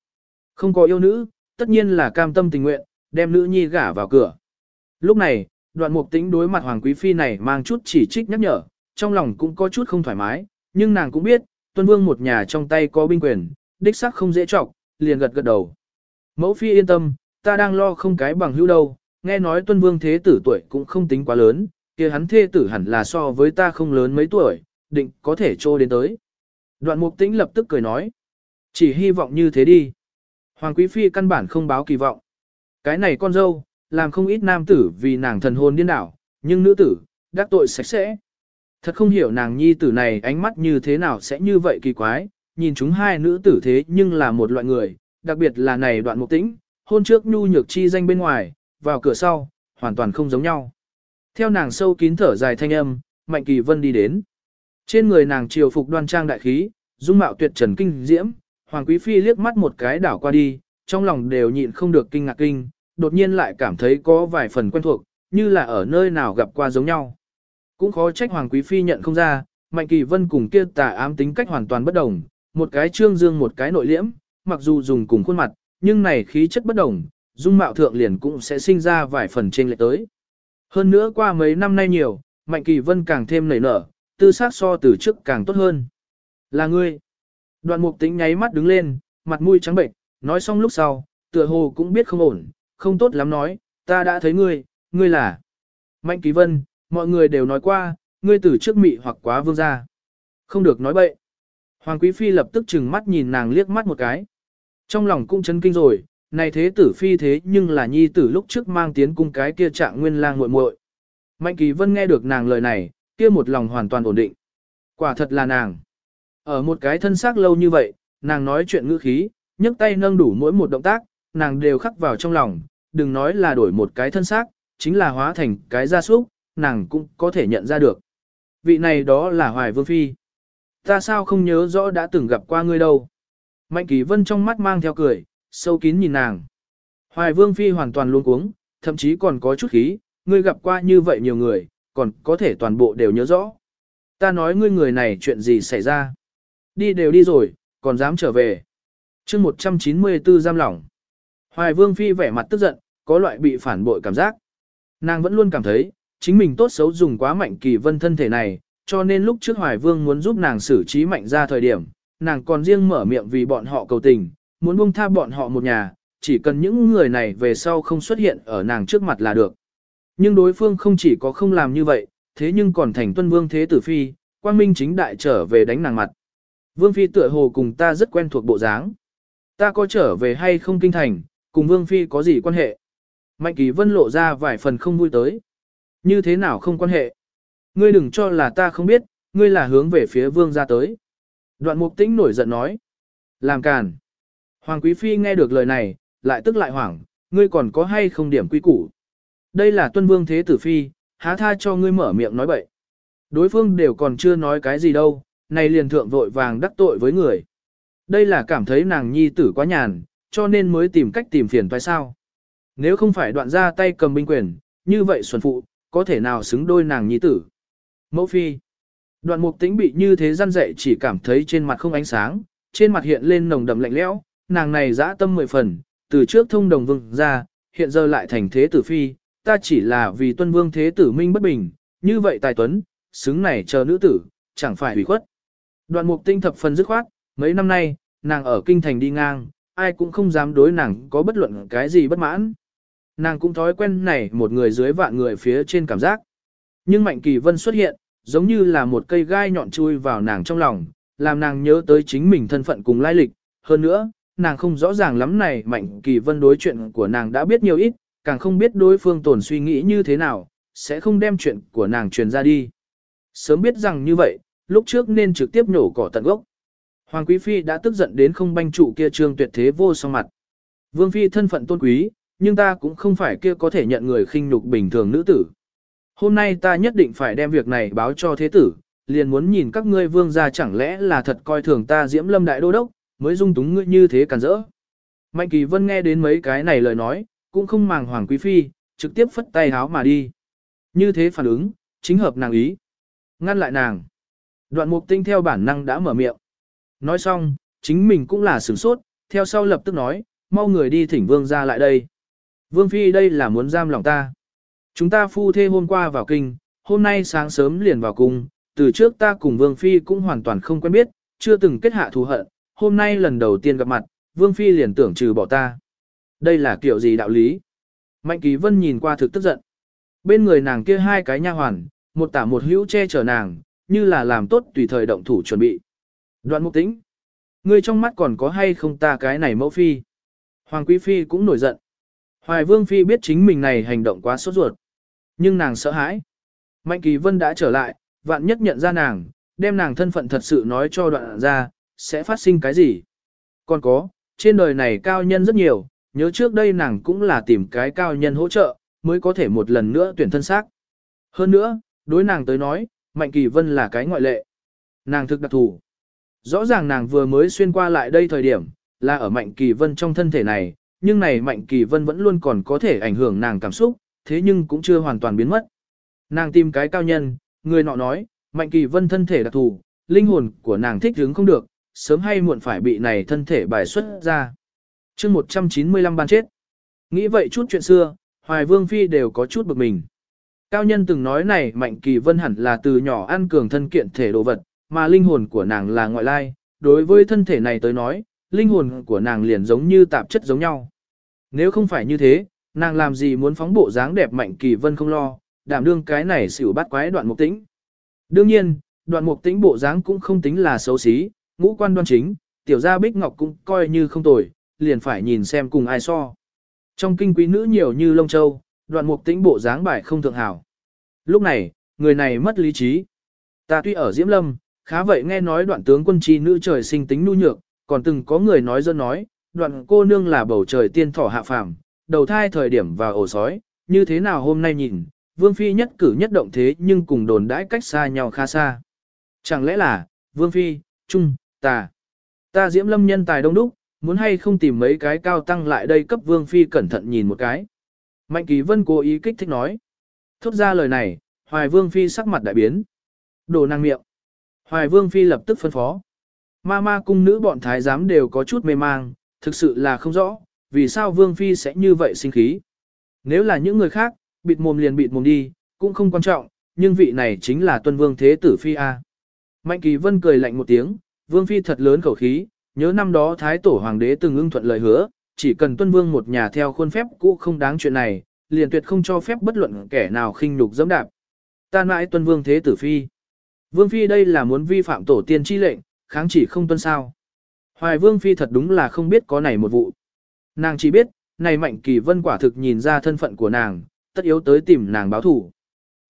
S1: Không có yêu nữ, tất nhiên là cam tâm tình nguyện, đem nữ nhi gả vào cửa. Lúc này, đoạn mục tĩnh đối mặt hoàng quý phi này mang chút chỉ trích nhắc nhở, trong lòng cũng có chút không thoải mái, nhưng nàng cũng biết, tuân vương một nhà trong tay có binh quyền, đích xác không dễ trọng, liền gật gật đầu. Mẫu phi yên tâm, ta đang lo không cái bằng hữu đâu, nghe nói tuân vương thế tử tuổi cũng không tính quá lớn, kia hắn thê tử hẳn là so với ta không lớn mấy tuổi, định có thể trô đến tới. Đoạn mục tĩnh lập tức cười nói, chỉ hy vọng như thế đi. Hoàng quý phi căn bản không báo kỳ vọng. Cái này con dâu, làm không ít nam tử vì nàng thần hồn điên đảo, nhưng nữ tử, đắc tội sạch sẽ. Thật không hiểu nàng nhi tử này ánh mắt như thế nào sẽ như vậy kỳ quái, nhìn chúng hai nữ tử thế nhưng là một loại người, đặc biệt là này đoạn mục tĩnh, hôn trước nhu nhược chi danh bên ngoài, vào cửa sau, hoàn toàn không giống nhau. Theo nàng sâu kín thở dài thanh âm, Mạnh Kỳ Vân đi đến. Trên người nàng triều phục đoan trang đại khí, dung mạo tuyệt trần kinh diễm, Hoàng Quý Phi liếc mắt một cái đảo qua đi, trong lòng đều nhịn không được kinh ngạc kinh, đột nhiên lại cảm thấy có vài phần quen thuộc, như là ở nơi nào gặp qua giống nhau. Cũng khó trách Hoàng Quý Phi nhận không ra, Mạnh Kỳ Vân cùng kia tà ám tính cách hoàn toàn bất đồng, một cái trương dương một cái nội liễm, mặc dù dùng cùng khuôn mặt, nhưng này khí chất bất đồng, dung mạo thượng liền cũng sẽ sinh ra vài phần trên lệch tới. Hơn nữa qua mấy năm nay nhiều, Mạnh Kỳ Vân càng thêm nảy nở, tư xác so từ trước càng tốt hơn. Là ngươi. Đoạn mục tính nháy mắt đứng lên, mặt mũi trắng bệnh, nói xong lúc sau, tựa hồ cũng biết không ổn, không tốt lắm nói, ta đã thấy ngươi, ngươi là. Mạnh Kỳ Vân, mọi người đều nói qua, ngươi từ trước mị hoặc quá vương gia. Không được nói bậy. Hoàng Quý Phi lập tức chừng mắt nhìn nàng liếc mắt một cái. Trong lòng cũng chấn kinh rồi, này thế tử phi thế nhưng là nhi tử lúc trước mang tiến cung cái kia trạng nguyên lang muội muội. Mạnh Kỳ Vân nghe được nàng lời này, kia một lòng hoàn toàn ổn định. Quả thật là nàng. Ở một cái thân xác lâu như vậy, nàng nói chuyện ngữ khí, nhấc tay nâng đủ mỗi một động tác, nàng đều khắc vào trong lòng, đừng nói là đổi một cái thân xác, chính là hóa thành cái gia súc, nàng cũng có thể nhận ra được. Vị này đó là Hoài Vương Phi. Ta sao không nhớ rõ đã từng gặp qua ngươi đâu. Mạnh Kỳ Vân trong mắt mang theo cười, sâu kín nhìn nàng. Hoài Vương Phi hoàn toàn luôn cuống, thậm chí còn có chút khí, ngươi gặp qua như vậy nhiều người, còn có thể toàn bộ đều nhớ rõ. Ta nói ngươi người này chuyện gì xảy ra. Đi đều đi rồi, còn dám trở về. chương 194 giam lỏng. Hoài Vương Phi vẻ mặt tức giận, có loại bị phản bội cảm giác. Nàng vẫn luôn cảm thấy, chính mình tốt xấu dùng quá mạnh kỳ vân thân thể này, cho nên lúc trước Hoài Vương muốn giúp nàng xử trí mạnh ra thời điểm, nàng còn riêng mở miệng vì bọn họ cầu tình, muốn buông tha bọn họ một nhà, chỉ cần những người này về sau không xuất hiện ở nàng trước mặt là được. Nhưng đối phương không chỉ có không làm như vậy, thế nhưng còn thành tuân vương thế tử phi, quang minh chính đại trở về đánh nàng mặt. Vương phi tựa hồ cùng ta rất quen thuộc bộ dáng. Ta có trở về hay không kinh thành, cùng vương phi có gì quan hệ? Mạnh kỳ vân lộ ra vài phần không vui tới. Như thế nào không quan hệ? Ngươi đừng cho là ta không biết, ngươi là hướng về phía vương ra tới. Đoạn mục tĩnh nổi giận nói. Làm càn. Hoàng quý phi nghe được lời này, lại tức lại hoảng, ngươi còn có hay không điểm quy củ. Đây là tuân vương thế tử phi, há tha cho ngươi mở miệng nói bậy. Đối phương đều còn chưa nói cái gì đâu, này liền thượng vội vàng đắc tội với người. Đây là cảm thấy nàng nhi tử quá nhàn, cho nên mới tìm cách tìm phiền phải sao. Nếu không phải đoạn ra tay cầm binh quyền, như vậy xuân phụ, có thể nào xứng đôi nàng nhi tử. Mẫu phi. Đoạn mục tĩnh bị như thế gian dậy chỉ cảm thấy trên mặt không ánh sáng, trên mặt hiện lên nồng đậm lạnh lẽo, nàng này dã tâm mười phần, từ trước thông đồng vương ra, hiện giờ lại thành thế tử phi, ta chỉ là vì tuân vương thế tử minh bất bình, như vậy tài tuấn, xứng này chờ nữ tử, chẳng phải hủy khuất. Đoạn mục tinh thập phần dứt khoát, Mấy năm nay, nàng ở kinh thành đi ngang, ai cũng không dám đối nàng có bất luận cái gì bất mãn. Nàng cũng thói quen này một người dưới vạn người phía trên cảm giác. Nhưng Mạnh Kỳ Vân xuất hiện, giống như là một cây gai nhọn chui vào nàng trong lòng, làm nàng nhớ tới chính mình thân phận cùng lai lịch. Hơn nữa, nàng không rõ ràng lắm này Mạnh Kỳ Vân đối chuyện của nàng đã biết nhiều ít, càng không biết đối phương tổn suy nghĩ như thế nào, sẽ không đem chuyện của nàng truyền ra đi. Sớm biết rằng như vậy, lúc trước nên trực tiếp nổ cỏ tận gốc. Hoàng Quý Phi đã tức giận đến không banh trụ kia trương tuyệt thế vô song mặt. Vương Phi thân phận tôn quý, nhưng ta cũng không phải kia có thể nhận người khinh nhục bình thường nữ tử. Hôm nay ta nhất định phải đem việc này báo cho thế tử, liền muốn nhìn các ngươi vương gia chẳng lẽ là thật coi thường ta diễm lâm đại đô đốc, mới dung túng ngươi như thế cản rỡ. Mạnh Kỳ Vân nghe đến mấy cái này lời nói, cũng không màng Hoàng Quý Phi, trực tiếp phất tay háo mà đi. Như thế phản ứng, chính hợp nàng ý. Ngăn lại nàng. Đoạn mục tinh theo bản năng đã mở miệng. Nói xong, chính mình cũng là sửng sốt, theo sau lập tức nói, mau người đi thỉnh vương ra lại đây. Vương Phi đây là muốn giam lòng ta. Chúng ta phu thê hôm qua vào kinh, hôm nay sáng sớm liền vào cung, từ trước ta cùng Vương Phi cũng hoàn toàn không quen biết, chưa từng kết hạ thù hận, hôm nay lần đầu tiên gặp mặt, Vương Phi liền tưởng trừ bỏ ta. Đây là kiểu gì đạo lý? Mạnh Kỳ Vân nhìn qua thực tức giận. Bên người nàng kia hai cái nha hoàn, một tả một hữu che chở nàng, như là làm tốt tùy thời động thủ chuẩn bị. Đoạn mục tĩnh. Ngươi trong mắt còn có hay không ta cái này mẫu phi? Hoàng Quý Phi cũng nổi giận. Hoài Vương Phi biết chính mình này hành động quá sốt ruột. Nhưng nàng sợ hãi. Mạnh Kỳ Vân đã trở lại, vạn nhất nhận ra nàng, đem nàng thân phận thật sự nói cho đoạn ra, sẽ phát sinh cái gì. Còn có, trên đời này cao nhân rất nhiều, nhớ trước đây nàng cũng là tìm cái cao nhân hỗ trợ, mới có thể một lần nữa tuyển thân xác. Hơn nữa, đối nàng tới nói, Mạnh Kỳ Vân là cái ngoại lệ. Nàng thực đặc thù. Rõ ràng nàng vừa mới xuyên qua lại đây thời điểm, là ở Mạnh Kỳ Vân trong thân thể này, nhưng này Mạnh Kỳ Vân vẫn luôn còn có thể ảnh hưởng nàng cảm xúc, thế nhưng cũng chưa hoàn toàn biến mất. Nàng tìm cái cao nhân, người nọ nói, Mạnh Kỳ Vân thân thể đặc thù, linh hồn của nàng thích hướng không được, sớm hay muộn phải bị này thân thể bài xuất ra. chương 195 ban chết. Nghĩ vậy chút chuyện xưa, Hoài Vương Phi đều có chút bực mình. Cao nhân từng nói này Mạnh Kỳ Vân hẳn là từ nhỏ ăn cường thân kiện thể đồ vật, mà linh hồn của nàng là ngoại lai, đối với thân thể này tới nói, linh hồn của nàng liền giống như tạp chất giống nhau. Nếu không phải như thế, nàng làm gì muốn phóng bộ dáng đẹp Mạnh Kỳ Vân không lo, đảm đương cái này xỉu bắt quái đoạn mục tĩnh. Đương nhiên, đoạn mục tĩnh bộ dáng cũng không tính là xấu xí, ngũ quan đoan chính, tiểu gia Bích Ngọc cũng coi như không tồi, liền phải nhìn xem cùng ai so. Trong kinh quý nữ nhiều như lông châu, đoạn mục tĩnh bộ dáng bài không thượng hảo. Lúc này, người này mất lý trí. Ta tuy ở Diễm Lâm, khá vậy nghe nói đoạn tướng quân chi nữ trời sinh tính nhu nhược, còn từng có người nói dân nói, đoạn cô nương là bầu trời tiên thỏ hạ phàm, đầu thai thời điểm và ổ sói, như thế nào hôm nay nhìn, vương phi nhất cử nhất động thế nhưng cùng đồn đãi cách xa nhau khá xa. Chẳng lẽ là, vương phi, trung, ta, ta Diễm Lâm nhân tài đông đúc, muốn hay không tìm mấy cái cao tăng lại đây cấp vương phi cẩn thận nhìn một cái. Mạnh Kỳ Vân cố ý kích thích nói. Thốt ra lời này, Hoài Vương Phi sắc mặt đại biến. Đồ năng miệng. Hoài Vương Phi lập tức phân phó. Ma ma cung nữ bọn thái giám đều có chút mê mang, thực sự là không rõ, vì sao Vương Phi sẽ như vậy sinh khí. Nếu là những người khác, bịt mồm liền bịt mồm đi, cũng không quan trọng, nhưng vị này chính là tuân Vương Thế Tử Phi A. Mạnh Kỳ Vân cười lạnh một tiếng, Vương Phi thật lớn khẩu khí, nhớ năm đó Thái Tổ Hoàng đế từng ưng thuận lời hứa, chỉ cần tuân vương một nhà theo khuôn phép cũ không đáng chuyện này, liền tuyệt không cho phép bất luận kẻ nào khinh nhục dẫm đạp. Ta mãi tuân vương thế tử phi. Vương phi đây là muốn vi phạm tổ tiên chi lệnh, kháng chỉ không tuân sao. Hoài vương phi thật đúng là không biết có này một vụ. Nàng chỉ biết, này mạnh kỳ vân quả thực nhìn ra thân phận của nàng, tất yếu tới tìm nàng báo thủ.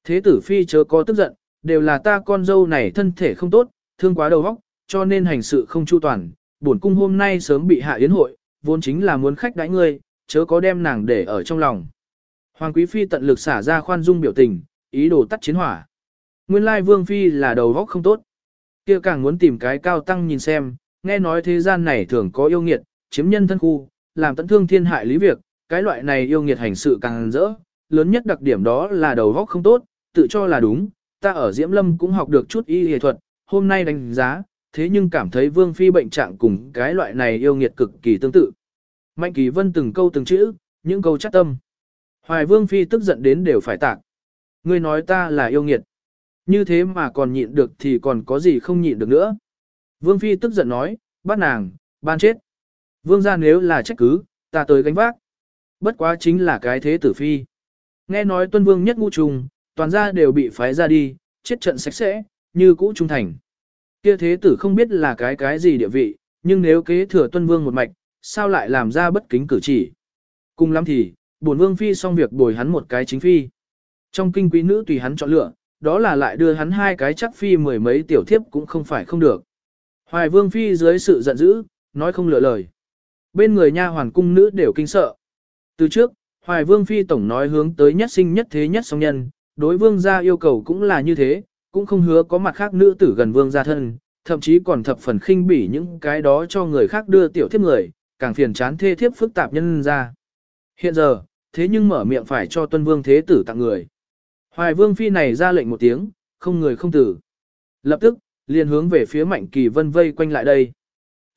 S1: Thế tử phi chớ có tức giận, đều là ta con dâu này thân thể không tốt, thương quá đầu óc, cho nên hành sự không chu toàn. Bổn cung hôm nay sớm bị hạ yến hội, vốn chính là muốn khách đãi ngươi, chớ có đem nàng để ở trong lòng. Hoàng Quý Phi tận lực xả ra khoan dung biểu tình, ý đồ tắt chiến hỏa. Nguyên lai Vương Phi là đầu óc không tốt. kia càng muốn tìm cái cao tăng nhìn xem, nghe nói thế gian này thường có yêu nghiệt, chiếm nhân thân khu, làm tận thương thiên hại lý việc, cái loại này yêu nghiệt hành sự càng rỡ, lớn nhất đặc điểm đó là đầu góc không tốt, tự cho là đúng, ta ở Diễm Lâm cũng học được chút y y thuật, hôm nay đánh giá, thế nhưng cảm thấy Vương Phi bệnh trạng cùng cái loại này yêu nghiệt cực kỳ tương tự. Mạnh Kỳ Vân từng câu từng chữ, những câu chắc tâm. Hoài Vương Phi tức giận đến đều phải tạc. Ngươi nói ta là yêu nghiệt. Như thế mà còn nhịn được thì còn có gì không nhịn được nữa. Vương Phi tức giận nói, Bắt nàng, ban chết. Vương gia nếu là trách cứ, ta tới gánh vác. Bất quá chính là cái thế tử phi. Nghe nói tuân vương nhất ngu trùng, toàn gia đều bị phái ra đi, chết trận sạch sẽ, như cũ trung thành. Kia thế tử không biết là cái cái gì địa vị, nhưng nếu kế thừa tuân vương một mạch, sao lại làm ra bất kính cử chỉ. Cùng lắm thì, bổn vương phi xong việc bồi hắn một cái chính phi. Trong kinh quý nữ tùy hắn chọn lựa, đó là lại đưa hắn hai cái chắc phi mười mấy tiểu thiếp cũng không phải không được. Hoài vương phi dưới sự giận dữ, nói không lựa lời. Bên người nha hoàn cung nữ đều kinh sợ. Từ trước, Hoài vương phi tổng nói hướng tới nhất sinh nhất thế nhất song nhân, đối vương gia yêu cầu cũng là như thế, cũng không hứa có mặt khác nữ tử gần vương gia thân, thậm chí còn thập phần khinh bỉ những cái đó cho người khác đưa tiểu thiếp người, càng phiền chán thê thiếp phức tạp nhân ra. Hiện giờ, thế nhưng mở miệng phải cho tuân vương thế tử tặng người. Hoài vương phi này ra lệnh một tiếng, không người không tử. Lập tức, liền hướng về phía Mạnh Kỳ Vân vây quanh lại đây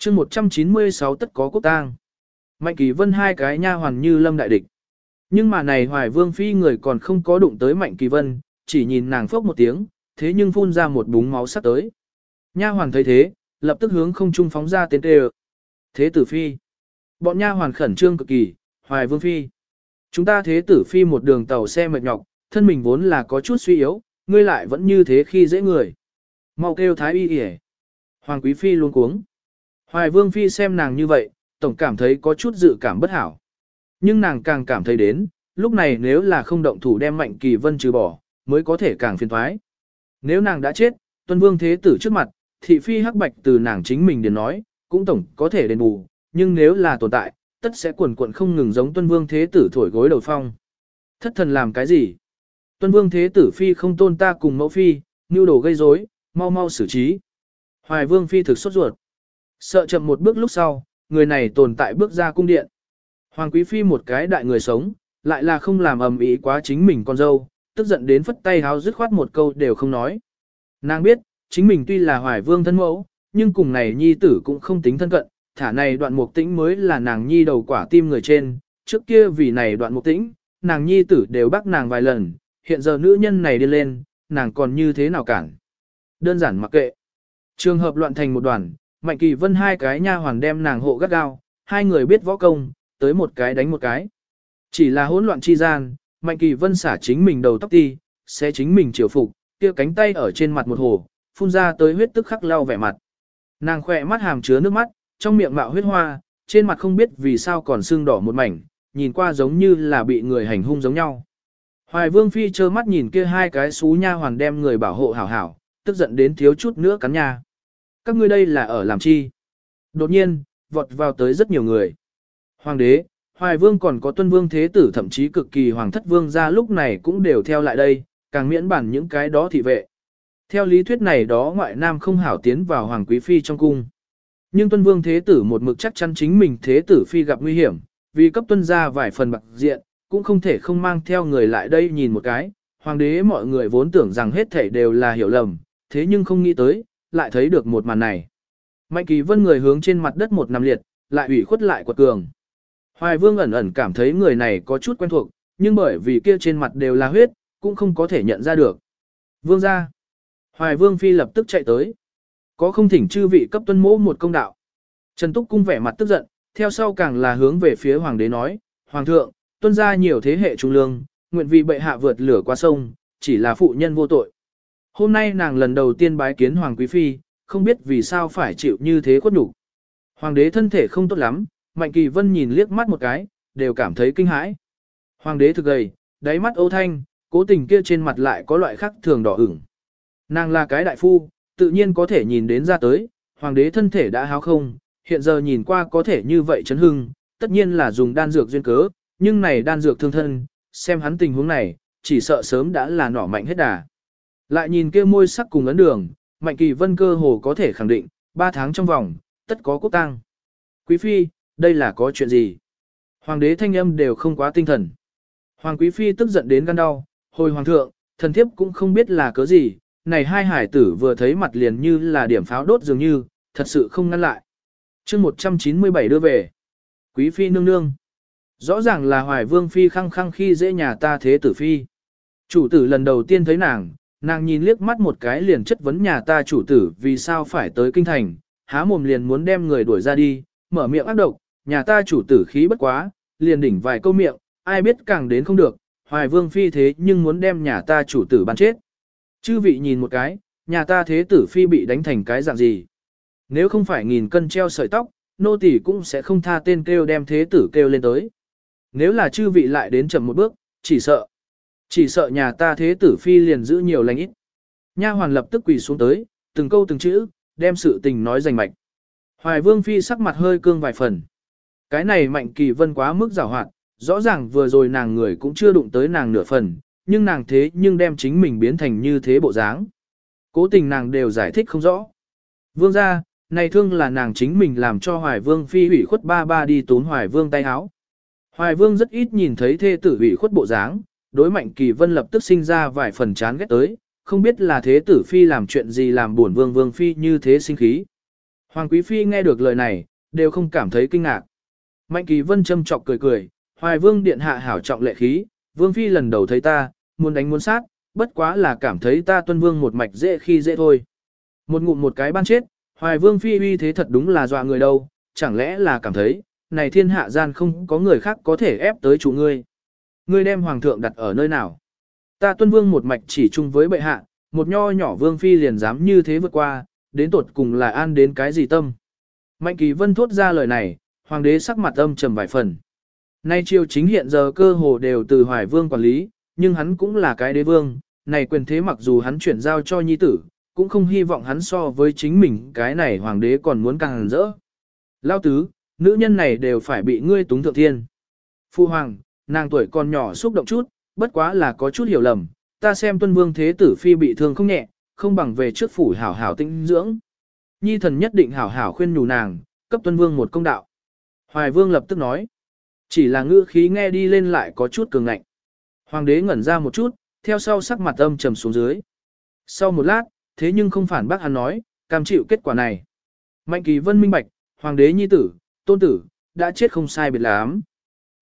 S1: chương 196 tất có quốc tang. Mạnh Kỳ Vân hai cái nha hoàn như lâm đại địch. Nhưng mà này Hoài Vương Phi người còn không có đụng tới Mạnh Kỳ Vân, chỉ nhìn nàng phốc một tiếng, thế nhưng phun ra một búng máu sắp tới. Nha hoàn thấy thế, lập tức hướng không trung phóng ra tên tê Thế tử Phi. Bọn nha hoàn khẩn trương cực kỳ, Hoài Vương Phi. Chúng ta thế tử Phi một đường tàu xe mệt nhọc, thân mình vốn là có chút suy yếu, ngươi lại vẫn như thế khi dễ người. Mau kêu thái y yể. Hoàng quý phi luôn cuống. Hoài vương phi xem nàng như vậy, tổng cảm thấy có chút dự cảm bất hảo. Nhưng nàng càng cảm thấy đến, lúc này nếu là không động thủ đem mạnh kỳ vân trừ bỏ, mới có thể càng phiền thoái. Nếu nàng đã chết, tuân vương thế tử trước mặt, thị phi hắc bạch từ nàng chính mình đến nói, cũng tổng có thể đền bù, nhưng nếu là tồn tại, tất sẽ quần quận không ngừng giống tuân vương thế tử thổi gối đầu phong. Thất thần làm cái gì? Tuân vương thế tử phi không tôn ta cùng mẫu phi, nưu đồ gây rối, mau mau xử trí. Hoài vương phi thực sốt ruột. Sợ chậm một bước lúc sau, người này tồn tại bước ra cung điện. Hoàng quý phi một cái đại người sống, lại là không làm ầm ĩ quá chính mình con dâu, tức giận đến phất tay háo dứt khoát một câu đều không nói. Nàng biết, chính mình tuy là hoài vương thân mẫu, nhưng cùng này nhi tử cũng không tính thân cận, thả này đoạn mục tĩnh mới là nàng nhi đầu quả tim người trên, trước kia vì này đoạn mục tĩnh, nàng nhi tử đều bắt nàng vài lần, hiện giờ nữ nhân này đi lên, nàng còn như thế nào cản. Đơn giản mặc kệ. Trường hợp loạn thành một đoàn, Mạnh Kỳ Vân hai cái nha hoàn đem nàng hộ gắt gao, hai người biết võ công, tới một cái đánh một cái. Chỉ là hỗn loạn chi gian, Mạnh Kỳ Vân xả chính mình đầu tóc ti, xé chính mình chiều phục, kia cánh tay ở trên mặt một hồ, phun ra tới huyết tức khắc lau vẻ mặt. Nàng khỏe mắt hàm chứa nước mắt, trong miệng mạo huyết hoa, trên mặt không biết vì sao còn sưng đỏ một mảnh, nhìn qua giống như là bị người hành hung giống nhau. Hoài Vương Phi trơ mắt nhìn kia hai cái xú nha hoàn đem người bảo hộ hảo hảo, tức giận đến thiếu chút nữa cắn nha. Các ngươi đây là ở làm chi? Đột nhiên, vọt vào tới rất nhiều người. Hoàng đế, Hoài Vương còn có tuân vương thế tử thậm chí cực kỳ hoàng thất vương ra lúc này cũng đều theo lại đây, càng miễn bản những cái đó thị vệ. Theo lý thuyết này đó ngoại nam không hảo tiến vào hoàng quý phi trong cung. Nhưng tuân vương thế tử một mực chắc chắn chính mình thế tử phi gặp nguy hiểm, vì cấp tuân ra vài phần bạc diện, cũng không thể không mang theo người lại đây nhìn một cái. Hoàng đế mọi người vốn tưởng rằng hết thảy đều là hiểu lầm, thế nhưng không nghĩ tới, lại thấy được một màn này. Mạnh kỳ vân người hướng trên mặt đất một nằm liệt, lại ủy khuất lại quật cường. Hoài vương ẩn ẩn cảm thấy người này có chút quen thuộc, nhưng bởi vì kia trên mặt đều là huyết, cũng không có thể nhận ra được. Vương ra. Hoài vương phi lập tức chạy tới. Có không thỉnh chư vị cấp tuân mỗ một công đạo. Trần Túc cung vẻ mặt tức giận, theo sau càng là hướng về phía hoàng đế nói, Hoàng thượng, tuân ra nhiều thế hệ trung lương, nguyện vì bệ hạ vượt lửa qua sông, chỉ là phụ nhân vô tội. Hôm nay nàng lần đầu tiên bái kiến Hoàng Quý Phi, không biết vì sao phải chịu như thế khuất nhục. Hoàng đế thân thể không tốt lắm, Mạnh Kỳ Vân nhìn liếc mắt một cái, đều cảm thấy kinh hãi. Hoàng đế thực gầy, đáy mắt âu thanh, cố tình kia trên mặt lại có loại khắc thường đỏ ửng. Nàng là cái đại phu, tự nhiên có thể nhìn đến ra tới, hoàng đế thân thể đã háo không, hiện giờ nhìn qua có thể như vậy chấn hưng, tất nhiên là dùng đan dược duyên cớ, nhưng này đan dược thương thân, xem hắn tình huống này, chỉ sợ sớm đã là nỏ mạnh hết đà. Lại nhìn kia môi sắc cùng ấn đường, Mạnh Kỳ Vân cơ hồ có thể khẳng định, 3 tháng trong vòng, tất có quốc tang. Quý phi, đây là có chuyện gì? Hoàng đế thanh âm đều không quá tinh thần. Hoàng quý phi tức giận đến gan đau, hồi hoàng thượng, thần thiếp cũng không biết là cớ gì, này hai hải tử vừa thấy mặt liền như là điểm pháo đốt dường như, thật sự không ngăn lại. chương 197 đưa về. Quý phi nương nương. Rõ ràng là hoài vương phi khăng khăng khi dễ nhà ta thế tử phi. Chủ tử lần đầu tiên thấy nàng, nàng nhìn liếc mắt một cái liền chất vấn nhà ta chủ tử vì sao phải tới kinh thành, há mồm liền muốn đem người đuổi ra đi, mở miệng ác độc, nhà ta chủ tử khí bất quá, liền đỉnh vài câu miệng, ai biết càng đến không được, hoài vương phi thế nhưng muốn đem nhà ta chủ tử bắn chết. Chư vị nhìn một cái, nhà ta thế tử phi bị đánh thành cái dạng gì. Nếu không phải nghìn cân treo sợi tóc, nô tỳ cũng sẽ không tha tên kêu đem thế tử kêu lên tới. Nếu là chư vị lại đến chậm một bước, chỉ sợ. Chỉ sợ nhà ta thế tử phi liền giữ nhiều lành ít. Nha hoàn lập tức quỳ xuống tới, từng câu từng chữ, đem sự tình nói rành mạch. Hoài vương phi sắc mặt hơi cương vài phần. Cái này mạnh kỳ vân quá mức giảo hoạt, rõ ràng vừa rồi nàng người cũng chưa đụng tới nàng nửa phần, nhưng nàng thế nhưng đem chính mình biến thành như thế bộ dáng. Cố tình nàng đều giải thích không rõ. Vương ra, này thương là nàng chính mình làm cho Hoài Vương phi hủy khuất ba ba đi tốn Hoài Vương tay áo. Hoài Vương rất ít nhìn thấy thê tử hủy khuất bộ dáng, đối mạnh kỳ vân lập tức sinh ra vài phần chán ghét tới, không biết là thế tử phi làm chuyện gì làm buồn vương vương phi như thế sinh khí. Hoàng quý phi nghe được lời này, đều không cảm thấy kinh ngạc. Mạnh kỳ vân châm chọc cười cười, hoài vương điện hạ hảo trọng lệ khí, vương phi lần đầu thấy ta, muốn đánh muốn sát, bất quá là cảm thấy ta tuân vương một mạch dễ khi dễ thôi. Một ngụm một cái ban chết, hoài vương phi uy thế thật đúng là dọa người đâu, chẳng lẽ là cảm thấy, này thiên hạ gian không có người khác có thể ép tới chủ ngươi. Ngươi đem hoàng thượng đặt ở nơi nào? Ta tuân vương một mạch chỉ chung với bệ hạ, một nho nhỏ vương phi liền dám như thế vượt qua, đến tột cùng là an đến cái gì tâm. Mạnh kỳ vân thốt ra lời này, hoàng đế sắc mặt âm trầm vài phần. Nay triều chính hiện giờ cơ hồ đều từ hoài vương quản lý, nhưng hắn cũng là cái đế vương, này quyền thế mặc dù hắn chuyển giao cho nhi tử, cũng không hy vọng hắn so với chính mình cái này hoàng đế còn muốn càng rỡ. Lao tứ, nữ nhân này đều phải bị ngươi túng thượng thiên. Phu hoàng, nàng tuổi còn nhỏ xúc động chút, bất quá là có chút hiểu lầm, ta xem tuân vương thế tử phi bị thương không nhẹ, không bằng về trước phủ hảo hảo tinh dưỡng. Nhi thần nhất định hảo hảo khuyên nhủ nàng, cấp tuân vương một công đạo. Hoài vương lập tức nói, chỉ là ngữ khí nghe đi lên lại có chút cường ngạnh. Hoàng đế ngẩn ra một chút, theo sau sắc mặt âm trầm xuống dưới. Sau một lát, thế nhưng không phản bác hắn nói, cam chịu kết quả này. Mạnh kỳ vân minh bạch, hoàng đế nhi tử, tôn tử, đã chết không sai biệt lắm.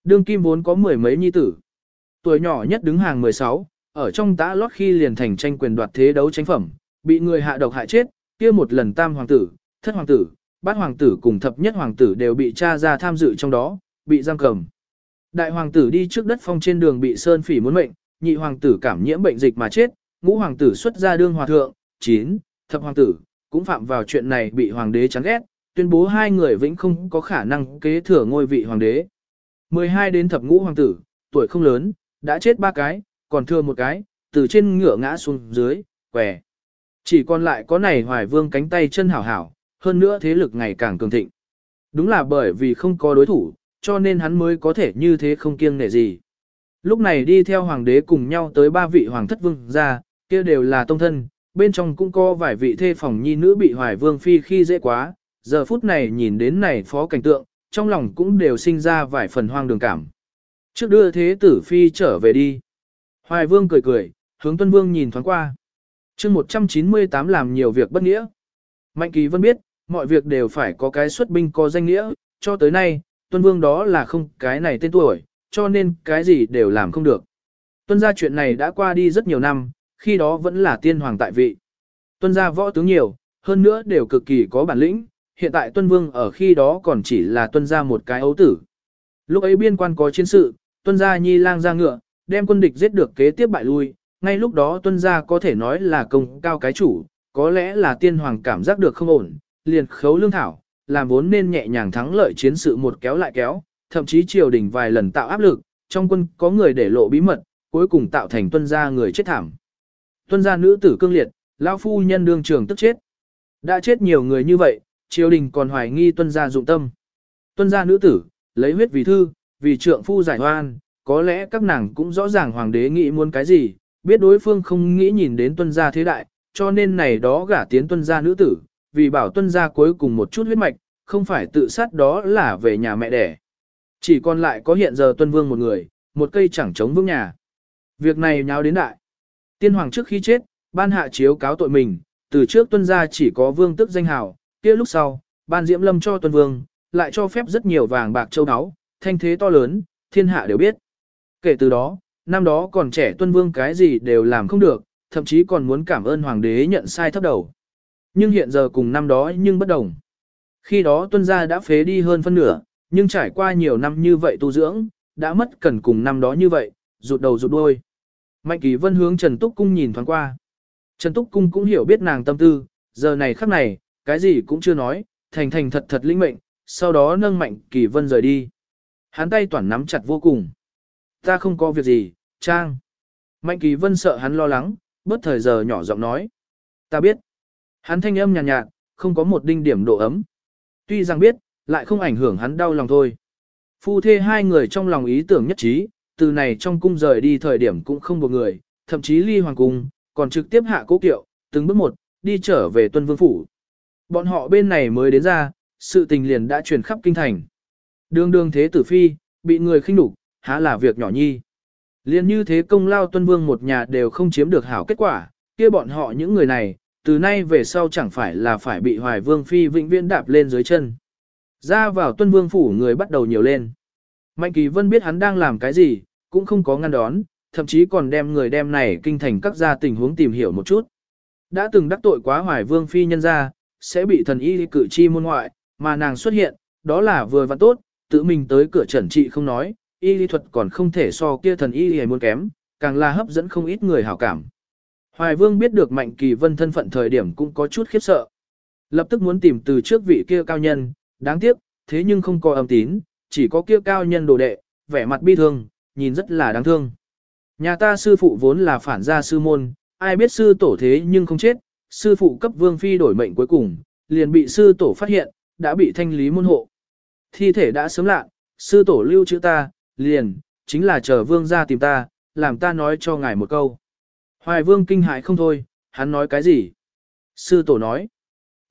S1: Đương kim vốn có mười mấy nhi tử. Tuổi nhỏ nhất đứng hàng 16, ở trong tã lót khi liền thành tranh quyền đoạt thế đấu tranh phẩm, bị người hạ độc hại chết, kia một lần tam hoàng tử, thất hoàng tử, bát hoàng tử cùng thập nhất hoàng tử đều bị tra ra tham dự trong đó, bị giam cầm. Đại hoàng tử đi trước đất phong trên đường bị sơn phỉ muốn mệnh, nhị hoàng tử cảm nhiễm bệnh dịch mà chết, ngũ hoàng tử xuất ra đương hòa thượng, chín, thập hoàng tử, cũng phạm vào chuyện này bị hoàng đế chán ghét, tuyên bố hai người vĩnh không có khả năng kế thừa ngôi vị hoàng đế. 12 đến thập ngũ hoàng tử, tuổi không lớn, đã chết ba cái, còn thừa một cái, từ trên ngựa ngã xuống dưới, quẻ. Chỉ còn lại có này hoài vương cánh tay chân hảo hảo, hơn nữa thế lực ngày càng cường thịnh. Đúng là bởi vì không có đối thủ, cho nên hắn mới có thể như thế không kiêng nể gì. Lúc này đi theo hoàng đế cùng nhau tới ba vị hoàng thất vương ra, kia đều là tông thân, bên trong cũng có vài vị thê phòng nhi nữ bị hoài vương phi khi dễ quá, giờ phút này nhìn đến này phó cảnh tượng, trong lòng cũng đều sinh ra vài phần hoang đường cảm. Trước đưa thế tử phi trở về đi. Hoài vương cười cười, hướng tuân vương nhìn thoáng qua. chương 198 làm nhiều việc bất nghĩa. Mạnh kỳ vân biết, mọi việc đều phải có cái xuất binh có danh nghĩa, cho tới nay, tuân vương đó là không cái này tên tuổi, cho nên cái gì đều làm không được. Tuân gia chuyện này đã qua đi rất nhiều năm, khi đó vẫn là tiên hoàng tại vị. Tuân gia võ tướng nhiều, hơn nữa đều cực kỳ có bản lĩnh, hiện tại tuân vương ở khi đó còn chỉ là tuân gia một cái ấu tử. Lúc ấy biên quan có chiến sự, tuân gia nhi lang ra ngựa, đem quân địch giết được kế tiếp bại lui, ngay lúc đó tuân gia có thể nói là công cao cái chủ, có lẽ là tiên hoàng cảm giác được không ổn, liền khấu lương thảo, làm vốn nên nhẹ nhàng thắng lợi chiến sự một kéo lại kéo, thậm chí triều đình vài lần tạo áp lực, trong quân có người để lộ bí mật, cuối cùng tạo thành tuân gia người chết thảm. Tuân gia nữ tử cương liệt, lão phu nhân đương trường tức chết. Đã chết nhiều người như vậy, triều đình còn hoài nghi tuân gia dụng tâm. Tuân gia nữ tử, lấy huyết vì thư, vì trượng phu giải hoan, có lẽ các nàng cũng rõ ràng hoàng đế nghĩ muốn cái gì, biết đối phương không nghĩ nhìn đến tuân gia thế đại, cho nên này đó gả tiến tuân gia nữ tử, vì bảo tuân gia cuối cùng một chút huyết mạch, không phải tự sát đó là về nhà mẹ đẻ. Chỉ còn lại có hiện giờ tuân vương một người, một cây chẳng chống vững nhà. Việc này nháo đến đại. Tiên hoàng trước khi chết, ban hạ chiếu cáo tội mình, từ trước tuân gia chỉ có vương tức danh hào, kia lúc sau, ban diễm lâm cho tuân vương, lại cho phép rất nhiều vàng bạc châu áo, thanh thế to lớn, thiên hạ đều biết. Kể từ đó, năm đó còn trẻ tuân vương cái gì đều làm không được, thậm chí còn muốn cảm ơn hoàng đế nhận sai thấp đầu. Nhưng hiện giờ cùng năm đó nhưng bất đồng. Khi đó tuân gia đã phế đi hơn phân nửa, nhưng trải qua nhiều năm như vậy tu dưỡng, đã mất cần cùng năm đó như vậy, rụt đầu rụt đuôi. Mạnh Kỳ Vân hướng Trần Túc Cung nhìn thoáng qua. Trần Túc Cung cũng hiểu biết nàng tâm tư, giờ này khắc này, cái gì cũng chưa nói, thành thành thật thật linh mệnh, sau đó nâng Mạnh Kỳ Vân rời đi. Hắn tay toàn nắm chặt vô cùng. Ta không có việc gì, Trang. Mạnh Kỳ Vân sợ hắn lo lắng, bớt thời giờ nhỏ giọng nói. Ta biết. Hắn thanh âm nhàn nhạt, nhạt, không có một đinh điểm độ ấm. Tuy rằng biết, lại không ảnh hưởng hắn đau lòng thôi. Phu thê hai người trong lòng ý tưởng nhất trí, từ này trong cung rời đi thời điểm cũng không một người, thậm chí ly hoàng cung, còn trực tiếp hạ cố kiệu, từng bước một, đi trở về tuân vương phủ. Bọn họ bên này mới đến ra, sự tình liền đã truyền khắp kinh thành. Đường đường thế tử phi, bị người khinh đục, há là việc nhỏ nhi. Liên như thế công lao tuân vương một nhà đều không chiếm được hảo kết quả, kia bọn họ những người này, từ nay về sau chẳng phải là phải bị hoài vương phi vĩnh viễn đạp lên dưới chân. Ra vào tuân vương phủ người bắt đầu nhiều lên. Mạnh kỳ vân biết hắn đang làm cái gì, cũng không có ngăn đón, thậm chí còn đem người đem này kinh thành các gia tình huống tìm hiểu một chút. Đã từng đắc tội quá hoài vương phi nhân ra, sẽ bị thần y cử chi môn ngoại, mà nàng xuất hiện, đó là vừa và tốt, tự mình tới cửa trần trị không nói, y lý thuật còn không thể so kia thần y hề muốn kém, càng là hấp dẫn không ít người hảo cảm. Hoài vương biết được mạnh kỳ vân thân phận thời điểm cũng có chút khiếp sợ. Lập tức muốn tìm từ trước vị kia cao nhân, đáng tiếc, thế nhưng không có âm tín, chỉ có kia cao nhân đồ đệ, vẻ mặt bi thương, nhìn rất là đáng thương. Nhà ta sư phụ vốn là phản gia sư môn, ai biết sư tổ thế nhưng không chết, sư phụ cấp vương phi đổi mệnh cuối cùng, liền bị sư tổ phát hiện, đã bị thanh lý môn hộ. Thi thể đã sớm lạ, sư tổ lưu chữ ta, liền, chính là chờ vương ra tìm ta, làm ta nói cho ngài một câu. Hoài vương kinh hại không thôi, hắn nói cái gì? Sư tổ nói,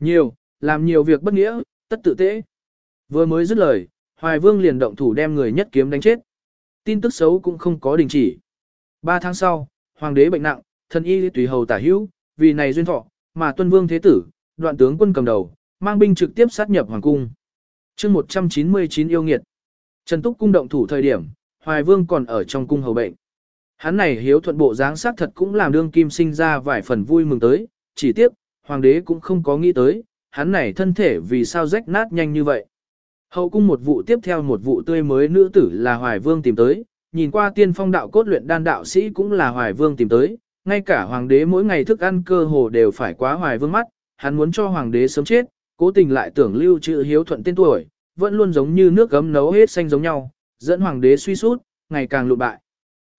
S1: nhiều, làm nhiều việc bất nghĩa, tất tự tế. Vừa mới dứt lời, Hoài vương liền động thủ đem người nhất kiếm đánh chết. Tin tức xấu cũng không có đình chỉ. Ba tháng sau, hoàng đế bệnh nặng, thân y tùy hầu tả hữu, vì này duyên thọ, mà tuân vương thế tử, đoạn tướng quân cầm đầu, mang binh trực tiếp sát nhập hoàng cung. chương 199 yêu nghiệt. Trần Túc cung động thủ thời điểm, Hoài Vương còn ở trong cung hầu bệnh. Hắn này hiếu thuận bộ dáng sát thật cũng làm đương kim sinh ra vài phần vui mừng tới, chỉ tiếc, hoàng đế cũng không có nghĩ tới, hắn này thân thể vì sao rách nát nhanh như vậy. Hậu cung một vụ tiếp theo một vụ tươi mới nữ tử là Hoài Vương tìm tới, nhìn qua tiên phong đạo cốt luyện đan đạo sĩ cũng là Hoài Vương tìm tới, ngay cả hoàng đế mỗi ngày thức ăn cơ hồ đều phải quá Hoài Vương mắt, hắn muốn cho hoàng đế sớm chết, cố tình lại tưởng lưu trữ hiếu thuận tên tuổi, vẫn luôn giống như nước gấm nấu hết xanh giống nhau, dẫn hoàng đế suy sút, ngày càng lụ bại.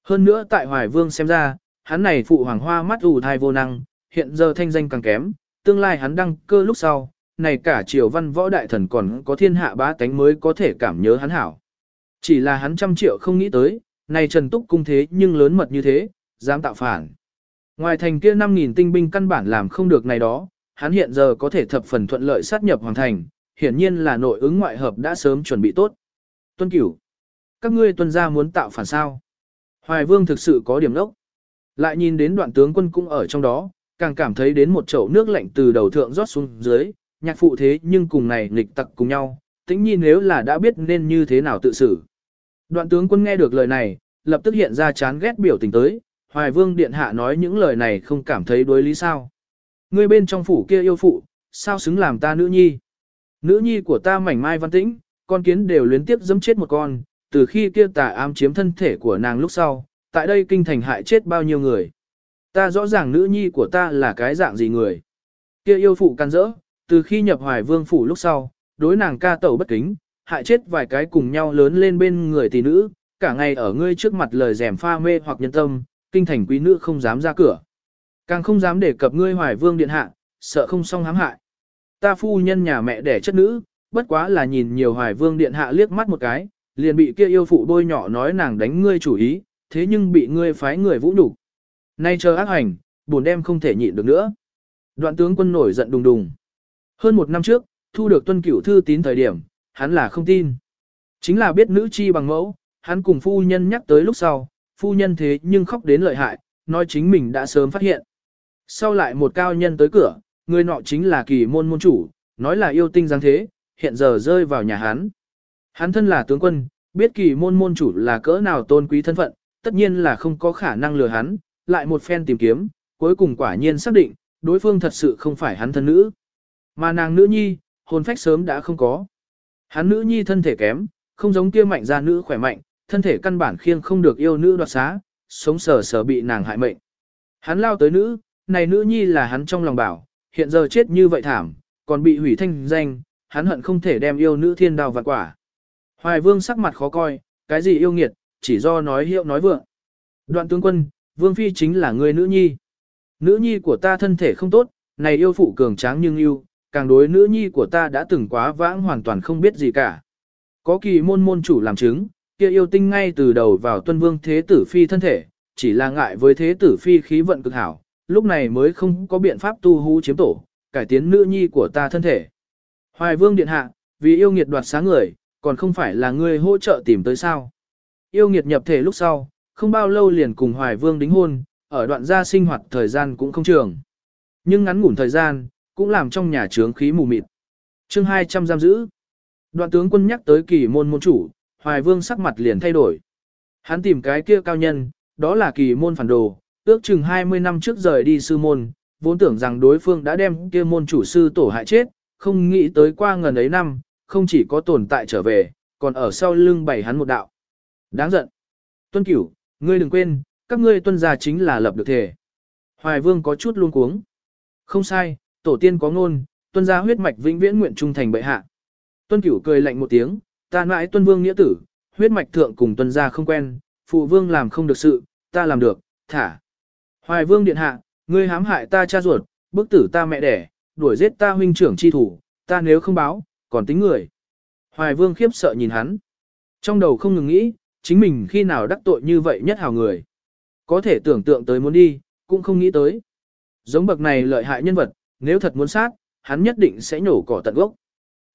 S1: Hơn nữa tại Hoài Vương xem ra, hắn này phụ hoàng hoa mắt ủ thai vô năng, hiện giờ thanh danh càng kém, tương lai hắn đăng cơ lúc sau, này cả triều văn võ đại thần còn có thiên hạ bá tánh mới có thể cảm nhớ hắn hảo. Chỉ là hắn trăm triệu không nghĩ tới, này Trần Túc cung thế nhưng lớn mật như thế, dám tạo phản. Ngoài thành kia 5.000 tinh binh căn bản làm không được này đó, hắn hiện giờ có thể thập phần thuận lợi sát nhập hoàng thành, hiển nhiên là nội ứng ngoại hợp đã sớm chuẩn bị tốt. Tuân cửu, các ngươi tuân gia muốn tạo phản sao? Hoài vương thực sự có điểm lốc Lại nhìn đến đoạn tướng quân cũng ở trong đó, càng cảm thấy đến một chậu nước lạnh từ đầu thượng rót xuống dưới, nhạc phụ thế nhưng cùng này nghịch tặc cùng nhau, tĩnh nhi nếu là đã biết nên như thế nào tự xử. Đoạn tướng quân nghe được lời này, lập tức hiện ra chán ghét biểu tình tới, Hoài Vương Điện Hạ nói những lời này không cảm thấy đối lý sao. Ngươi bên trong phủ kia yêu phụ, sao xứng làm ta nữ nhi? Nữ nhi của ta mảnh mai văn tĩnh, con kiến đều liên tiếp dẫm chết một con, từ khi kia tà ám chiếm thân thể của nàng lúc sau, tại đây kinh thành hại chết bao nhiêu người. Ta rõ ràng nữ nhi của ta là cái dạng gì người. Kia yêu phụ can rỡ, từ khi nhập hoài vương phủ lúc sau, đối nàng ca tẩu bất kính, hại chết vài cái cùng nhau lớn lên bên người tỷ nữ, cả ngày ở ngươi trước mặt lời rèm pha mê hoặc nhân tâm, kinh thành quý nữ không dám ra cửa. Càng không dám để cập ngươi hoài vương điện hạ, sợ không xong hãm hại. Ta phu nhân nhà mẹ đẻ chất nữ, bất quá là nhìn nhiều hoài vương điện hạ liếc mắt một cái, liền bị kia yêu phụ bôi nhỏ nói nàng đánh ngươi chủ ý, thế nhưng bị ngươi phái người vũ nhục. Nay chờ ác hành, buồn đem không thể nhịn được nữa. Đoạn tướng quân nổi giận đùng đùng. Hơn một năm trước, thu được tuân cửu thư tín thời điểm, hắn là không tin. Chính là biết nữ chi bằng mẫu, hắn cùng phu nhân nhắc tới lúc sau, phu nhân thế nhưng khóc đến lợi hại, nói chính mình đã sớm phát hiện. Sau lại một cao nhân tới cửa, người nọ chính là kỳ môn môn chủ, nói là yêu tinh giáng thế, hiện giờ rơi vào nhà hắn. Hắn thân là tướng quân, biết kỳ môn môn chủ là cỡ nào tôn quý thân phận, tất nhiên là không có khả năng lừa hắn, lại một phen tìm kiếm, cuối cùng quả nhiên xác định, đối phương thật sự không phải hắn thân nữ. Mà nàng nữ nhi, hồn phách sớm đã không có. Hắn nữ nhi thân thể kém, không giống kia mạnh gia nữ khỏe mạnh, thân thể căn bản khiêng không được yêu nữ đoạt xá, sống sờ sờ bị nàng hại mệnh. Hắn lao tới nữ, này nữ nhi là hắn trong lòng bảo, hiện giờ chết như vậy thảm, còn bị hủy thanh danh, hắn hận không thể đem yêu nữ thiên đào vạn quả. Hoài vương sắc mặt khó coi, cái gì yêu nghiệt, chỉ do nói hiệu nói vượng. Đoạn tướng quân, vương phi chính là người nữ nhi. Nữ nhi của ta thân thể không tốt, này yêu phụ cường tráng nhưng yêu, càng đối nữ nhi của ta đã từng quá vãng hoàn toàn không biết gì cả. Có kỳ môn môn chủ làm chứng, kia yêu tinh ngay từ đầu vào tuân vương thế tử phi thân thể, chỉ là ngại với thế tử phi khí vận cực hảo, lúc này mới không có biện pháp tu hú chiếm tổ, cải tiến nữ nhi của ta thân thể. Hoài vương điện hạ, vì yêu nghiệt đoạt sáng người, còn không phải là ngươi hỗ trợ tìm tới sao. Yêu nghiệt nhập thể lúc sau, không bao lâu liền cùng Hoài vương đính hôn, ở đoạn gia sinh hoạt thời gian cũng không trường. Nhưng ngắn ngủn thời gian, cũng làm trong nhà trướng khí mù mịt. chương 200 giam giữ. Đoạn tướng quân nhắc tới kỳ môn môn chủ, Hoài Vương sắc mặt liền thay đổi. Hắn tìm cái kia cao nhân, đó là kỳ môn phản đồ, ước chừng 20 năm trước rời đi sư môn, vốn tưởng rằng đối phương đã đem kia môn chủ sư tổ hại chết, không nghĩ tới qua ngần ấy năm, không chỉ có tồn tại trở về, còn ở sau lưng bày hắn một đạo. Đáng giận. Tuân cửu, ngươi đừng quên, các ngươi tuân gia chính là lập được thể. Hoài Vương có chút luống cuống. Không sai, tổ tiên có ngôn, tuân gia huyết mạch vĩnh viễn nguyện trung thành bệ hạ. Tuân cửu cười lạnh một tiếng, ta mãi tuân vương nghĩa tử, huyết mạch thượng cùng tuân gia không quen, phụ vương làm không được sự, ta làm được, thả. Hoài vương điện hạ, ngươi hãm hại ta cha ruột, bức tử ta mẹ đẻ, đuổi giết ta huynh trưởng chi thủ, ta nếu không báo, còn tính người. Hoài vương khiếp sợ nhìn hắn. Trong đầu không ngừng nghĩ, chính mình khi nào đắc tội như vậy nhất hào người. Có thể tưởng tượng tới muốn đi, cũng không nghĩ tới. Giống bậc này lợi hại nhân vật, nếu thật muốn sát, hắn nhất định sẽ nhổ cỏ tận gốc.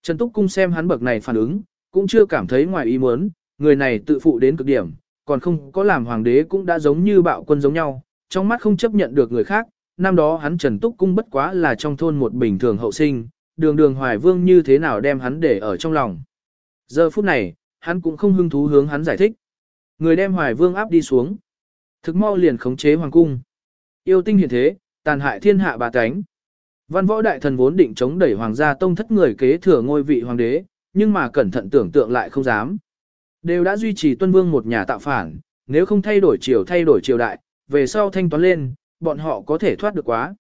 S1: Trần Túc Cung xem hắn bậc này phản ứng, cũng chưa cảm thấy ngoài ý muốn, người này tự phụ đến cực điểm, còn không có làm hoàng đế cũng đã giống như bạo quân giống nhau, trong mắt không chấp nhận được người khác, năm đó hắn Trần Túc Cung bất quá là trong thôn một bình thường hậu sinh, đường đường hoài vương như thế nào đem hắn để ở trong lòng. Giờ phút này, hắn cũng không hưng thú hướng hắn giải thích. Người đem hoài vương áp đi xuống. Thực mau liền khống chế hoàng cung. Yêu tinh hiện thế, tàn hại thiên hạ bà tánh. Văn võ đại thần vốn định chống đẩy hoàng gia tông thất người kế thừa ngôi vị hoàng đế, nhưng mà cẩn thận tưởng tượng lại không dám. Đều đã duy trì tuân vương một nhà tạo phản, nếu không thay đổi triều thay đổi triều đại, về sau thanh toán lên, bọn họ có thể thoát được quá.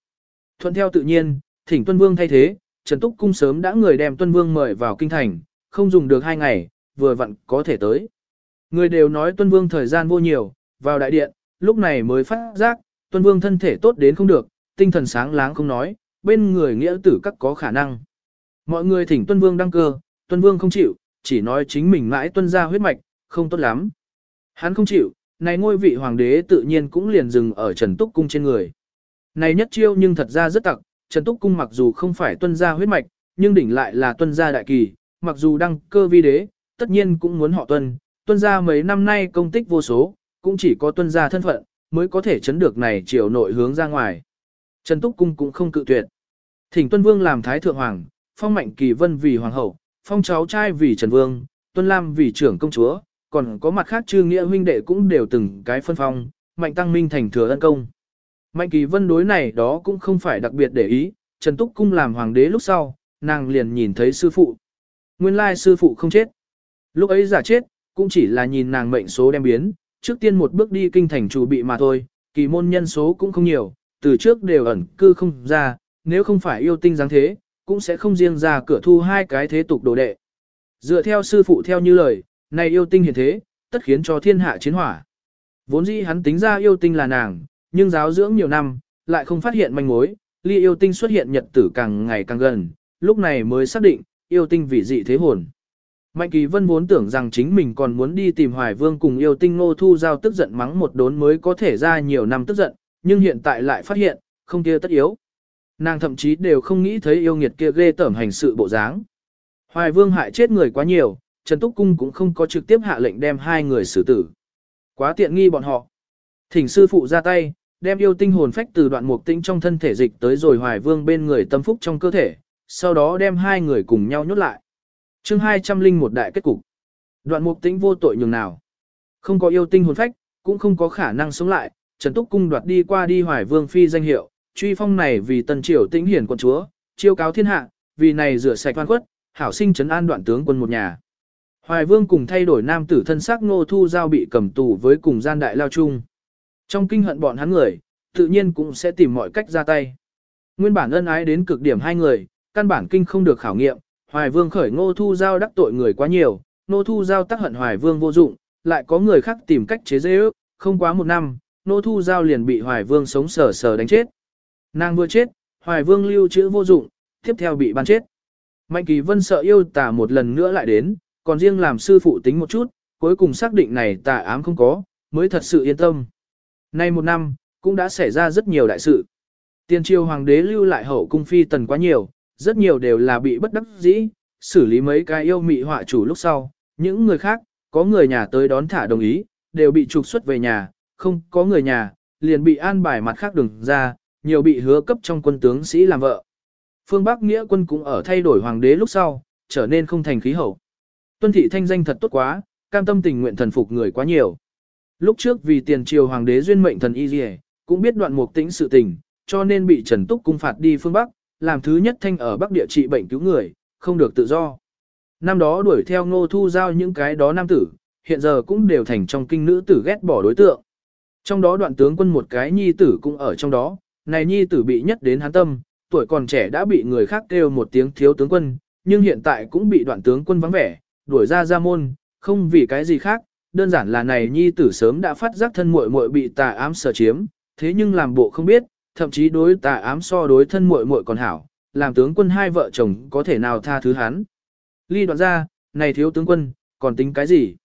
S1: Thuận theo tự nhiên, thỉnh tuân vương thay thế, Trần Túc Cung sớm đã người đem tuân vương mời vào kinh thành, không dùng được hai ngày, vừa vặn có thể tới. Người đều nói tuân vương thời gian vô nhiều, vào đại điện, lúc này mới phát giác, tuân vương thân thể tốt đến không được, tinh thần sáng láng không nói, bên người nghĩa tử các có khả năng. Mọi người thỉnh tuân vương đăng cơ, tuân vương không chịu, chỉ nói chính mình mãi tuân ra huyết mạch, không tốt lắm. Hắn không chịu, này ngôi vị hoàng đế tự nhiên cũng liền dừng ở Trần Túc Cung trên người. Này nhất chiêu nhưng thật ra rất tặc, Trần Túc Cung mặc dù không phải tuân gia huyết mạch, nhưng đỉnh lại là tuân gia đại kỳ, mặc dù đăng cơ vi đế, tất nhiên cũng muốn họ tuân, tuân gia mấy năm nay công tích vô số, cũng chỉ có tuân gia thân phận, mới có thể chấn được này triều nội hướng ra ngoài. Trần Túc Cung cũng không cự tuyệt. Thỉnh Tuân Vương làm Thái Thượng Hoàng, phong Mạnh Kỳ Vân vì Hoàng hậu, phong cháu trai vì Trần Vương, Tuân Lam vì trưởng công chúa, còn có mặt khác chư nghĩa huynh đệ cũng đều từng cái phân phong, Mạnh Tăng Minh thành thừa ân công. Mạnh Kỳ Vân đối này đó cũng không phải đặc biệt để ý, Trần Túc Cung làm hoàng đế lúc sau, nàng liền nhìn thấy sư phụ. Nguyên lai sư phụ không chết. Lúc ấy giả chết, cũng chỉ là nhìn nàng mệnh số đem biến, trước tiên một bước đi kinh thành chủ bị mà thôi, kỳ môn nhân số cũng không nhiều, từ trước đều ẩn cư không ra, nếu không phải yêu tinh dáng thế, cũng sẽ không riêng ra cửa thu hai cái thế tục đồ đệ. Dựa theo sư phụ theo như lời, này yêu tinh hiện thế, tất khiến cho thiên hạ chiến hỏa. Vốn dĩ hắn tính ra yêu tinh là nàng, nhưng giáo dưỡng nhiều năm, lại không phát hiện manh mối, ly yêu tinh xuất hiện nhật tử càng ngày càng gần, lúc này mới xác định, yêu tinh vị dị thế hồn. Mạnh Kỳ Vân vốn tưởng rằng chính mình còn muốn đi tìm Hoài Vương cùng yêu tinh Ngô Thu Giao tức giận mắng một đốn mới có thể ra nhiều năm tức giận, nhưng hiện tại lại phát hiện, không kia tất yếu. Nàng thậm chí đều không nghĩ thấy yêu nghiệt kia ghê tởm hành sự bộ dáng. Hoài Vương hại chết người quá nhiều, Trần Túc Cung cũng không có trực tiếp hạ lệnh đem hai người xử tử. Quá tiện nghi bọn họ. Thỉnh sư phụ ra tay, đem yêu tinh hồn phách từ đoạn mục tinh trong thân thể dịch tới rồi Hoài Vương bên người tâm phúc trong cơ thể, sau đó đem hai người cùng nhau nhốt lại. chương 201 đại kết cục. Đoạn mục tinh vô tội nhường nào. Không có yêu tinh hồn phách, cũng không có khả năng sống lại, Trần Túc Cung đoạt đi qua đi Hoài Vương Phi danh hiệu, truy phong này vì tần triều tĩnh hiển quân chúa, chiêu cáo thiên hạ, vì này rửa sạch oan khuất, hảo sinh trấn an đoạn tướng quân một nhà. Hoài Vương cùng thay đổi nam tử thân xác Ngô Thu Giao bị cầm tù với cùng gian đại lao chung. Trong kinh hận bọn hắn người, tự nhiên cũng sẽ tìm mọi cách ra tay. Nguyên bản ân ái đến cực điểm hai người, căn bản kinh không được khảo nghiệm, Hoài Vương khởi Ngô Thu Giao đắc tội người quá nhiều, Ngô Thu Giao tác hận Hoài Vương vô dụng, lại có người khác tìm cách chế dễ ước, không quá một năm, Ngô Thu Giao liền bị Hoài Vương sống sờ sờ đánh chết. Nàng vừa chết, Hoài Vương lưu chữ vô dụng, tiếp theo bị ban chết. Mạnh Kỳ Vân sợ yêu tà một lần nữa lại đến, còn riêng làm sư phụ tính một chút, cuối cùng xác định này tà ám không có, mới thật sự yên tâm. Nay một năm, cũng đã xảy ra rất nhiều đại sự. Tiên triều hoàng đế lưu lại hậu cung phi tần quá nhiều, rất nhiều đều là bị bất đắc dĩ, xử lý mấy cái yêu mị họa chủ lúc sau. Những người khác, có người nhà tới đón thả đồng ý, đều bị trục xuất về nhà, không có người nhà, liền bị an bài mặt khác đừng ra, nhiều bị hứa cấp trong quân tướng sĩ làm vợ. Phương Bắc Nghĩa quân cũng ở thay đổi hoàng đế lúc sau, trở nên không thành khí hậu. Tuân thị thanh danh thật tốt quá, cam tâm tình nguyện thần phục người quá nhiều. Lúc trước vì tiền triều hoàng đế duyên mệnh thần y dì cũng biết đoạn mục tĩnh sự tình, cho nên bị Trần Túc cung phạt đi phương Bắc, làm thứ nhất thanh ở Bắc địa trị bệnh cứu người, không được tự do. Năm đó đuổi theo ngô thu giao những cái đó nam tử, hiện giờ cũng đều thành trong kinh nữ tử ghét bỏ đối tượng. Trong đó đoạn tướng quân một cái nhi tử cũng ở trong đó, này nhi tử bị nhất đến hắn tâm, tuổi còn trẻ đã bị người khác kêu một tiếng thiếu tướng quân, nhưng hiện tại cũng bị đoạn tướng quân vắng vẻ, đuổi ra ra môn, không vì cái gì khác, đơn giản là này nhi tử sớm đã phát giác thân muội muội bị tà ám sở chiếm, thế nhưng làm bộ không biết, thậm chí đối tà ám so đối thân muội muội còn hảo, làm tướng quân hai vợ chồng có thể nào tha thứ hắn. Ly đoạn ra, này thiếu tướng quân, còn tính cái gì?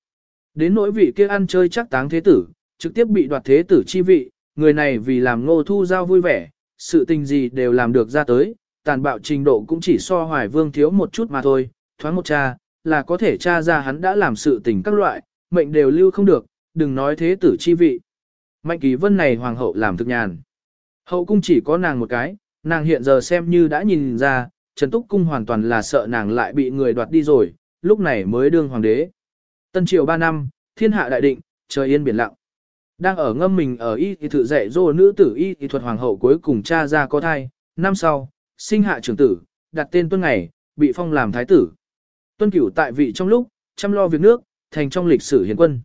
S1: Đến nỗi vị kia ăn chơi chắc táng thế tử, trực tiếp bị đoạt thế tử chi vị, người này vì làm ngô thu giao vui vẻ, sự tình gì đều làm được ra tới, tàn bạo trình độ cũng chỉ so hoài vương thiếu một chút mà thôi, thoáng một cha, là có thể cha ra hắn đã làm sự tình các loại, mệnh đều lưu không được, đừng nói thế tử chi vị. Mạnh kỳ vân này hoàng hậu làm thực nhàn. Hậu cung chỉ có nàng một cái, nàng hiện giờ xem như đã nhìn ra, Trần Túc Cung hoàn toàn là sợ nàng lại bị người đoạt đi rồi, lúc này mới đương hoàng đế. Tân triều 3 năm, thiên hạ đại định, trời yên biển lặng. Đang ở ngâm mình ở y thì thự dạy dô nữ tử y thì thuật hoàng hậu cuối cùng cha ra có thai, năm sau, sinh hạ trưởng tử, đặt tên tuân ngày, bị phong làm thái tử. Tuân cửu tại vị trong lúc, chăm lo việc nước, thành trong lịch sử hiền quân.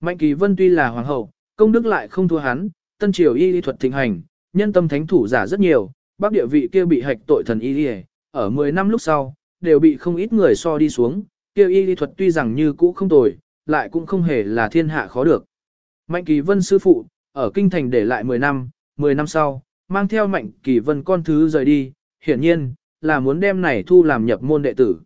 S1: Mạnh kỳ vân tuy là hoàng hậu, công đức lại không thua hắn, tân triều y y thuật thịnh hành, nhân tâm thánh thủ giả rất nhiều, bác địa vị kia bị hạch tội thần y y, ở 10 năm lúc sau, đều bị không ít người so đi xuống, kia y y thuật tuy rằng như cũ không tồi, lại cũng không hề là thiên hạ khó được. Mạnh kỳ vân sư phụ, ở kinh thành để lại 10 năm, 10 năm sau, mang theo mạnh kỳ vân con thứ rời đi, hiển nhiên, là muốn đem này thu làm nhập môn đệ tử.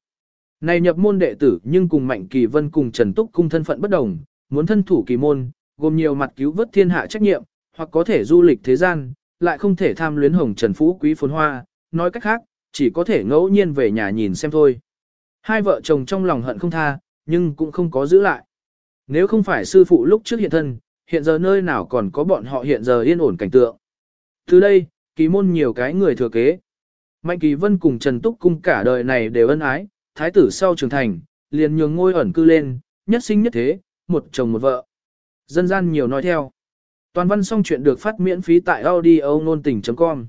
S1: Này nhập môn đệ tử nhưng cùng Mạnh Kỳ Vân cùng Trần Túc cung thân phận bất đồng, muốn thân thủ kỳ môn, gồm nhiều mặt cứu vớt thiên hạ trách nhiệm, hoặc có thể du lịch thế gian, lại không thể tham luyến hồng Trần Phú quý phồn hoa, nói cách khác, chỉ có thể ngẫu nhiên về nhà nhìn xem thôi. Hai vợ chồng trong lòng hận không tha, nhưng cũng không có giữ lại. Nếu không phải sư phụ lúc trước hiện thân, hiện giờ nơi nào còn có bọn họ hiện giờ yên ổn cảnh tượng. Từ đây, kỳ môn nhiều cái người thừa kế. Mạnh Kỳ Vân cùng Trần Túc cung cả đời này đều ân ái, thái tử sau trưởng thành, liền nhường ngôi ẩn cư lên, nhất sinh nhất thế, một chồng một vợ. Dân gian nhiều nói theo. Toàn văn xong chuyện được phát miễn phí tại audio nôn tình.com